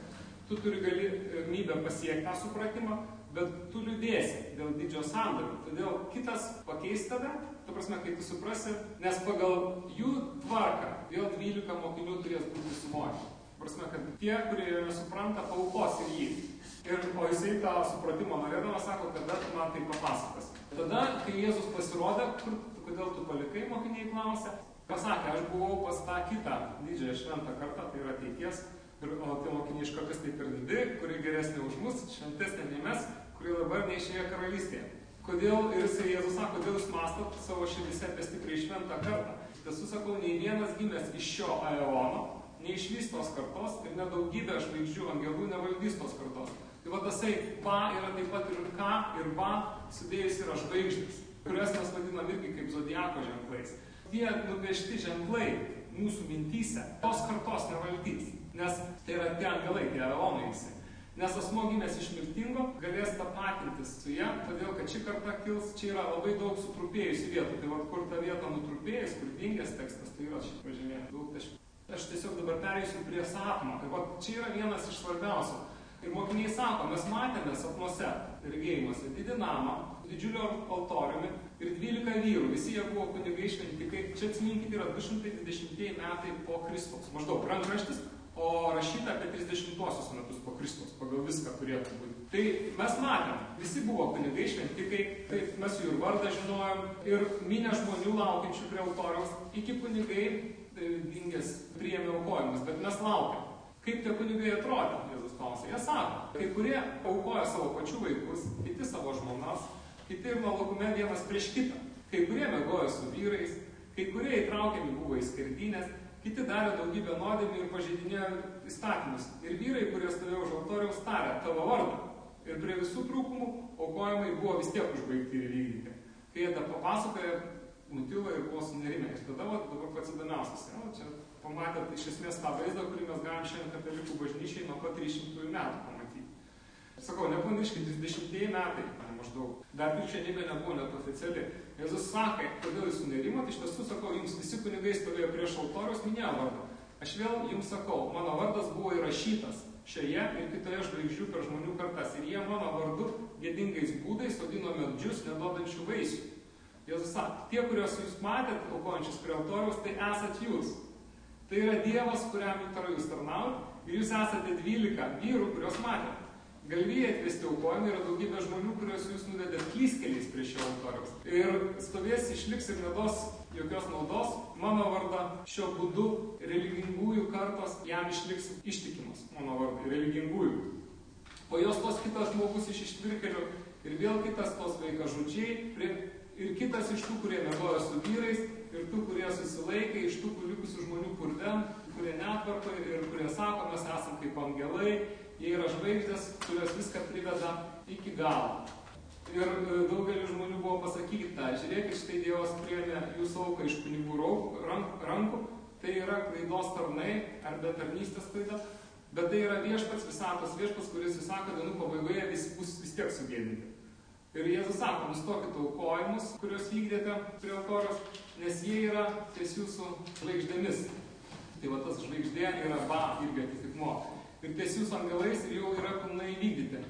Tu turi galimybę pasiekti tą supratimą, bet tu liūdėsi dėl didžio sandorio. Todėl kitas pakeis tave, ta prasme, kai tu suprasi, nes pagal jų tvarką vėl 12 mokinių turės būti sumokyti. Prasme, kad tie, kurie nesupranta, paukos ir jį. Ir, o jisai tą supratimą norėdamas sako, kada tu man tai papasakos. Tada, kai Jėzus pasirodė, kur, kodėl tu palikai, mokiniai klausė, pasakė, aš buvau pas tą kitą didžiąją šventą kartą, tai yra ateities, ir, o tie mokiniai iš kokias tai per dvi, kuri geresnė už mus, šventesnė nei mes, kuri dabar neišėjo karalystėje. Kodėl, ir jisai Jėzus sako, kodėl jūs mastot savo širdise apie stipriai šventą kartą. Tiesų sakau, nei vienas gimęs iš šio aeono, neišvys tos kartos ir nedaugybė žvaigždžių angelų nevaldys tos kartos. Tai va tasai pa yra taip pat ir ką ir va sudėjus yra žvaigždės, kurias mes vadinam irgi kaip zodiako ženklais. Tie nupiešti ženklai mūsų mintyse tos kartos nevaldys, nes tai yra tie angelai, tie aeonai visi. Nes asmo gimęs iš mirtingo galės tapatintis su ją, todėl kad ši karta kils, čia yra labai daug sutrupėjusių vietų. Tai va, kur ta vieta nutrupėjus, kur dingęs tekstas, tai yra šiaip pažymėta daug taškų. Aš tiesiog dabar perėsiu prie sapno. Tai va, čia yra vienas iš svarbiausių. Ir mokiniai sako, mes matėme sapnuose, regėjimuose, didį namą, didžiulio altoriumi ir 12 vyrų. Visi jie buvo kunigai šventikai. Čia atsiminkite, yra 220 metai po Kristaus. Maždaug rankraštis, o rašyta apie 30-osius metus po Kristaus. Pagal viską turėtų būti. Tai mes matėm, visi buvo kunigai šventikai, tai mes jų ir vardą žinojom, ir minė žmonių laukiančių prie altoriaus, iki kunigai dingęs priėmė aukojimus, bet mes laukiam. Kaip tie kunigai atrodė, Jėzus klausė. Jie sako, kai kurie aukoja savo pačių vaikus, kiti savo žmonas, kiti ir nuolakume vienas prieš kitą. Kai kurie mėgojo su vyrais, kai kurie įtraukiami buvo į skardinės, kiti darė daugybę nuodėmį ir pažeidinėjo įstatymus. Ir vyrai, kurie stovėjo už altoriaus, tarė tavo vardą. Ir prie visų trūkumų aukojimai buvo vis tiek užbaigti ir vykdyti. Kai jie tą papasakoja, nutilo ir buvo sunerimę. Ir tada va, dabar pats įdomiausias. Ja, čia pamatėt iš esmės tą vaizdą, kurį mes galim šiandien katalikų bažnyčiai nuo pat 300 metų pamatyti. Sakau, nepamirškit, 30 metai maždaug. Dar krikščionybė nebuvo net oficiali. Jėzus sakė, kodėl jūs sunerimot, iš tiesų sakau, jums visi kunigai stovėjo prieš altorius, minėjo vardą. Aš vėl jums sakau, mano vardas buvo įrašytas šioje ir kitoje žvaigždžių per žmonių kartas. Ir jie mano vardu gėdingais būdais sodino medžius, neduodančių vaisių. Jėzus sako, tie, kuriuos jūs matėt aukojančius prie altoriaus, tai esat jūs. Tai yra Dievas, kuriam jūs tarnaujat ir jūs esate 12 vyrų, kuriuos matėt. Galvijai atvesti aukojimai yra daugybė žmonių, kuriuos jūs nuvedėt klyskeliais prie šio altoriaus. Ir stovės išliks ir nedos jokios naudos. Mano vardą šio būdu religingųjų kartos jam išliks ištikimas. Mano vardą religingųjų. Po jos tos kitas žmogus iš ištvirkelių ir vėl kitas tos vaikas žudžiai ir kitas iš tų, kurie mėgojo su vyrais, ir tų, kurie susilaikė, iš tų likusių žmonių purven, kurie netvarko ir kurie sako, mes esame kaip angelai, jie yra žvaigždės, kurios viską priveda iki galo. Ir e, daugelis žmonių buvo pasakyta, žiūrėkit, štai Dievas priėmė jūsų auką iš kunigų rankų, tai yra klaidos tarnai ar betarnystės klaida, bet tai yra viešpats visatos viešpats, kuris vis sako, dienų pabaigoje visi bus vis tiek sugėdinti. Ir Jėzus sako, nustokit aukojimus, kuriuos vykdėte prie altoriaus, nes jie yra ties jūsų žvaigždėmis. Tai va tas žvaigždė yra ba irgi atitikmo. Ir ties jūsų angelais ir jau yra pilnai vykdyti.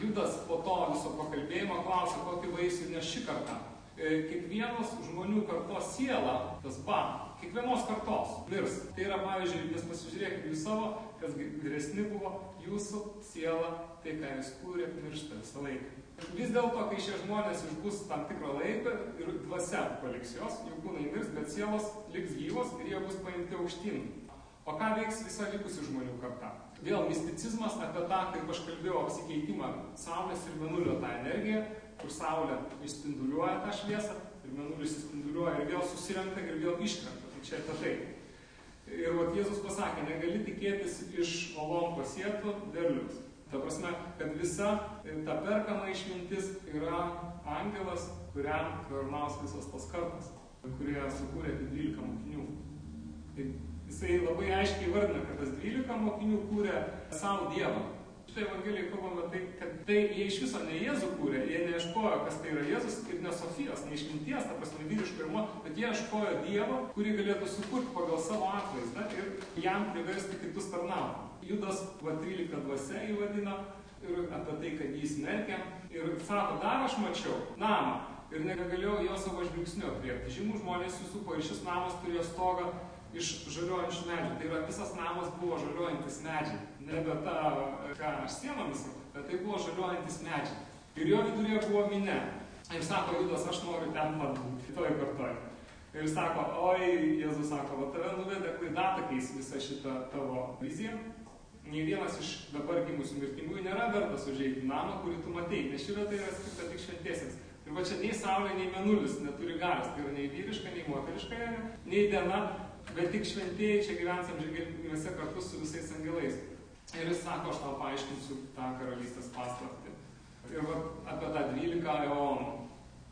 Judas po to viso pakalbėjimo klausė, kokį vaisių nes šį kartą. E, kiekvienos žmonių kartos siela, tas ba, kiekvienos kartos mirs. Tai yra, pavyzdžiui, mes pasižiūrėkime į savo, kas vyresni buvo, jūsų siela, tai ką jūs kūrėt, miršta visą laiką. Vis dėlto, kai šie žmonės išbus tam tikrą laiką ir dvasia paliks jos, jų kūnai mirs, bet sielos liks gyvos ir jie bus paimti aukštyn. O ką veiks visa likusi žmonių karta? Vėl misticizmas apie tą, kaip aš kalbėjau, apsikeitimą Saulės ir Menulio tą energiją, kur Saulė išspinduliuoja tą šviesą ir Menulis išspinduliuoja ir vėl susirenka ir vėl iškrenta. Tai čia apie tai. Ir vat Jėzus pasakė, negali tikėtis iš olom pasėtų derlius. Ta prasme, kad visa ta perkama išmintis yra angelas, kuriam tarnaus visas tas kartas, kurie sukūrė 12 mokinių. Tai jisai labai aiškiai vardina, kad tas 12 mokinių kūrė savo Dievą. Štai Evangelijai kalbame tai, kad tai jie iš viso ne Jėzų kūrė, jie neieškojo, kas tai yra Jėzus ir ne Sofijos, ne išminties, ta prasme vyriško ir mo, bet jie ieškojo Dievo, kurį galėtų sukurti pagal savo atvaizdą ir jam priversti kitus tarnauti. Judas, va 13 dvasia jį vadina ir apie tai, kad jį smerkia. Ir sako, dar aš mačiau namą ir negalėjau jo savo žvilgsniu apriepti. Žymų žmonės susupo ir šis namas turėjo stogą iš žaliuojančių medžių. Tai yra visas namas buvo žaliuojantis medžiai. Nebe ta, ką aš sienomis, bet tai buvo žaliuojantis medžiai. Ir jo viduryje buvo minė. Ir sako, Judas, aš noriu ten pat būti, toj kartoj. Ir sako, oi, Jėzus sako, va tave nuvedė klaidatakiais visą šitą tavo viziją. Nei vienas iš dabar gimusių mirtingųjų nėra vertas užeiti namą, kurį tu matei, nes ši vieta yra skirta tik šventiesiems. Ir va čia nei saulė, nei menulis neturi galios, tai yra nei vyriška, nei moteriška, nei diena, bet tik šventieji čia gyvens amžingiuose kartu su visais angelais. Ir jis sako, aš tau paaiškinsiu tą karalystės paslaptį. Ir va, apie tą 12 eonų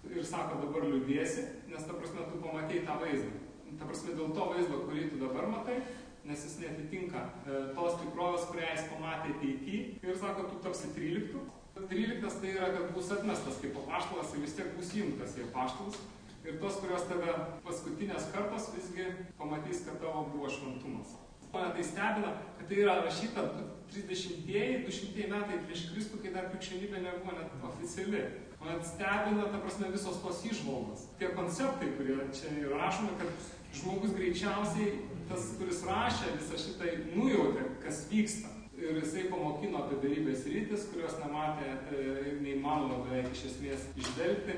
ir sako, dabar liūdėsi, nes ta prasme tu pamatėjai tą vaizdą. Ta prasme dėl to vaizdo, kurį tu dabar matai, nes jis netitinka e, tos tikrovės, kurią jis pamatė ateity. Ir sako, tu tapsi 13. 13 tai yra, kad bus atmestas kaip apaštalas ir vis tiek bus įjungtas į apaštalus. Ir tos, kurios tave paskutinės kartos visgi pamatys, kad tavo buvo šventumas. Mane tai stebina, kad tai yra rašyta 30-ieji, 200 metai prieš Kristų, kai dar krikščionybė nebuvo net oficiali. Man stebina, ta prasme, visos tos išvalgos. Tie konceptai, kurie čia yra rašomi, kad žmogus greičiausiai, tas, kuris rašė visą šitą, nujautė, kas vyksta. Ir jisai pamokino apie darybės rytis, kurios nematė e, neįmanoma beveik iš esmės išvelgti.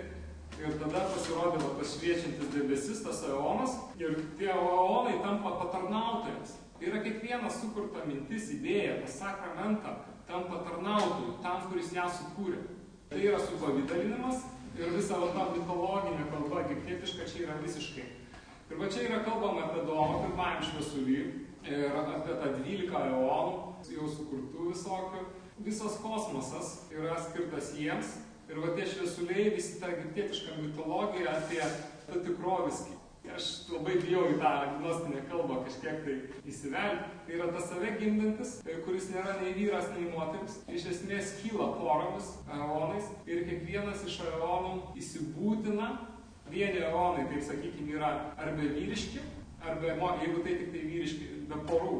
Ir tada pasirodė tas šviečiantis debesis, tas eonas. Ir tie eonai tampa patarnautojams. Tai yra kiekviena sukurta mintis, idėja, tas sakramentą tampa tarnautoju, tam, kuris ją sukūrė. Tai yra supavidalinimas ir visa va, ta mitologinė kalba, egiptietiška, čia yra visiškai. Ir va čia yra kalbama apie Domą pirmajam šviesulį ir apie tą 12 eonų, jau sukurtų visokių. Visas kosmosas yra skirtas jiems ir va tie šviesuliai, visi ta egiptietiška mitologija apie tą tikroviskį aš labai bijau į tą gnostinę kalbą kažkiek tai įsivelti. Tai yra tas save gimdantis, e, kuris nėra nei vyras, nei moteris. Iš esmės kyla poromis, aeonais ir kiekvienas iš aeonų įsibūtina. Vieni aeonai, taip sakykime, yra arba vyriški, arba, jeigu tai tik tai vyriški, be porų.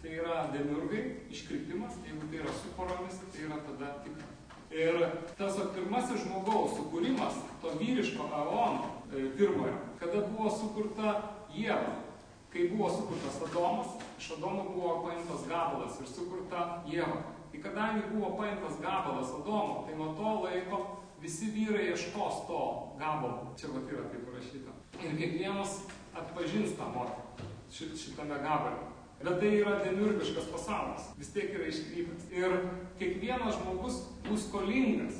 Tai yra demiurgai, iškrypimas, jeigu tai yra su poromis, tai yra tada tikra. Ir tas pirmasis žmogaus sukūrimas, to vyriško aeono, e, pirmojo, kada buvo sukurta Jėva, kai buvo sukurtas Adomas, iš Adomo buvo paimtas gabalas ir sukurta Jėva. Tai kadangi buvo paimtas gabalas Adomo, tai nuo to laiko visi vyrai ieškos to gabalo. Čia va yra taip parašyta. Ir kiekvienas atpažins tą moterį šitame gabale. Bet tai yra demiurgiškas pasaulis, vis tiek yra iškrypęs. Ir kiekvienas žmogus bus skolingas.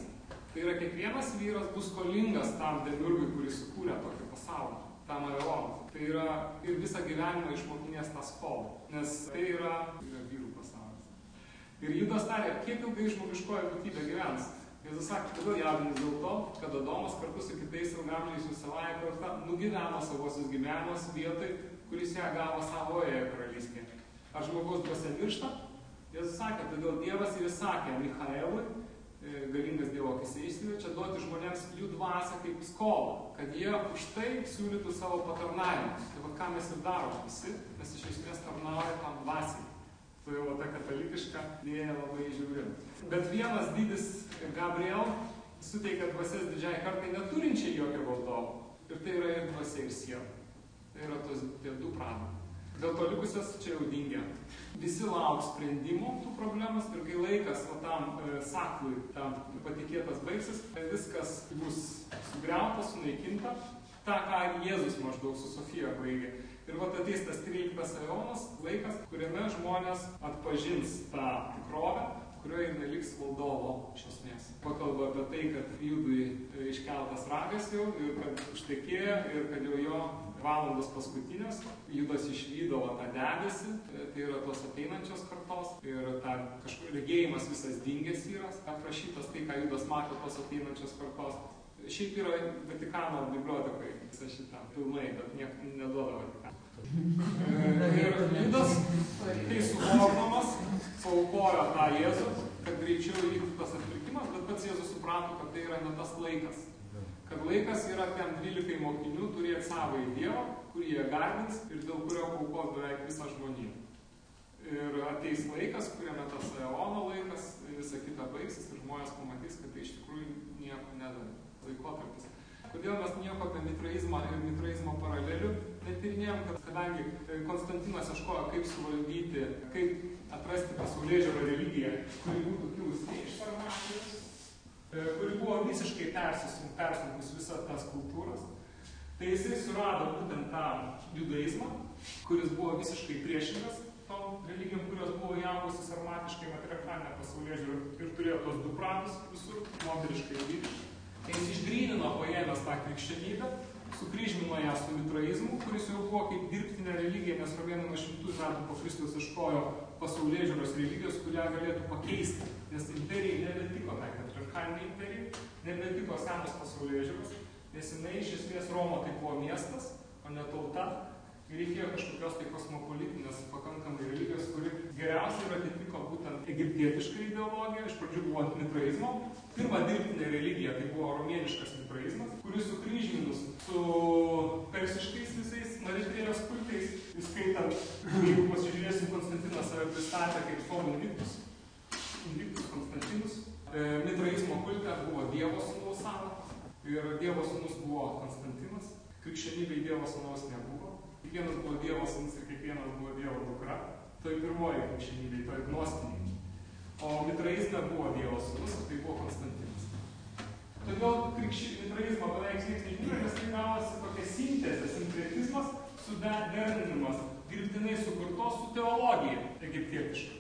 Tai yra kiekvienas vyras bus skolingas tam demiurgui, kuris sukūrė tokį pasaulį, tam aeonui. Tai yra ir visą gyvenimą išmokinės tą skolą, nes tai yra, yra vyrų pasaulis. Ir Judas tarė, kiek ilgai žmogiškoji būtybė gyvens. Jėzus sakė, kodėl jaudinis dėl to, kad Adomas kartu su kitais ilgamžiais savąją kartą nugyveno savosius gyvenimus vietoj, kuris ją gavo savoje karalystėje. Ar žmogaus dvasia miršta? Jėzus sakė, todėl Dievas ir įsakė Michaelui, e, galingas Dievo akise įsiverčia, duoti žmonėms jų dvasę kaip skolą, kad jie už tai siūlytų savo patarnavimus. Tai va ką mes ir darom visi, mes iš esmės tarnaujame tam dvasiai. Tai jau ta katalikiška dėja labai žiūri. Bet vienas didis Gabriel suteikia dvasias didžiai kartai neturinčiai jokio valdovo. Ir tai yra ir dvasia, ir siela. Tai yra tos tie du pradai. Dėl to likusios čia jau dingia. Visi lauks sprendimų tų problemas ir kai laikas va, tam e, saklui, tam patikėtas baigsis, viskas bus sugriauta, sunaikinta. Ta, ką Jėzus maždaug su Sofija baigė. Ir va ateis tas 13 eonas, laikas, kuriame žmonės atpažins tą tikrovę, kurioje neliks valdovo iš esmės. Pakalba apie tai, kad Judui iškeltas ragas jau ir kad užtekėjo ir kad jau jo valandos paskutinės, Judas išvydo tą debesį, tai yra tos ateinančios kartos ir ta kažkur regėjimas visas dingęs yra, aprašytas tai, ką Judas matė tos ateinančios kartos. Šiaip yra Vatikano bibliotekai visą šitą pilnai, bet niek neduoda Vatikano. Ir Judas, tai suvokdamas, paukojo tą Jėzų, kad greičiau įvyktų tas atpirkimas, bet pats Jėzus suprato, kad tai yra ne tas laikas kad laikas yra ten 12 mokinių turėti savo į Dievą, kurį jie garbins ir dėl kurio paukos beveik visą žmoniją. Ir ateis laikas, kuriame tas eono laikas, visa kita baigsis ir žmonės pamatys, kad tai iš tikrųjų nieko nedavė. Laikotarpis. Kodėl mes nieko apie mitraizmą ir mitraizmo paralelių netyrinėjom, kad kadangi Konstantinas ieškojo, kaip suvaldyti, kaip atrasti pasaulyje žiūrą religiją, kuri būtų kilusi iš sarmatijos, kuri buvo visiškai persunkus visas tas kultūras, tai jisai surado būtent tą judaizmą, kuris buvo visiškai priešingas tom religijom, kurios buvo įaugusi sarmatiškai matriarchalinę pasaulyje ir turėjo tos du pradus visur, moteriškai ir vyriškai. Tai jis išgrynino paėmęs tą krikščionybę, sukryžmino ją su mitraizmu, kuris jau buvo kaip dirbtinė religija, nes Romėnai nuo šimtų metų po Kristus iškojo pasaulyje žiūros religijos, kurią galėtų pakeisti, nes imperijai nebetiko tai patriarchalinė imperija, nebetiko senos pasaulyje žiūros, nes jinai iš esmės Romo tai buvo miestas, o ne tauta, reikėjo kažkokios tai kosmopolitinės pakankamai religijos, kuri geriausiai ir atitiko būtent egiptietišką ideologiją, iš pradžių buvo antimitraizmo. Pirma dirbtinė religija tai buvo romėniškas mitraizmas, kuris sukryžminus su persiškais visais maritrėlės kultais, įskaitant, jeigu pasižiūrėsim, Konstantinas save pristatė kaip Somo Invictus, Invictus Konstantinus. E, mitraizmo kulte buvo Dievo sūnaus sąvoka ir Dievo sūnus buvo Konstantinas, krikščionybei Dievo sūnaus nebuvo kiekvienas buvo Dievo sūnus ir kiekvienas buvo Dievo dukra. Toj pirmoji krikščionybė, toj gnostinė. O mitraizme buvo Dievo sūnus ir tai buvo Konstantinas. Todėl mitraizmo beveik niekas nežino, nes tai gavosi tokia sintezė, sinkretizmas, suderninimas, dirbtinai sukurtos su teologija egiptietiška.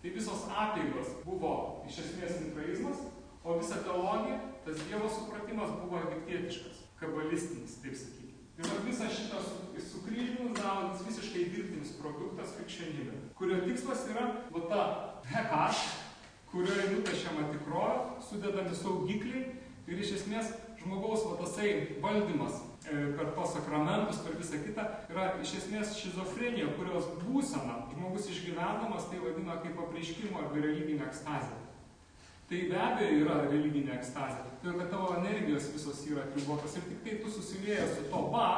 Tai visos apeigos buvo iš esmės mitraizmas, o visa teologija, tas Dievo supratimas buvo egiptietiškas, kabalistinis, taip sakyti. Ir visas šitas sukryžminus daromas visiškai dirbtinis produktas krikščionybė, kurio tikslas yra va ta hekas, kurioje nupešiama tikrovė, sudedami saugikliai ir iš esmės žmogaus va tasai valdymas per tos sakramentus, per visą kitą, yra iš esmės šizofrenija, kurios būsena žmogus išgyvenamas tai vadina kaip apreiškimo arba religinė ekstazė. Tai be abejo yra religinė ekstazė, todėl kad tavo energijos visos yra atribotos ir tik kai tu susilieji su to ba,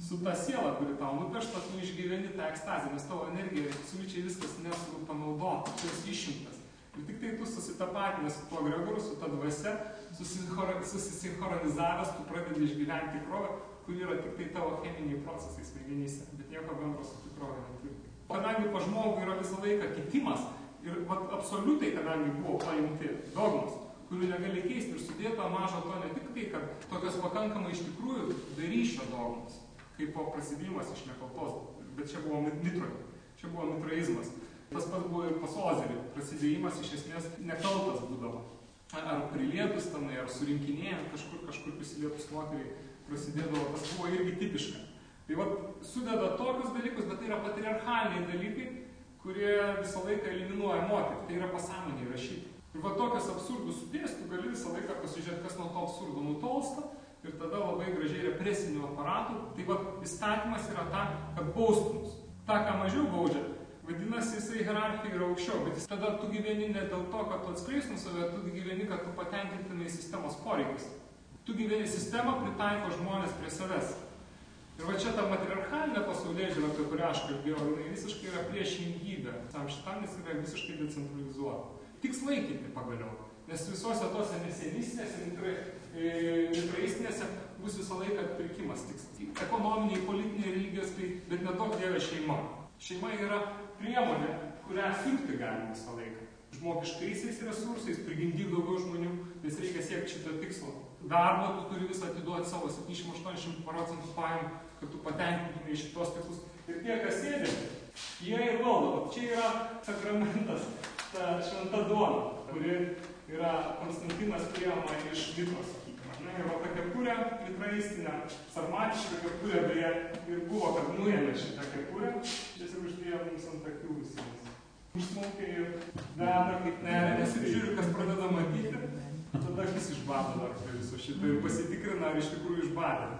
su ta siela, kuri tau nupešta, tu išgyveni tą ekstazę, nes tavo energija absoliučiai viskas nesu panaudota, tu esi išimtas. Ir tik tai tu susitapatinęs su tuo Gregoru, su ta dvasia, susisinchronizavęs, tu pradedi išgyventi tikrovę, kur yra tik tai tavo cheminiai procesai smegenyse, bet nieko bendro su tikrovė neturi. Kadangi pa žmogui yra visą laiką kitimas, Ir vat, absoliutai, kadangi buvo paimti dogmas, kurių negali keisti ir sudėta mažo to ne tik tai, kad tokios pakankamai iš tikrųjų darysčio dogmas, kaip po prasidėjimas iš nekaltos, bet čia buvo mitroj, čia buvo mitraizmas. Tas pats buvo ir pas Ozerį, prasidėjimas iš esmės nekaltas būdavo. Ar prilietus tenai, ar surinkinėjant kažkur, kažkur prisilietus moteriai prasidėdavo, tas buvo irgi tipiška. Tai vat sudeda tokius dalykus, bet tai yra patriarchaliniai dalykai, kurie visą laiką eliminuoja moterį. Tai yra pasąmonė rašyti. Ir va tokius absurdus sudės, tu gali visą laiką pasižiūrėti, kas nuo to absurdo nutolsta ir tada labai gražiai represinių aparatų. Tai va įstatymas yra ta, kad baustumus. Ta, ką mažiau baudžia, vadinasi, jisai hierarchija yra aukščiau, bet jis tada tu gyveni ne dėl to, kad tu atskleistum save, tu gyveni, kad tu patenkintumai sistemos poreikius. Tu gyveni sistemą, pritaiko žmonės prie savęs. Ir va čia ta matriarchalinė pasaulyje žiūrė, apie kurią aš kalbėjau, jinai visiškai yra priešingybė. Tam šitam jis yra visiškai decentralizuota. Tikslai kiti pagaliau. Nes visuose tose nesenistinėse, mitraistinėse bus visą laiką atpirkimas tikslas. Ekonominiai, politiniai, religijos, tai, bet nedaug dievė šeima. Šeima yra priemonė, kurią sirgti galima visą laiką. Žmogiškaisiais resursais prigimdyk daugiau žmonių, nes reikia siekti šito tikslo darbo tu turi visą atiduoti savo 70-80 procentų pajamų, kad tu patenkintumai šitos tikslus. Ir tie, kas sėdė, jie ir valdo. Čia yra sakramentas, ta šventa duona, kuri yra Konstantinas priema iš Mitros, va ta kepurė mitraistinė, sarmatiška kepurė beje ir buvo, kad nuėmė šitą kepurę, ir uždėjo mums ant akių visiems. Užsmaukia ir veda kaip nerė, nes ir žiūri, kas pradeda matyti, tada akis išbado dar prie viso šito ir pasitikrina, ar iš tikrųjų išbadė.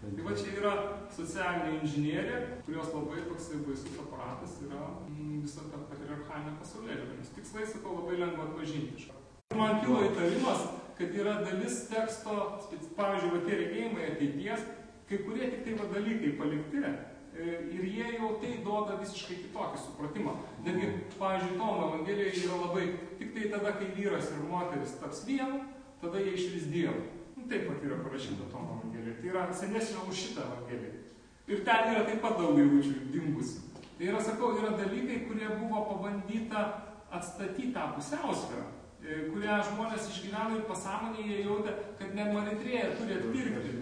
Tai va čia yra socialinė inžinierija, kurios labai toksai baisus aparatas yra mm, visa ta patriarchalinė pasaulėžiūra. Nes tikslai, sakau, labai lengva atpažinti. Man kilo įtarimas, kad yra dalis teksto, pavyzdžiui, va tie regėjimai ateities, kai kurie tik tai va dalykai palikti, E, ir jie jau tai duoda visiškai kitokį supratimą. Netgi, pavyzdžiui, Tomo Evangelijoje yra labai, tik tai tada, kai vyras ir moteris taps vienu, tada jie išvis Dievu. Nu, taip pat yra parašyta Tomo Evangelijoje. Tai yra senesnė už šitą Evangeliją. Ir ten yra taip pat daug eilučių dingusių. Tai yra, sakau, yra dalykai, kurie buvo pabandyta atstatyti tą pusiausvyrą, kurią žmonės išgyveno ir pasąmonėje jautė, kad ne maritrėje turi atpirkti.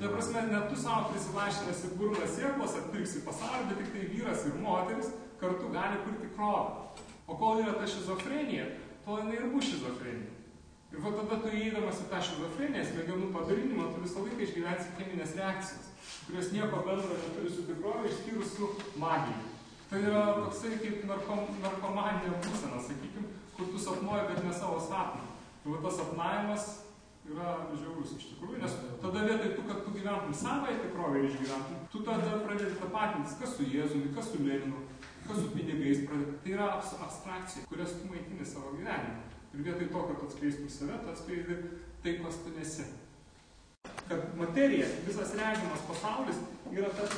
Tai prasme, ne tu savo prisilašinęs į burną sėklos atpirksi pasaulį, bet tik tai vyras ir moteris kartu gali kurti krovą. O kol yra ta šizofrenija, tol jinai ir bus šizofrenija. Ir va tada tu įeidamas į tą šizofreniją, smegenų padarinimą, tu visą laiką išgyvensi cheminės reakcijas, kurios nieko bendro neturi su tikrovė, išskyrus su magija. Tai yra toksai kaip narkom, narkomanija būsena, sakykime, kur tu sapnuoji, bet ne savo sapną. Ir va tas sapnavimas yra žiaurus iš tikrųjų, nes tada vietoj tu, kad tu gyventum savąją tikrovę išgyventum, tu tada pradedi tapatintis, kas su Jėzumi, kas su Leninu, kas su pinigais pradedi. Tai yra abs abstrakcija, kurias tu maitini savo gyvenimą. Ir vietoj to, kad atskleistum save, tu atskleidi tai, kas tu nesi. Kad materija, visas regimas pasaulis yra tas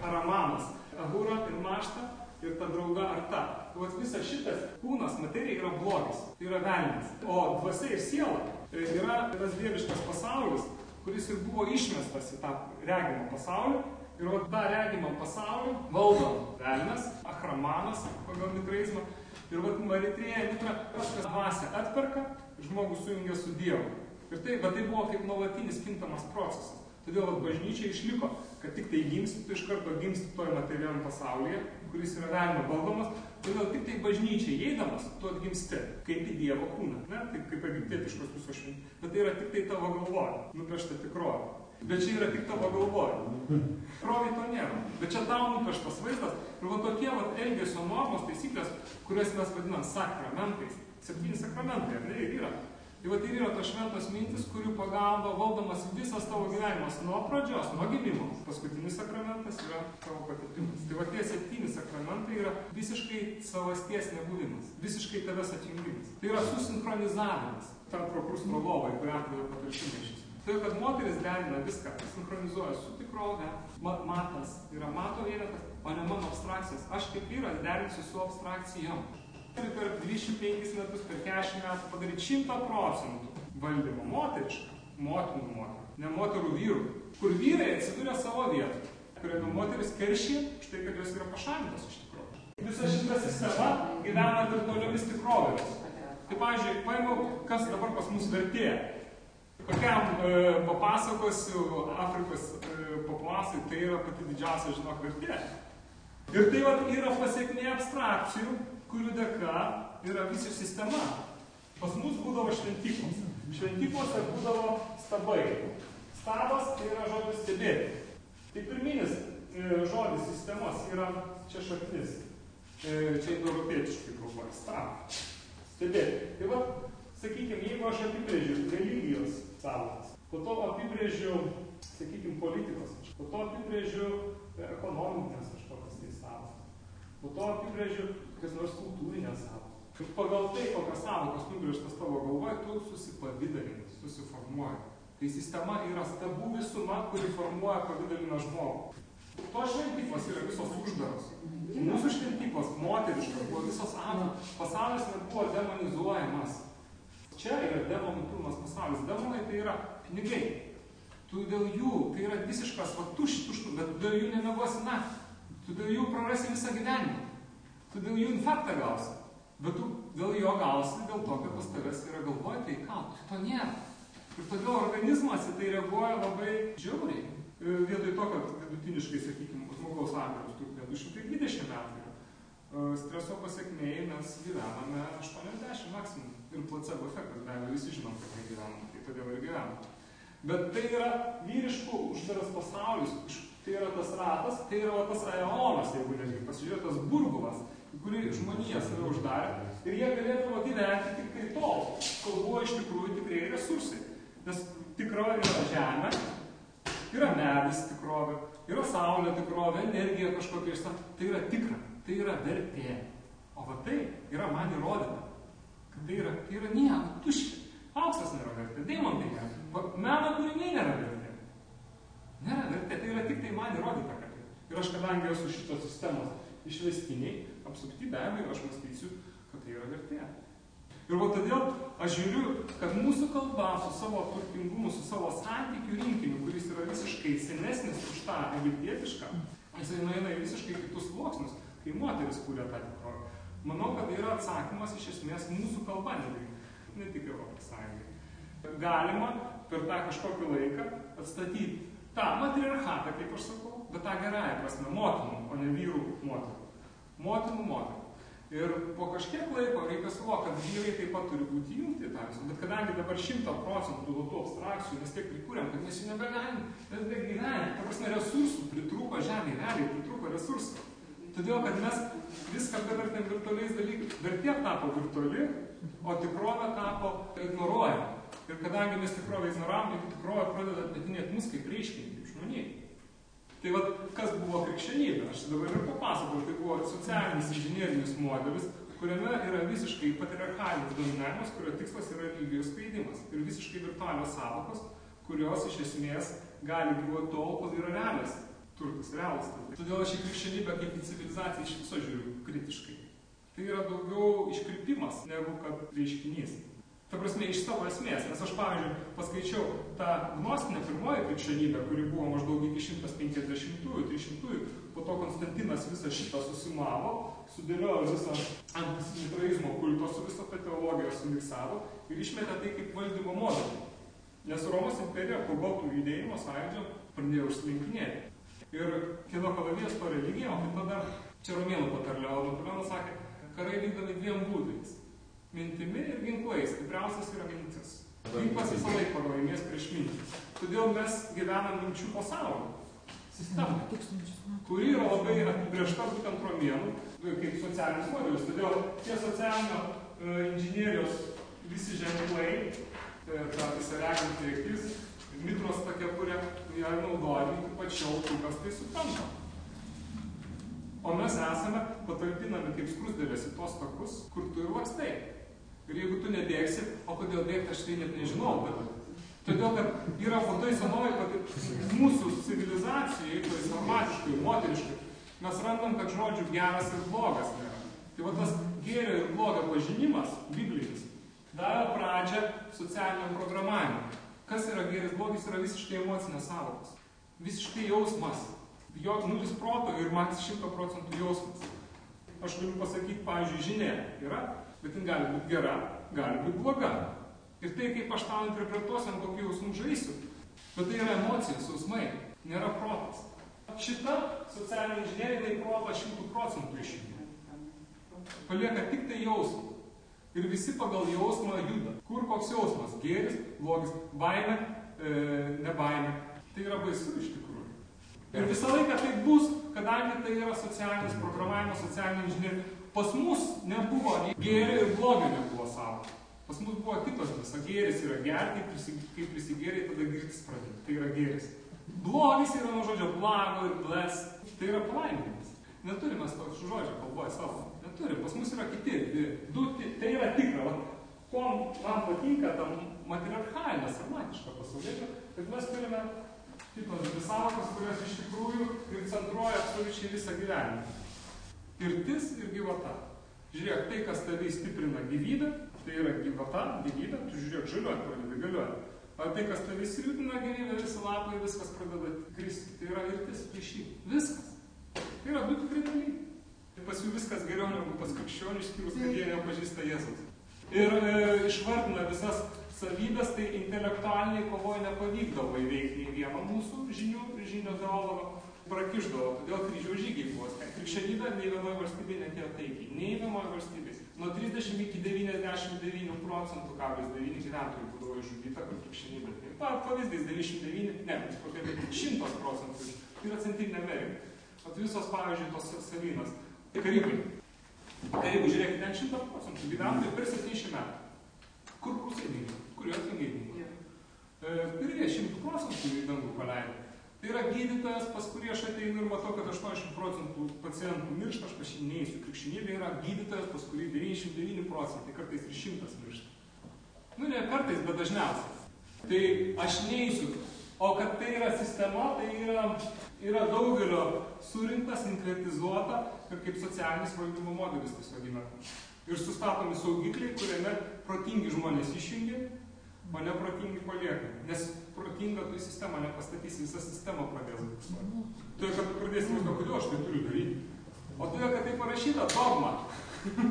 aramanas, ahura ir mašta ir ta drauga ar ta. Vat visas šitas kūnas, materija yra blogis, tai yra velnis. O dvasia ir siela e, yra tas dieviškas pasaulis, kuris ir buvo išmestas į tą regimą pasaulį. Ir vat tą regimą pasaulį valdo velnas, ahramanas pagal mitraizmą. Ir vat maritrėja mitra, kas kas dvasia atperka, žmogus sujungia su Dievu. Ir tai, bet tai buvo kaip nuolatinis kintamas procesas. Todėl bažnyčia išliko, kad tik tai gimsti, tu iš karto gimsti toj materialiam pasaulyje, kuris yra velnio valdomas. Todėl tik tai bažnyčiai įeidamas, tu atgimsti kaip į Dievo kūną. Ne? Tai kaip egiptietiškos visos šventės. Bet tai yra tik tai tavo galvoje, nupiešta tikrovė. Bet čia yra tik tavo galvoje. Tikrovė to nėra. Bet čia tau nupieštas vaizdas. Ir va tokie va elgesio normos, taisyklės, kurias mes vadinam sakramentais. Septyni sakramentai, ar ne? Ir yra. Tai va tai yra tos šventos mintis, kurių pagalba valdomas visas tavo gyvenimas nuo pradžios, nuo gimimo. Paskutinis sakramentas yra tavo patirtimas. Tai va tie septyni sakramentai yra visiškai savasties nebuvimas, visiškai tavęs atjungimas. Tai yra susinchronizavimas tarp prokrustro lovai, kuriam tave patirtimai šis. Tai kad moteris derina viską, sinchronizuoja su tikrove, mat, matas yra mato vienetas, o ne mano abstrakcijas. Aš kaip vyras derinsiu su abstrakcijom per 25 metus, per 40 metų padaryti 100 procentų valdymo moterišką, motinų moterų, ne moterų vyrų, kur vyrai atsiduria savo vietoje, kuriame moteris keršė už tai, kad jos yra pašalintos iš tikrųjų. Visa šita sistema gyvena virtualiomis tikrovėmis. Tai, pavyzdžiui, paėmiau, kas dabar pas mus vertėja. Kokiam e, papasakosiu Afrikos e, papuasai, tai yra pati didžiausia, žinok, vertė. Ir tai vat, yra pasiekmė abstrakcijų, kurių dėka yra visi sistema. Pas mus būdavo šventyklos. Šventyklose būdavo stabai. Stabas tai yra žodis stebėti. Tai pirminis e, žodis sistemos yra čia šaknis. E, čia europietiškai kalba. Stab. Stebėti. Tai va, sakykime, jeigu aš apibrėžiu religijos savokas, po to apibrėžiu, sakykime, politikos, po to apibrėžiu ekonominės kažkokias tai savokas, po to apibrėžiu kokias nors kultūrinės savokas. Ir pagal tai, kokios savokos nubrėžtas tavo galvoje, tu susipavydalini, susiformuoji. Tai sistema yra stabų visuma, kuri formuoja pavydaliną žmogų. To šventyklos yra visos uždaros. Mūsų šventyklos moteriškos buvo visos amžiaus. Pasaulis nebuvo demonizuojamas. Čia yra demonų pilnas pasaulis. Demonai tai yra pinigai. Tu dėl jų, tai yra visiškas va tušti, tuštų, bet dėl jų nemiegosi naktį. Tu dėl jų prarasi visą gyvenimą. Tu dėl jų infarktą gausi. Bet tu dėl jo gausi dėl to, kad pas tavęs yra galvoje, tai ką, to nėra. Ir todėl organizmas į tai reaguoja labai žiauriai. Vietoj to, kad vidutiniškai, sakykime, žmogaus amžiaus trukmė 220 metų yra. Streso pasiekmėjai mes gyvename 80 maksimum. Ir placebo efektas, be abejo, visi žinom, kad negyvenam, tai todėl ir gyvenam. Bet tai yra vyriškų uždaras pasaulis, tai yra tas ratas, tai yra tas aeonas, jeigu netgi pasižiūrėt, tas burbulas, kurį žmonija save uždarė ir jie galėdavo gyventi tik tai tol, kol buvo iš tikrųjų tikrieji resursai. Nes tikrovė yra žemė, yra medis tikrovė, yra saulė tikrovė, energija kažkokia išsam. Tai yra tikra, tai yra vertė. O va tai yra man įrodyta, kad tai yra, tai yra nieko, tuščia. Auksas nėra vertė, deimantai nėra, meno kūriniai nėra vertė. Nėra vertė, tai yra tik tai man įrodyta, kad. Ir aš kadangi esu šitos sistemos išvestiniai, apsupti be abejo, aš mąstysiu, kad tai yra vertė. Ir va todėl aš žiūriu, kad mūsų kalba su savo turtingumu, su savo santykių rinkiniu, kuris yra visiškai senesnis už tą egiptietišką, jisai nueina į visiškai kitus sluoksnius, kai moteris kūrė tą tikrovę. Manau, kad tai yra atsakymas iš esmės mūsų kalba, ne, tik Europos Sąjungai. Galima per tą kažkokį laiką atstatyti tą matriarchatą, kaip aš sakau, bet tą gerąją prasme, motinų, o ne vyrų moterų. Motinų moterų. Ir po kažkiek laiko reikia suvokti, kad vyrai taip pat turi būti įjungti į tą visą. Bet kadangi dabar šimta procentų tų abstrakcijų mes tiek prikūrėm, kad mes jų nebegalim, mes negyvenime. Ta prasme, resursų pritrūko žemė, realiai pritrūko resursų. Todėl, kad mes viską pavertėm virtualiais dalykais. Vertė tapo virtuali, o tikrovė tapo ignoruojama. Ir kadangi mes tikrovę ignoravom, tai tikrovė pradeda atmetinėti mus kaip reiškinį, kaip žmonį. Tai vad, kas buvo krikščionybė? Aš dabar ir papasakoju, tai buvo socialinis inžinierinis modelis, kuriame yra visiškai patriarchalinis dominavimas, kurio tikslas yra religijos skleidimas. Ir visiškai virtualios savokos, kurios iš esmės gali gyvuoti tol, kol yra realios turtas, realus turtas. Todėl aš į krikščionybę kaip į civilizaciją iš viso žiūriu kritiškai. Tai yra daugiau iškrypimas negu kad reiškinys. Ta prasme, iš savo esmės. Nes aš, pavyzdžiui, paskaičiau tą gnostinę pirmoji krikščionybę, kuri buvo maždaug iki 150-ųjų, 300-ųjų, po to Konstantinas visą šitą susimavo, sudėliojo visą antisemitraizmo kulto su visą tą teologiją sumiksavo ir išmetė tai kaip valdymo modelį. Nes Romos imperija po baltų judėjimo sąjūdžio pradėjo užsilinkinėti. Ir kino kalavijas to religija, o kita dar čia romėnų patarlė, o Napoleonas sakė, karai vykdomi dviem būdais mintimi ir ginklais. Stipriausias yra mintis. Ginklas visą laiką pralaimės prieš mintį. Todėl mes gyvenam minčių pasaulį. Sistema, kuri yra labai apibriešta būtent romėnų kaip socialinis modelis. Todėl tie socialinio e, inžinierijos visi ženklai, e, ta visa reginti akis, mitros tokia, kurie ją naudojami iki pačiau, kas tai supranta. O mes esame patalpinami kaip skrusdėlės į tos takus, kur tu ir lakstai. Ir jeigu tu nebėgsi, o kodėl bėgti, aš tai net nežinau, bet todėl, kad yra fondai senoji, kad mūsų civilizacijai, tai informatiškai, moteriškai, mes randam, kad žodžių geras ir blogas nėra. Tai va tas gėrio ir blogio pažinimas, biblinis, davė pradžią socialiniam programavimui. Kas yra geris blogis, yra visiškai emocinės savokas. Visiškai jausmas. Jo nulis proto ir maks šimto procentų jausmas. Aš galiu pasakyti, pavyzdžiui, žinia yra bet jin gali būti gera, gali būti bloga. Ir tai, kaip aš tau interpretuosiu, ant kokių jausmų žaisiu. Bet tai yra emocijos, jausmai, nėra protas. Šita socialinė inžinierija, jinai protą šimtų procentų išjungia. Palieka tik tai jausmą. Ir visi pagal jausmą juda. Kur koks jausmas? Gėris, blogis, baime, e, ne baime. Tai yra baisu iš tikrųjų. Ir visą laiką tai bus, kadangi tai yra socialinis programavimas, socialinė inžinierija. Pas mus nebuvo nei gėrio ir blogio nebuvo savo. Pas mus buvo kitos visa. Gėris yra gerti, kai prisigėriai, tada girtis pradėti. Tai yra gėris. Blogis yra nuo žodžio blago ir bles. Tai yra palaiminimas. Neturim mes to žodžio kalboje savo. Neturim. Pas mus yra kiti. Du, tai yra tikra. Ko man patinka tam matriarchalinė, sarmatiška pasaulyje, kad mes turime kitos dvi savokas, kurios iš tikrųjų ir centruoja absoliučiai visą gyvenimą. Pirtis ir gyvata. Žiūrėk, tai, kas tave stiprina gyvybę, tai yra gyvata, gyvybė, tu žiūrėk, žaliuot pradeda galiuoti. O tai, kas tave silpina gyvybę, visi lapai, viskas pradeda kristi. Tai yra irtis priešy. Viskas. Tai yra du tikrai dalykai. Tai pas jų viskas geriau negu pas krikščionių, išskyrus, kad jie nepažįsta Jėzus. Ir e, išvardina visas savybės, tai intelektualiniai kovoje nepavykdavo įveikti nei vieno mūsų žinių, žinių teologo prakišdavo, todėl kryžiaus žygiai buvo. Krikščionybė nei vienoje valstybėje netėjo taikiai. Nei vienoje valstybėje. Nuo 30 iki 99 procentų kablis 9 gyventojų būdavo išžudyta, kur krikščionybė. Pa, pavyzdys 99, ne, kokie 100 procentų. Tai yra Centrinė Amerika. O visos, pavyzdžiui, tos salynas. Karibai. Karibų, žiūrėkit, ten 100 procentų gyventojų per 70 metų. Kur rusai dingo? Kur jos dingo? E, ir jie 100 procentų į dangų paleido. Tai yra gydytojas, pas kurį aš ateinu ir matau, kad 80 procentų pacientų miršta, aš pas jį neįsiu. Krikščionybė yra gydytojas, pas kurį 99 procentai, kartais ir 100 miršta. Nu, ne kartais, bet dažniausiai. Tai aš neįsiu O kad tai yra sistema, tai yra, yra daugelio surinkta, sinkretizuota ir kaip socialinis valdymo modelis tiesiog gimė. Ir sustatomi saugikliai, kuriame protingi žmonės išjungia, o neprotingi palieka. Nes protingą tu į sistemą nepastatysi, visą sistemą pradės buksuoti. Tai kad tu pradėsi viską, kodėl aš tai turiu daryti. O todėl, kad tai parašyta dogma.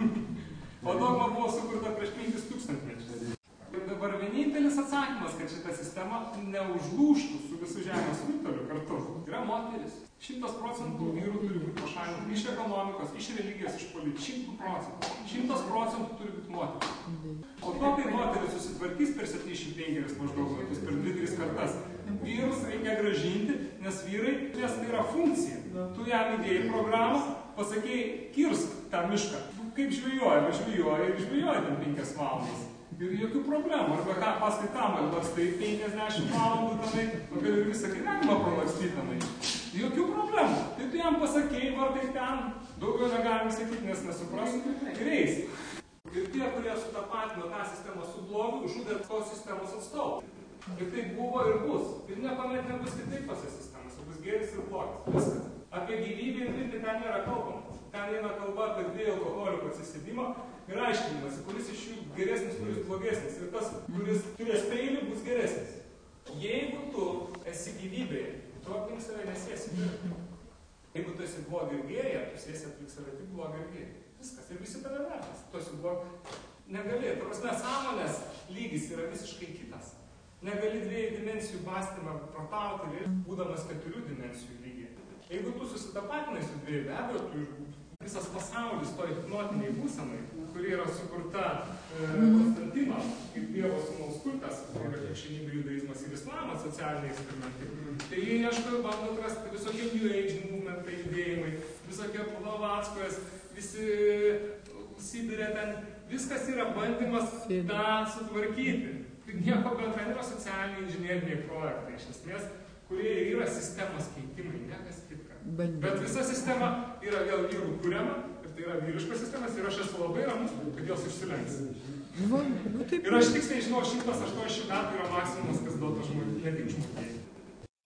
[laughs] o dogma buvo sukurta prieš 5000 mečius. Ir dabar vienintelis atsakymas, kad šita sistema neužlūštų su visų žemės rutoliu kartu, yra moteris. Šimtas procentų vyrų turi būti pašalinti iš ekonomikos, iš religijos, iš politikos. Šimtų procentų. Šimtas procentų turi būti moteris. O to, kai moteris susitvarkys per 75 maždaug metus, per 2-3 kartas, vyrus reikia gražinti, nes vyrai, nes tai yra funkcija. Tu jam įdėjai programą, pasakėjai, kirsk tą mišką. Kaip žvėjoja, bet žvėjoja ir žvėjoja ten 5 valandas ir jokių problemų. Arba ką paskui kamalį lakstai 50 valandų tenai, o gali ir visą gyvenimą pralakstyti tenai. Jokių problemų. Tai tu jam pasakėjai, vartai ten, daugiau negalim sakyti, nes nesuprastų, ir eis. Ir tie, kurie sutapatino tą sistemą su blogiu, žudė tos sistemos atstovų. Ir tai buvo ir bus. Ir niekuomet nebus kitaip tose sistemose, bus gėris ir blogis. Viskas. Apie gyvybę ir mirtį ten nėra kalbama. Ten eina kalba apie dviejų alkoholikų atsisėdimą ir aiškinimąsi, kuris iš jų geresnis, kuris blogesnis. Ir tas, kuris turės peilį, bus geresnis. Jeigu tu esi gyvybėje, tu aplink save nesiesi. Jeigu tu esi blogirgėja, tu sėsi aplink save tik blogirgėja. Viskas. Ir visi tave vertins. Tu esi blog... Negali. Ta prasme, sąmonės lygis yra visiškai kitas. Negali dviejų dimensijų bastymą protauti, būdamas keturių dimensijų lygiai. Jeigu tu susitapatinai su dviejų, be abejo, tu visas pasaulis toj hipnotiniai būsenai, kuri yra sukurta e, Konstantino, kaip Dievo sūnaus kultas, tai yra krikščionybė, judaizmas ir islamas, socialiniai eksperimentai. Tai jie ieško ir bando atrasti visokie New Age movementai, judėjimai, visokie Blavatskas, visi Sibirė ten, viskas yra bandymas tą sutvarkyti. Tai nieko bendra nėra socialiniai inžinieriniai projektai, iš esmės, kurie yra sistemos keitimai, niekas kitka. Bet visa sistema yra vėl vyrų kuriama ir tai yra vyriškos sistemas ir aš esu labai ramus, kad jos išsilenks. Va, nu, taip, Ir aš tiksliai žinau, 180 metų yra maksimumas, kas duotas žmonių, ne tik žmoniai.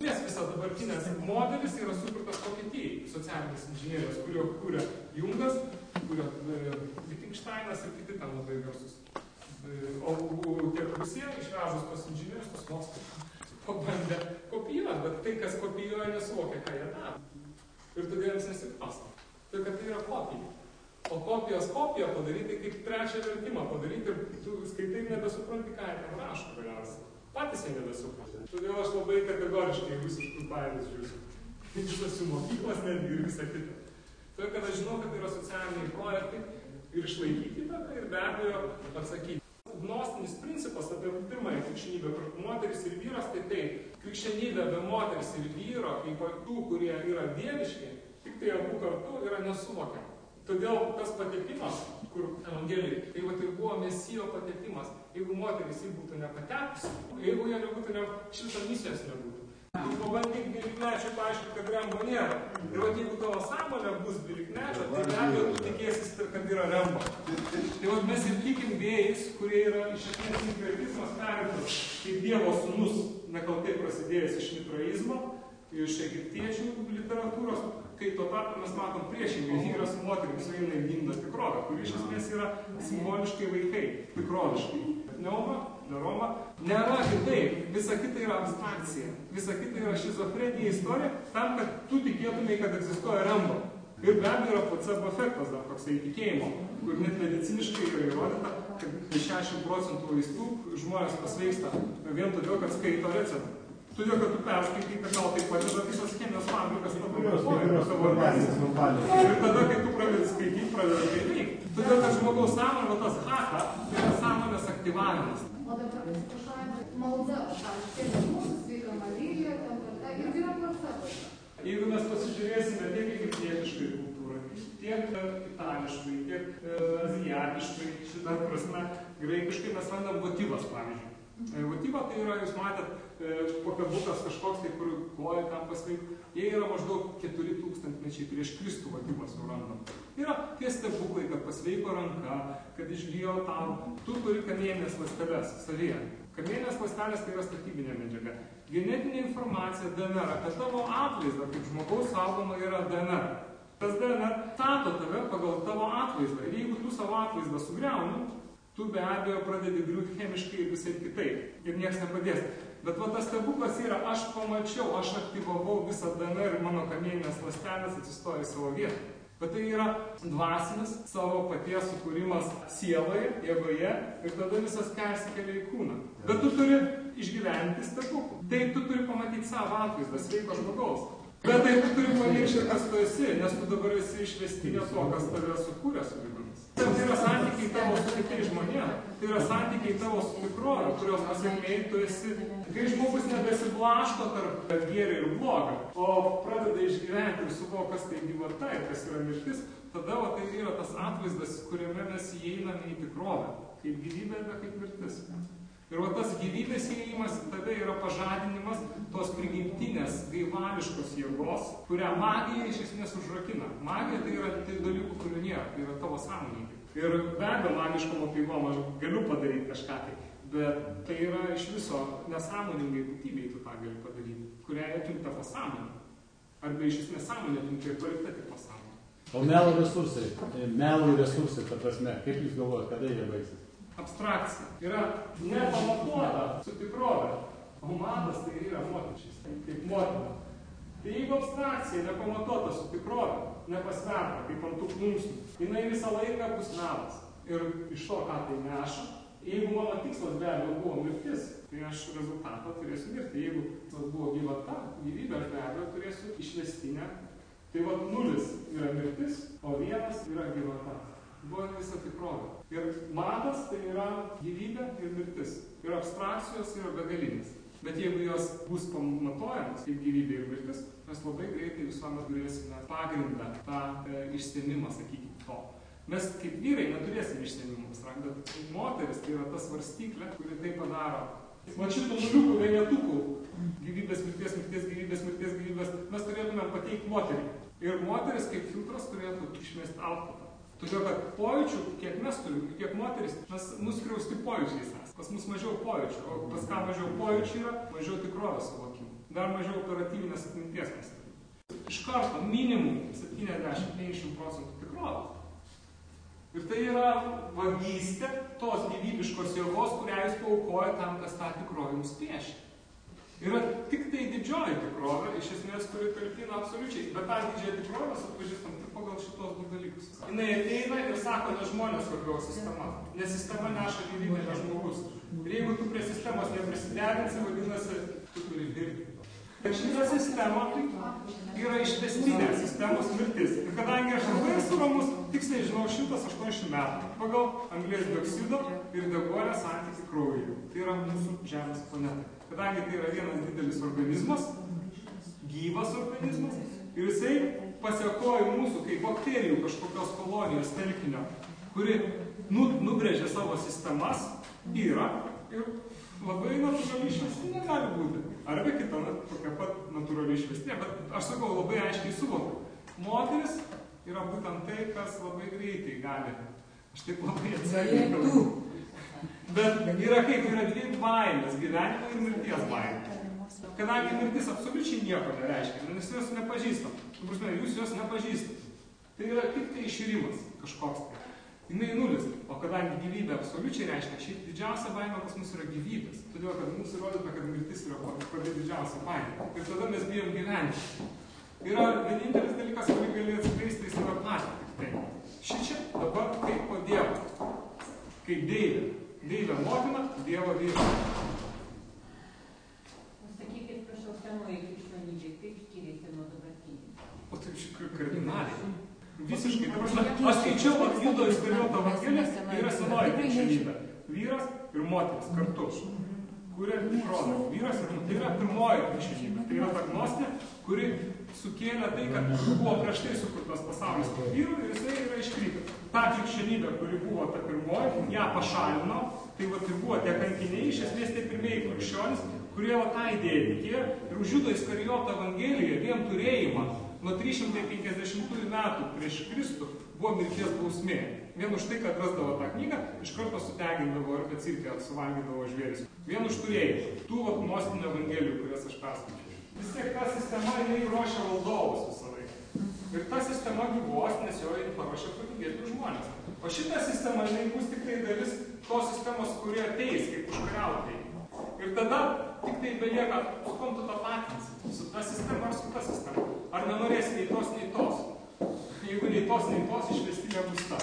Nes visas dabartinės modelis yra sukurtas Vokietijai, socialinės inžinierijos, kurio kūrė Jungas, kurio e, Wittgensteinas ir kiti ten labai garsus. E, o o tiek Rusija išvežus tos inžinierius, tos mokslus, pabandė kopijuoti, bet tai, kas kopijuoja, nesuvokia, ką jie daro. Ir todėl jiems nesipasta. Tai kad tai yra kopija. O kopijos kopiją padaryti kaip trečią vertimą padaryti ir tu skaitai nebesupranti, ką jie ten rašo galiausiai. Patys jie nebesupranta. Todėl aš labai kategoriškai visiškus pavyzdžius žiūriu. Visos jų mokyklos netgi ir visa kita. Todėl, kad aš žinau, kad tai yra socialiniai projektai ir išlaikyti tada ir be abejo atsakyti. Gnostinis principas apie pirmąją krikščionybę, kur moteris ir vyras, tai taip, krikščionybė be moteris ir vyro, kaip tų, kurie yra dieviški, tik tai abu kartu yra nesuvokiama. Todėl tas patekimas, kur Evangelijai, tai va tai buvo mesijo patekimas. Jeigu moteris jį būtų nepatekusi, jeigu jie nebūtų, ne, šito misijos nebūtų. Tu pabandyk dvylikmečiui paaiškinti, kad rembo nėra. Ir va jeigu tavo sąmonė bus dvylikmečio, tai be abejo tu tikėsis, kad yra rembo. Tai va mes ir tikim vėjais, kurie yra iš esmės imperializmas perimtas kaip Dievo sūnus, nekaltai prasidėjęs iš mitraizmo, iš egiptiečių literatūros, kai tuo tarpu mes matom priešingai, vyras su moterim sueina į gimdą tikrovę, kuri iš esmės yra simboliškai vaikai, tikroviškai. Neoma, neroma, nėra kitaip, visa kita yra abstrakcija, visa kita yra šizofrenija istorija, tam, kad tu tikėtumai, kad egzistuoja rembo. Ir be abejo yra placebo efektas dar toksai tikėjimo, kur net mediciniškai yra įrodyta, kad 60 procentų vaistų žmonės pasveiksta vien todėl, kad skaito receptą. Todėl, kad tu perskaitai, kad tau tai padeda visas chemijos fabrikas tavo galvoje, tavo organizme. Ir tada, kai tu pradedi skaityti, pradedi tai veikti. Todėl, kad žmogaus sąmonė, tas haka, tai yra sąmonės aktyvavimas. O dabar atsiprašau, malda, pavyzdžiui, mūsų sveika Marija, ten karta, irgi yra placebo. Jeigu mes pasižiūrėsime tiek į egiptietiškai kultūrą, tiek e, itališkai, tiek e, azijietiškai, šitą prasme, graikiškai mes randam motyvas, pavyzdžiui. E, Votyva tai yra, jūs matėt, e, pakabukas kažkoks, tai kur koja tam pasveik, jie yra maždaug 4000 mečiai prieš Kristų votyvą surandam. Yra tie stebuklai, kad pasveiko ranka, kad išgyjo tau, tu turi kamieninės ląsteles savyje. Kamieninės ląstelės tai yra statybinė medžiaga. Genetinė informacija DNR apie tavo atvaizdą, kaip žmogaus saugoma yra DNR. Tas DNR stato tave pagal tavo atvaizdą. Ir jeigu tu savo atvaizdą sugriauni, tu be abejo pradedi griūti chemiškai ir visai kitaip. Ir niekas nepadės. Bet va tas stebuklas yra, aš pamačiau, aš aktyvavau visą DNR ir mano kamieninės ląstelės atsistoja į savo vietą. Bet tai yra dvasinis savo paties sukūrimas sieloje, jėgoje ir tada visas persikelia į kūną. Bet tu turi išgyventi stebuklų. Tai tu turi pamatyti savo atvaizdą, sveiko žmogaus. Bet tai tu turi pamiršti, kas tu esi, nes tu dabar esi išvestinė to, kas tave sukūrė su vidumis. Tai yra santykiai tavo su kitais žmonėmis, tai yra santykiai tavo su tikrove, kurios pasiekmei tu esi. Kai žmogus nebesiblaško tarp gėrio ir blogio, o pradeda išgyventi ir suvokia, kas tai gyvata ir kas yra mirtis, tada va, tai yra tas atvaizdas, kuriame mes įeiname į tikrovę. Kaip gyvybė, bet kaip mirtis. Ir va tas gyvybės įėjimas tave yra pažadinimas tos prigimtinės gaivališkos jėgos, kurią magija iš esmės užrakina. Magija tai yra tai dalykų, kurių nėra, tai yra tavo sąmoningai. Ir be abejo, magiškom apeigom aš galiu padaryti kažką tai, bet tai yra iš viso nesąmoningai būtybei tu tą gali padaryti, kurią atimta pasąmonė. Arba iš esmės sąmonė atimta ir palikta tik pasąmonė. O melo resursai, melo resursai, ta prasme, kaip jūs galvojate, kada jie baigsis? Abstrakcija. Yra nepamatuota su tikrove. O madas tai yra motičiais, kaip motina. Tai jeigu abstrakcija nepamatuota su tikrove, nepasverta, kaip ant tų plunksnų, jinai visą laiką bus melas. Ir iš to, ką tai neša, jeigu mano tikslas be abejo buvo mirtis, tai aš rezultatą turėsiu mirti. Jeigu tikslas buvo gyvata, gyvybė, aš be abejo turėsiu išvestinę. Tai va nulis yra mirtis, o vienas yra gyvata. Buvo visa tikrovė. Ir matas tai yra gyvybė ir mirtis. Ir abstrakcijos yra begalinės. Bet jeigu jos bus pamatuojamos kaip gyvybė ir mirtis, mes labai greitai visuomet turėsime pagrindą tą e, išsiemimą, sakykime, to. Mes kaip vyrai neturėsime išsiemimo, bet moteris tai yra ta svarstyklė, kuri tai padaro. Va šitų nuliukų vienetukų gyvybės, mirties, mirties, gyvybės, mirties, gyvybės mes turėtume pateikti moteriai. Ir moteris kaip filtras turėtų išmesti outputą. Todėl, kad pojūčių, kiek mes turime, kiek moteris, mes nuskriausti pojūčiais esame. Pas mus mažiau pojūčių, o pas ką mažiau pojūčių yra, mažiau tikrovės suvokimų. Dar mažiau operatyvinės atminties mes turime. Iš karto minimum 70-50 procentų tikrovės. Ir tai yra vagystė tos gyvybiškos jėgos, kurią jūs paukojate tam, kas tą tikrovę jums piešia. Yra tik tai didžioji tikrovė, iš esmės, kuri talpina absoliučiai, bet tą didžiąją tikrovę atpažįstam tik pagal šitos du dalykus. Jis ateina ir sako, ne žmonės svarbiau sistema, nes sistema neša gyvybę, ne žmogus. Ir jeigu tu prie sistemos neprisiderinsi, vadinasi, tu turi dirbti. Ir šita sistema yra išvestinė sistemos mirtis. Ir kadangi aš labai esu ramus, tiksliai žinau 180 metų pagal anglės dioksido ir deguonės santykį kraujyje. Tai yra mūsų Žemės planeta. Kadangi tai yra vienas didelis organizmas, gyvas organizmas, ir jisai pasiekoja mūsų kaip bakterijų kažkokios kolonijos telkinio, kuri nu, nubrėžė savo sistemas, yra ir labai natūraliai išvestinė gali būti. Arba kita, na, tokia pat natūraliai išvestinė, bet aš sakau, labai aiškiai suvokiu. Moteris yra būtent tai, kas labai greitai gali. Aš taip labai atsargiai. Bet yra kaip yra dvi baimės - gyvenimo ir mirties baimė. Kadangi mirtis absoliučiai nieko nereiškia, nes jūs nepažįstam. Prasme, jūs jos nepažįstat. Tai yra tik tai iširimas kažkoks. Tai. Jinai nulis. O kadangi gyvybė absoliučiai reiškia, šiaip didžiausia baimė pas mus yra gyvybės. Todėl, kad mums įrodyta, kad mirtis yra pati didžiausia baimė. Ir tada mes bijom gyventi. Yra vienintelis dalykas, kurį gali atskleisti save patį. Tik tai. Ši čia dabar kaip po Dievo. Kaip Deivė. Deivė motina, Dievo vyras. Sakykit, prašau, senoji krikščionybė, kaip skiriasi nuo dabartinės? O tai iš tikrųjų kardinaliai. Visiškai. Ta prasme, aš skaičiau vat Judo Iskarijoto Evangeliją, tai yra senoji krikščionybė. Vyras ir moteris kartu. Kuria tikrovę. Vyras ir tai yra pirmoji krikščionybė. Tai yra ta gnostė, kuri sukėlė tai, kad buvo prieš tai sukurtas pasaulis po vyrų ir jisai yra iškrypęs. Ta krikščionybė, kuri buvo ta pirmoji, ją pašalino, tai va tai buvo tie kankiniai, iš esmės tie pirmieji krikščionys, kurie va tą idėją tikėjo ir už Judo Iskarijoto Evangeliją vien turėjimą nuo 350 metų prieš Kristų buvo mirties bausmė. Vien už tai, kad rasdavo tą knygą, iš karto sudegindavo ir atsirkė suvalgydavo žvėris. Vien už turėjų, tų vat gnostinių evangelijų, kurias aš perskaičiau. Vis tiek ta sistema, jinai ruošia valdovus visą laiką. Ir ta sistema gyvos, nes jo jį paruošia protingėti žmonės. O šita sistema, jinai bus tik tai dalis tos sistemos, kurie ateis, kaip užkariautojai. Ir tada tik tai belieka, su kom tu tapatinsi, su ta sistema ar su ta sistema. Ar nenorėsi nei tos, nei tos. Jeigu nei tos, nei tos išvestinė bus ta.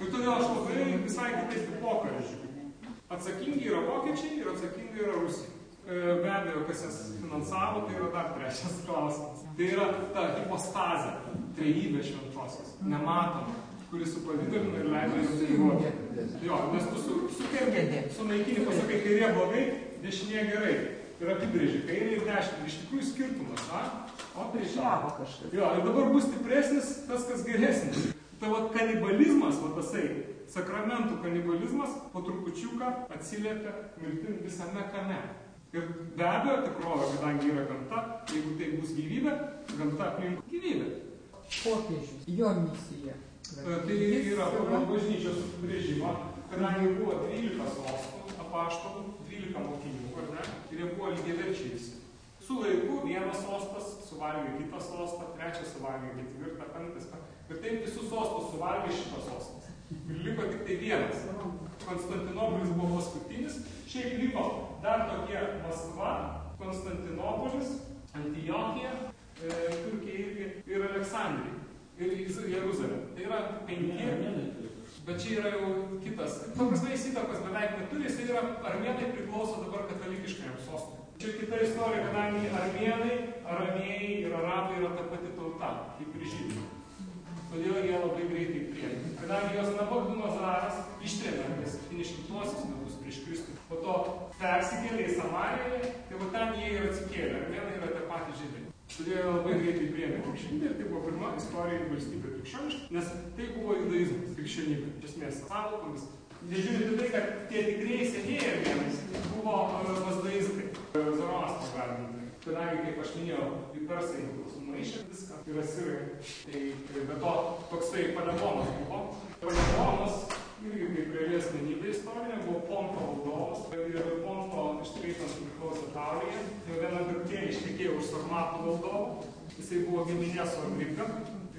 Ir todėl aš labai visai kitaip į pokarį žiūriu. Atsakingi yra vokiečiai ir atsakingi yra Rusija. E, Be abejo, kas jas finansavo, tai yra dar trečias [laughs] klausimas. Tai yra ta hipostazė, trejybė šventosios, nematoma, kuri supavidalina ir leido jums gyvuoti. Jo, nes tu su, sukergi, sunaikini, pasakai, kairė blogai, dešinė gerai. Ir apibrėži, kairė ir dešinė. Iš tikrųjų skirtumas, a? O tai Šavo kažkas. Jo, ir dabar bus stipresnis tas, kas geresnis. Tai va kanibalizmas, va tasai, sakramentų kanibalizmas po trupučiuką atsiliepia mirtim visame kame. Ir be abejo tikrovė, kadangi yra gamta, jeigu tai bus gyvybė, gamta aplink gyvybę. Popiežius, jo misija. E, Tai yra pagal bažnyčios apibrėžimą, kadangi buvo 12 sostų apaštalų, 12 mokinių, ne? Ir jie buvo lygiaverčiai visi. Su laiku vienas sostas suvalgė kitą sostą, trečias suvalgė ketvirtą, penktas. Ir taip visus sostus suvalgė šitas sostas. Ir liko tik tai vienas. Konstantinopolis buvo paskutinis. Šiaip liko dar tokie Maskva, Konstantinopolis, Antiochija, e, Turkija irgi ir Aleksandrija. Ir Jeruzalė. Tai yra penki. Bet čia yra jau kitas. Ta prasme, jis įtakos beveik neturi, jis yra, armėnai priklauso dabar katalikiškajam sostui. Čia kita istorija, kadangi armėnai, aramėjai ir arabai yra ta pati tauta, kaip ir žydai. Todėl jie labai greitai priėmė. Kadangi jos Nabokdinozaras ištrėmė apie 700 metus prieš Kristų, po to persikėlė į Samariją, tai va ten jie ir atsikėlė. Armėnai yra tie patys žydai. Todėl labai greitai priėmė krikščionybę ir tai buvo pirma istorijų valstybė krikščioniška, nes tai buvo judaizmas, krikščionybė. Iš esmės, savokomis. Nežiūrint į tai, kad tie tikrieji senieji armėnai buvo e, mazdaistai, zoroastro garbintojai. Kadangi, kaip aš minėjau, jų persai sumaišė viską, yra sirai. Tai tai be to toksai palemonas buvo. Palemonas irgi kaip reali asmenybė istorinė, buvo Ponto valdovas. Ir Ponto išskaitant priklausė Taurija. Tai viena duktė ištekėjo už Sarmatų valdovą. Jisai buvo giminė su Agrika.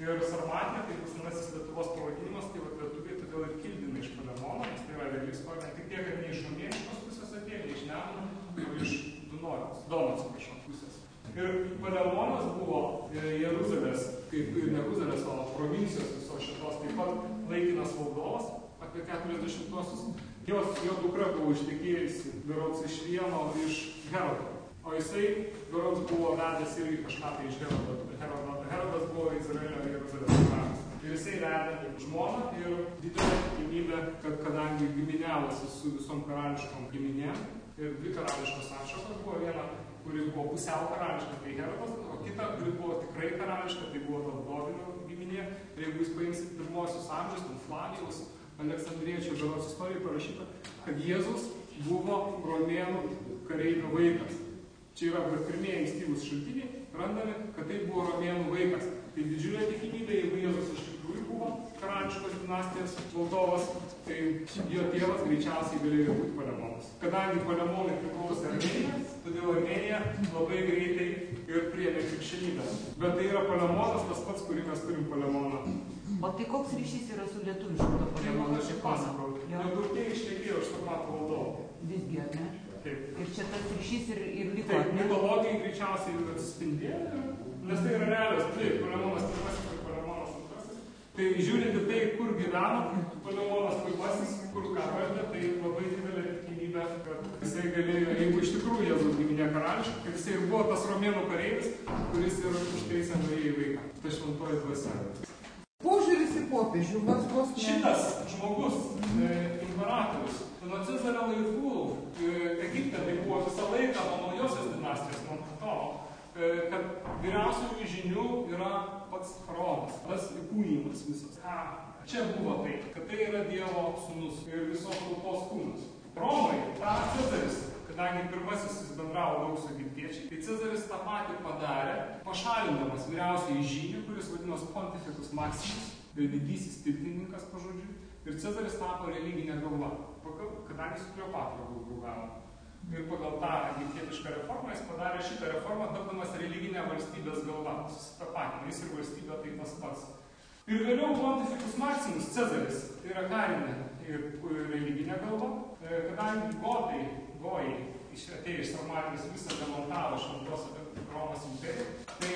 Ir Sarmatė, tai bus senasis Lietuvos pavadinimas, tai va lietuviai todėl ir kildina iš Palemono, nes tai yra reali istorija. Tik tiek, kad ne iš romėniškos pusės atėjo, ne iš Nemuno, o iš Dunojaus. Dono, atsiprašau, pusės. Ir Palemonas buvo e, Jeruzalės, kaip ir ne Jeruzalės, o provincijos visos šitos, taip pat laikinas valdovas apie 40-osius. Jos, jo dukra buvo ištekėjusi, berods iš vieno iš Herodo. O jisai, berods, buvo vedęs irgi kažką tai iš Herodo. Herodo. Herodas buvo Izraelio ir Jeruzalės karalius. Ir jisai vedė žmoną ir didelė tikimybė, kad kadangi giminiavosi su visom karališkom giminėm, ir dvi karališkos atšakos buvo viena, kuri buvo pusiau karališka, tai Herodas, o kita, kuri buvo tikrai karališka, tai buvo Dovinio giminė. Ir jeigu jūs paimsit pirmosius amžius, ten Flavijos, Aleksandriečių beros istorijoje parašyta, kad Jėzus buvo romėnų kareivio vaikas. Čia yra pirmieji ankstyvus šaltiniai, randame, kad tai buvo romėnų vaikas. Tai didžiulė tikimybė, jeigu Jėzus iš tikrųjų buvo karališkos dinastijos valdovas, tai jo tėvas greičiausiai galėjo būti Palemonas. Kadangi Palemonai priklausė Armenijai, todėl Armenija labai greitai ir priėmė krikščionybę. Bet tai yra Palemonas tas pats, kurį mes turim Palemoną. O tai koks ryšys yra su lietuvišku to Tai man aš ir pasakau. Jo duktė ištekėjo iš Sarmatų valdovo. Visgi, ar ne? Taip. Ir čia tas ryšys ir, ir liko, Taip, mitologijai greičiausiai ir atsispindėjo, nes tai yra realios, taip, Palemonas pirmasis ir Palemonas antrasis. Tai žiūrint į tai, kur gyveno Palemonas pirmasis, kur ką valdė, tai labai didelė tikimybė, kad jisai galėjo, jeigu iš tikrųjų Jėzus giminė karališka, kad jisai ir buvo tas romėnų kareivis, kuris ir užteisė Marijai vaiką. Tai šventoji dvasia. Požiūris į popiežių, vos vos. Šitas žmogus, e, imperatorius, nuo Cezario laikų e, Egipte tai buvo visą laiką nuo naujosios dinastijos, nuo Ptomo, e, kad vyriausiųjų žinių yra pats faraonas, tas įkūnymas visas. A, čia buvo tai, kad tai yra Dievo sūnus ir visos tautos kūnas. Romai, tą Cezaris, kadangi pirmasis jis bendravo daug su egiptiečiai, tai Cezaris tą patį padarė, pašalindamas vyriausiai žinių, kuris vadinosi Pontificus Maximus. tai didysis tiltininkas pažodžiui, ir Cezaris tapo religinė galva, kadangi su Kleopatra draugavo. Ir pagal tą egiptietišką reformą jis padarė šitą reformą, tapdamas religinė valstybės galva. Susitapatina, jis ir valstybė tai tas pats. Ir vėliau Pontificus Maximus Cezaris, tai yra karinė ir religinė galva, e, kadangi gotai, gojai, iš Sarmatijos visą demontavo šventos Romos imperiją, tai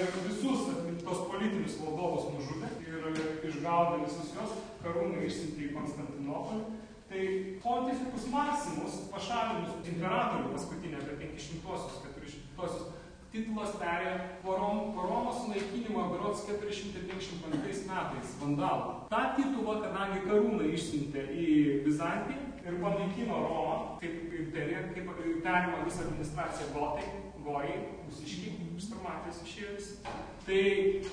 ir visus tos politinius valdovus nužudė ir išgaudė visus juos, karūną išsiuntė į Konstantinopolį. Tai Pontificus Maximus pašalinus imperatorių paskutinę apie 500-osius, 400-osius titulas perėjo po, Rom, po Romos sunaikinimo berods 455 metais vandalų. Ta titulą, kadangi karūną išsiuntė į Bizantiją ir panaikino Romą, kaip imperiją, kaip perima visą administraciją gotai, gojai, mūsiškiai, iš Sarmatijos išėjus. Tai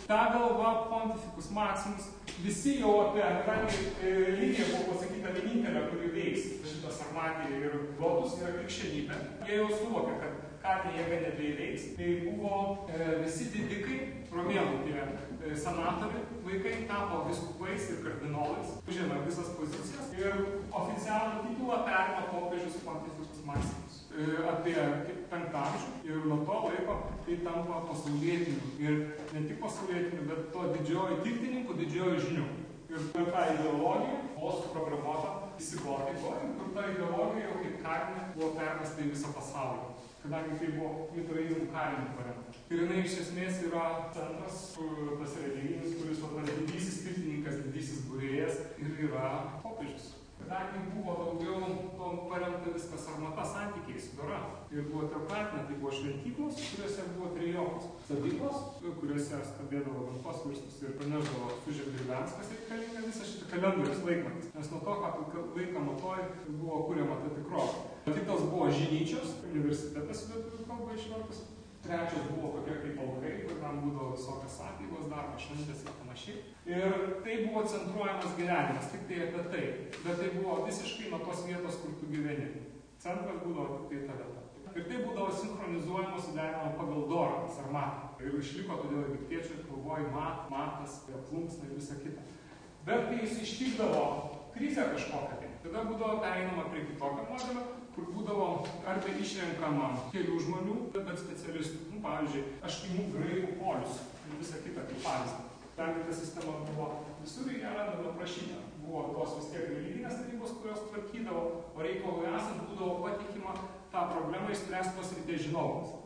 ta galva Pontificus Maximus, visi jau apie, kadangi e, religija buvo pasakyta vienintelė, kuri veiks šitą Sarmatiją ir gotus, yra krikščionybė, jie jau suvokė, kad karinė jėga nebeįveiks. Tai buvo e, visi didikai, romėnų tie senatoriai, vaikai tapo viskupais ir kardinolais, užėmė visas pozicijas ir oficialų titulą perima popiežius Pontificus Maximus e, apie penktą amžių ir nuo to laiko tai tampa pasaulietiniu. Ir ne tik pasaulietiniu, bet to didžioji tiltininkų, didžioji žinių. Ir per tą ideologiją buvo suprogramuota gotai, kur ta ideologija jau kaip karinė buvo permesta į visą pasaulį kadangi tai buvo mitraizmų karinių paremta. Ir jinai iš esmės yra centras, tas religinis, kuris va, tas didysis pirtininkas, didysis būrėjas ir yra popiežius. Kadangi buvo daugiau to paremta viskas armata santykiais, dora. Ir buvo teokratinė, tai buvo šventyklos, kuriuose buvo trijokos. Stovyklos, kuriuose stebėdavo gamtos virstus ir paneždavo sužemdirbiams, kas reikalinga visą šitą kalendorius laikmatis. Nes nuo to, ką laiką matuoji, buvo kuriama ta tikrovė. Kitos buvo žinyčios, universitetas lietuvių kalba išvertus. Trečias buvo tokie kaip alkai, kur ten būdavo visokios apeigos, darbo šventės ir panašiai. Ir tai buvo centruojamas gyvenimas, tik tai apie tai. Bet tai buvo visiškai nuo tos vietos, kur tu gyveni. Centras būdavo tik tai ta vieta. Ir tai būdavo sinchronizuojama, suderinama pagal dorą, sarmatą. Ir išliko todėl egiptiečių kalboje mat, matas, plunksna ir visa kita. Bet kai jis ištikdavo krizę kažkokią, tai tada būdavo pereinama prie kitokio modelio, kur būdavo arba išrenkama kelių žmonių, bet specialistų. Nu, pavyzdžiui, aš imu graikų polius ir visą kitą kaip pavyzdį. Ten ta sistema buvo visur ją randama prašyta. Buvo tos vis tiek religinės tarybos, kurios tvarkydavo, o reikalui esant būdavo patikima tą problemą išspręsti tos ryties žinovas.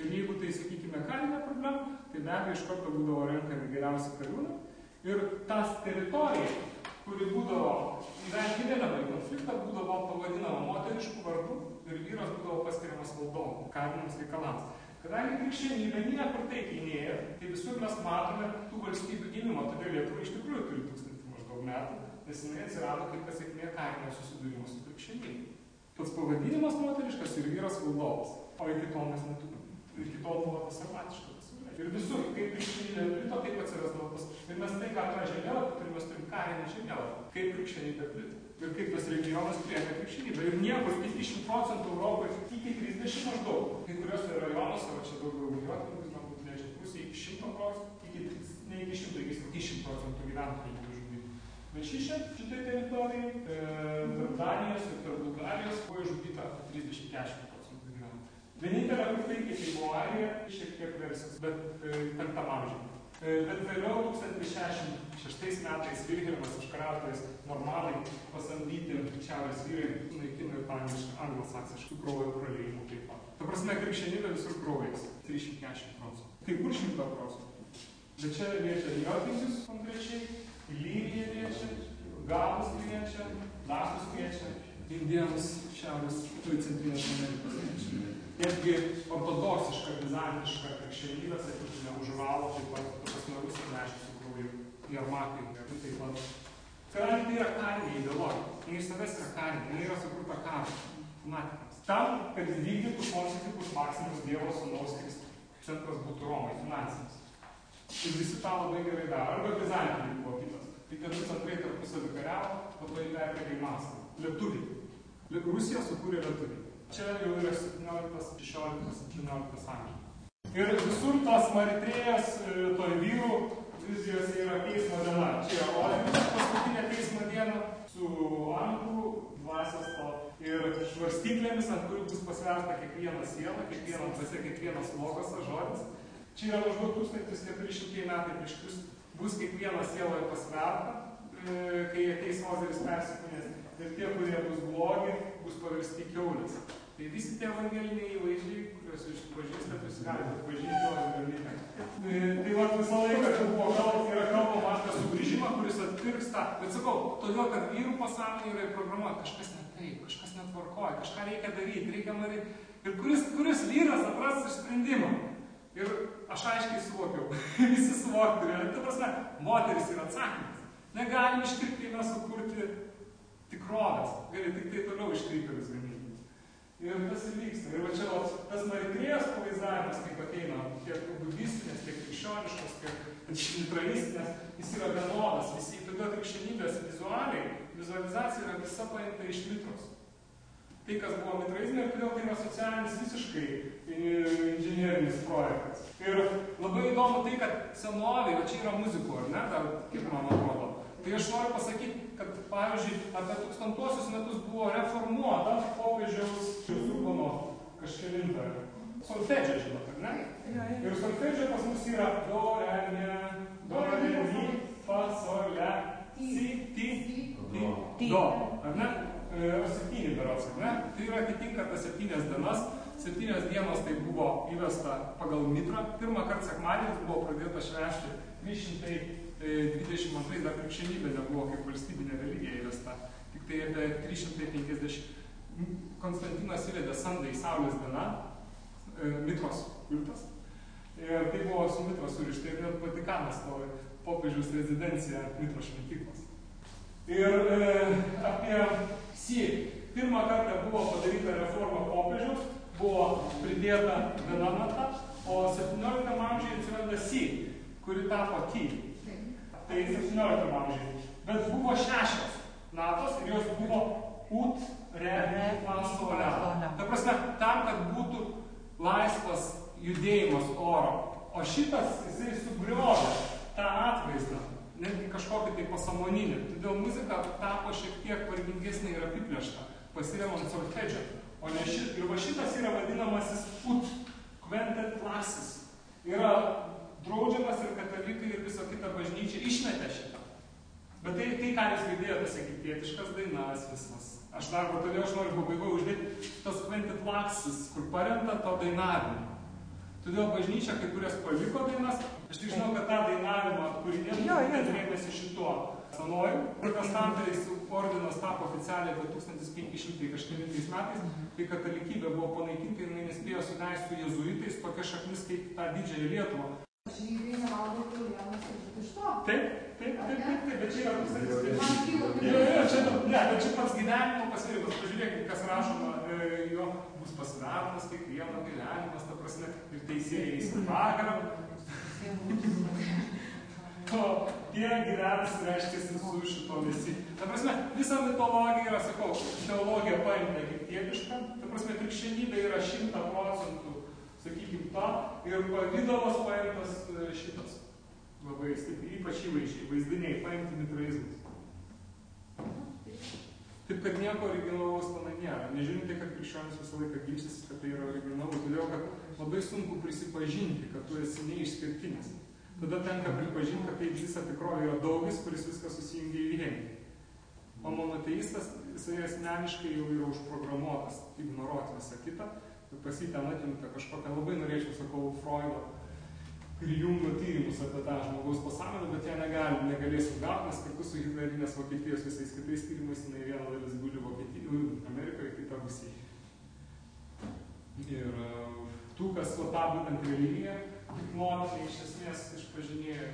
Ir jeigu tai, sakykime, karinė problema, tai be abejo iš karto būdavo renkami geriausi kariūnai. Ir tas teritorija, kuri būdavo įvengydinama į konfliktą, būdavo pavadinama moteriškų vardų ir vyras būdavo paskiriamas valdovu kariniams reikalams. Kadangi krikščionybė niekur taip įnėjo, tai visur mes matome tų valstybių gimimą, todėl Lietuva iš tikrųjų turi tūkstantį maždaug metų, nes jinai atsirado kaip pasiekmė karinio susidūrimo su krikščionybė. Pats pavadinimas moteriškas ir vyras valdovas, o iki tol mes neturime. Iki tol buvo tas sarmatiškas. Ir visur, kaip krikščionybė plito, taip atsirasdavo tas. Ir mes tai, ką turime žemėlapį, turime mes turim karinį žemėlapį, kaip krikščionybė plito. Ir kaip tas regionas priėmė krikščionybę. Ir niekur iki 100 procentų Europoje, iki 30 maždaug. Kai kuriuose rajonuose, o čia daugiau jotvingus, galbūt leidžia pusė, iki 100 procentų, iki, ne iki 100, iki 70 procentų gyventojų buvo žudyti. Bet šičia, šitai teritorijai, e, tarp Danijos ir tarp Bulgarijos buvo išžudyta 30-40 procentų gyventojų. Vienintelė, kur tai, buvo Airija, šiek tiek versis, bet e, penktam amžiui. E, bet vėliau 1066 metais Vilhelmas iškarautojas normaliai pasamdyti šiaurės vyrai sunaikino ir panišką anglosaksiškų kraujo praleimų taip pat. Ta prasme, krikščionybė visur kraujas 340 procentų. Kai kur 100 procentų. Bet čia liečia jotvingius konkrečiai, Lyriją liečia, Gavus liečia, Dasus liečia, Indienos šiaurės, centrinės Amerikos liečia netgi ortodoksiška, bizantiška krikščionybė, sakykime, užvalo taip pat atnešti su krauju, jarmakai ir taip pat. Kadangi tai yra karinė ideologija, jinai iš savęs yra karinė, jinai yra sukurta karo, fanatikams. Tam, kad vykdytų pontifikus maksimus Dievo sūnaus Kristų. Centras būtų Romai, finansinis. Ir visi tą labai gerai daro. Arba Bizantijai buvo kitas. Tai kad du centrai tarpusavį kariavo, po to perkėlė į Maskvą. Lietuviai. Rusija sukūrė lietuviai. Čia jau yra 17, 16, 17 amžius. Ir visur tos maritrėjas, toj vyrų vizijose yra teismo diena. Čia yra Olimpis paskutinė teismo diena su anglų dvasios to ir švarstyklėmis, ant kurių bus pasverta kiekviena siela, kiekviena dvasia, kiekvienas logas ar žodis. Čia yra maždaug 1400 metai prieš Kristų. Bus kiekviena sieloje pasverta, e, kai ateis moteris persikūnės. Ir tie, kurie bus blogi, bus paversti keulės. Tai visi tie evangeliniai įvaizdžiai, kuriuos jūs pažįstate, jūs galite atpažinti juos galimybę. Tai, tai va visą laiką buvo kalbama, yra kalbama apie sugrįžimą, kuris atpirks tą. Bet sakau, todėl, kad vyrų pasąmonė yra programuota, kažkas ne taip, kažkas netvarkoja, kažką reikia daryti, reikia norėti. Ir kuris, kuris vyras atras išsprendimą. Ir aš aiškiai suvokiau, [laughs] visi suvokti, ir ta prasme, moteris yra atsakymas. Negalim iškirpime sukurti tikrovės, gali tik tai toliau iškrypėlis ganyti. Ir tas ir vyksta. Ir va čia va, tas maritrėjos pavaizdavimas, kaip ateina, tiek budistinės, tiek krikščioniškos, tiek šnitralistinės, jis yra vienodas. Visi, todėl krikščionybės vizualiai, vizualizacija yra visa paimta iš mitros. Tai, kas buvo mitraizme, ir kodėl tai yra socialinis visiškai inžinierinis projektas. Ir labai įdomu tai, kad senovėje, va čia yra muzikų, ar ne, dar, kaip man atrodo. Tai aš noriu pasakyti, kad, pavyzdžiui, apie tūkstantuosius metus buvo reformuota popiežiaus Urbono kažkelinta. Solfedžio, žinot, ar ne? Ir solfedžio pas mus yra do, re, mi, do, re, mi, fa, sol, le, si, ti, ti, do, ar ne? Ar septyni berots, ar ne? Tai yra atitinka tas septynės dienas. Septynės dienos tai buvo įvesta pagal mitrą. Pirmą kartą sekmadienis buvo pradėta švęsti 322 dar krikščionybė nebuvo kaip valstybinė religija įvesta. Tik tai apie 350. Konstantinas įvedė Sandai Saulės diena, mitros kultas. Ir tai buvo su mitros surišta ir net Vatikanas stovi popiežiaus rezidencija mitros šventyklos. Ir e, apie siekį. Pirmą kartą buvo padaryta reforma popiežiaus, buvo pridėta viena nata, o 17 amžiuje atsiranda si, kuri tapo ki. Tai 17 amžiuje. Bet buvo šešios natos ir jos buvo ut, re, fa, sol, la. Ta prasme, tam, kad būtų laisvas judėjimas oro. O šitas, jisai sugriovė tą atvaizdą netgi kažkokį tai pasamoninį. Todėl muzika tapo šiek tiek vargingesnė ir apiplėšta, pasiremant solfedžio. O ne šit, ir va šitas yra vadinamasis put, quentet classes. Yra draudžiamas ir katalikai ir viso kita bažnyčia išmetė šitą. Bet tai, tai ką jūs girdėjote, egiptietiškas dainas visas. Aš dar, todėl aš noriu pabaigoje uždėti tas quentet classes, kur paremta to dainavimu. Todėl bažnyčia kai kurias paliko dainas. Aš tik žinau, kad tą dainavimą atkūrinėtų dėmesį šituo. Senoju, protestantais ordinas tapo oficialiai 1500 kažkelintais metais, kai katalikybė buvo panaikinta ir jinai nespėjo suleisti su jezuitais tokia šaknis kaip tą didžiąją Lietuvą. Žydai nevalgo kiaulienos iš to. Taip, taip, taip, taip, taip, bet čia yra kilo Jo, jo, čia, ne, bet čia pats gyvenimo pasirimas. Pažiūrėkit, kas rašoma, e, jo bus pasidaromas kiekvieno gyvenimas, ta prasme, ir teisėjai į vakarą. [laughs] To tie gyvenas reiškia su šito visi. Ta prasme, visa mitologija yra, sakau, teologija paimta egiptietiška, ta prasme, krikščionybė yra šimta procentų, sakykime, to, ir pavydalas paimtas e, šitas. Labai stipriai, ypač įvaizdžiai, vaizdiniai, paimti mitraizmus. Taip, kad nieko originalaus tenai nėra. Nežiūrint tai, kad krikščionis visą laiką ginčysi, kad tai yra originalu, todėl kad labai sunku prisipažinti, kad tu esi neišskirtinis. Tada tenka pripažinti, kad tai visa tikrovė yra daugis, kuris viską susijungia į vienį. O monoteistas, jisai asmeniškai jau yra užprogramuotas ignoruoti visą kitą, pas jį ten atimta kažkokią labai norėčiau, sakau, Freudo ir Jungo tyrimus apie tą žmogaus pasąmonę, bet jie negali, negalėsim gauti, nes kartu su Hitlerinės Vokietijos visais kitais tyrimais, jinai viena dalis guli Vokietijoje, Amerikoje, kita Rusijoje. Ir tų, kas va tą būtent religiją, tik nuolat iš esmės išpažinėjo.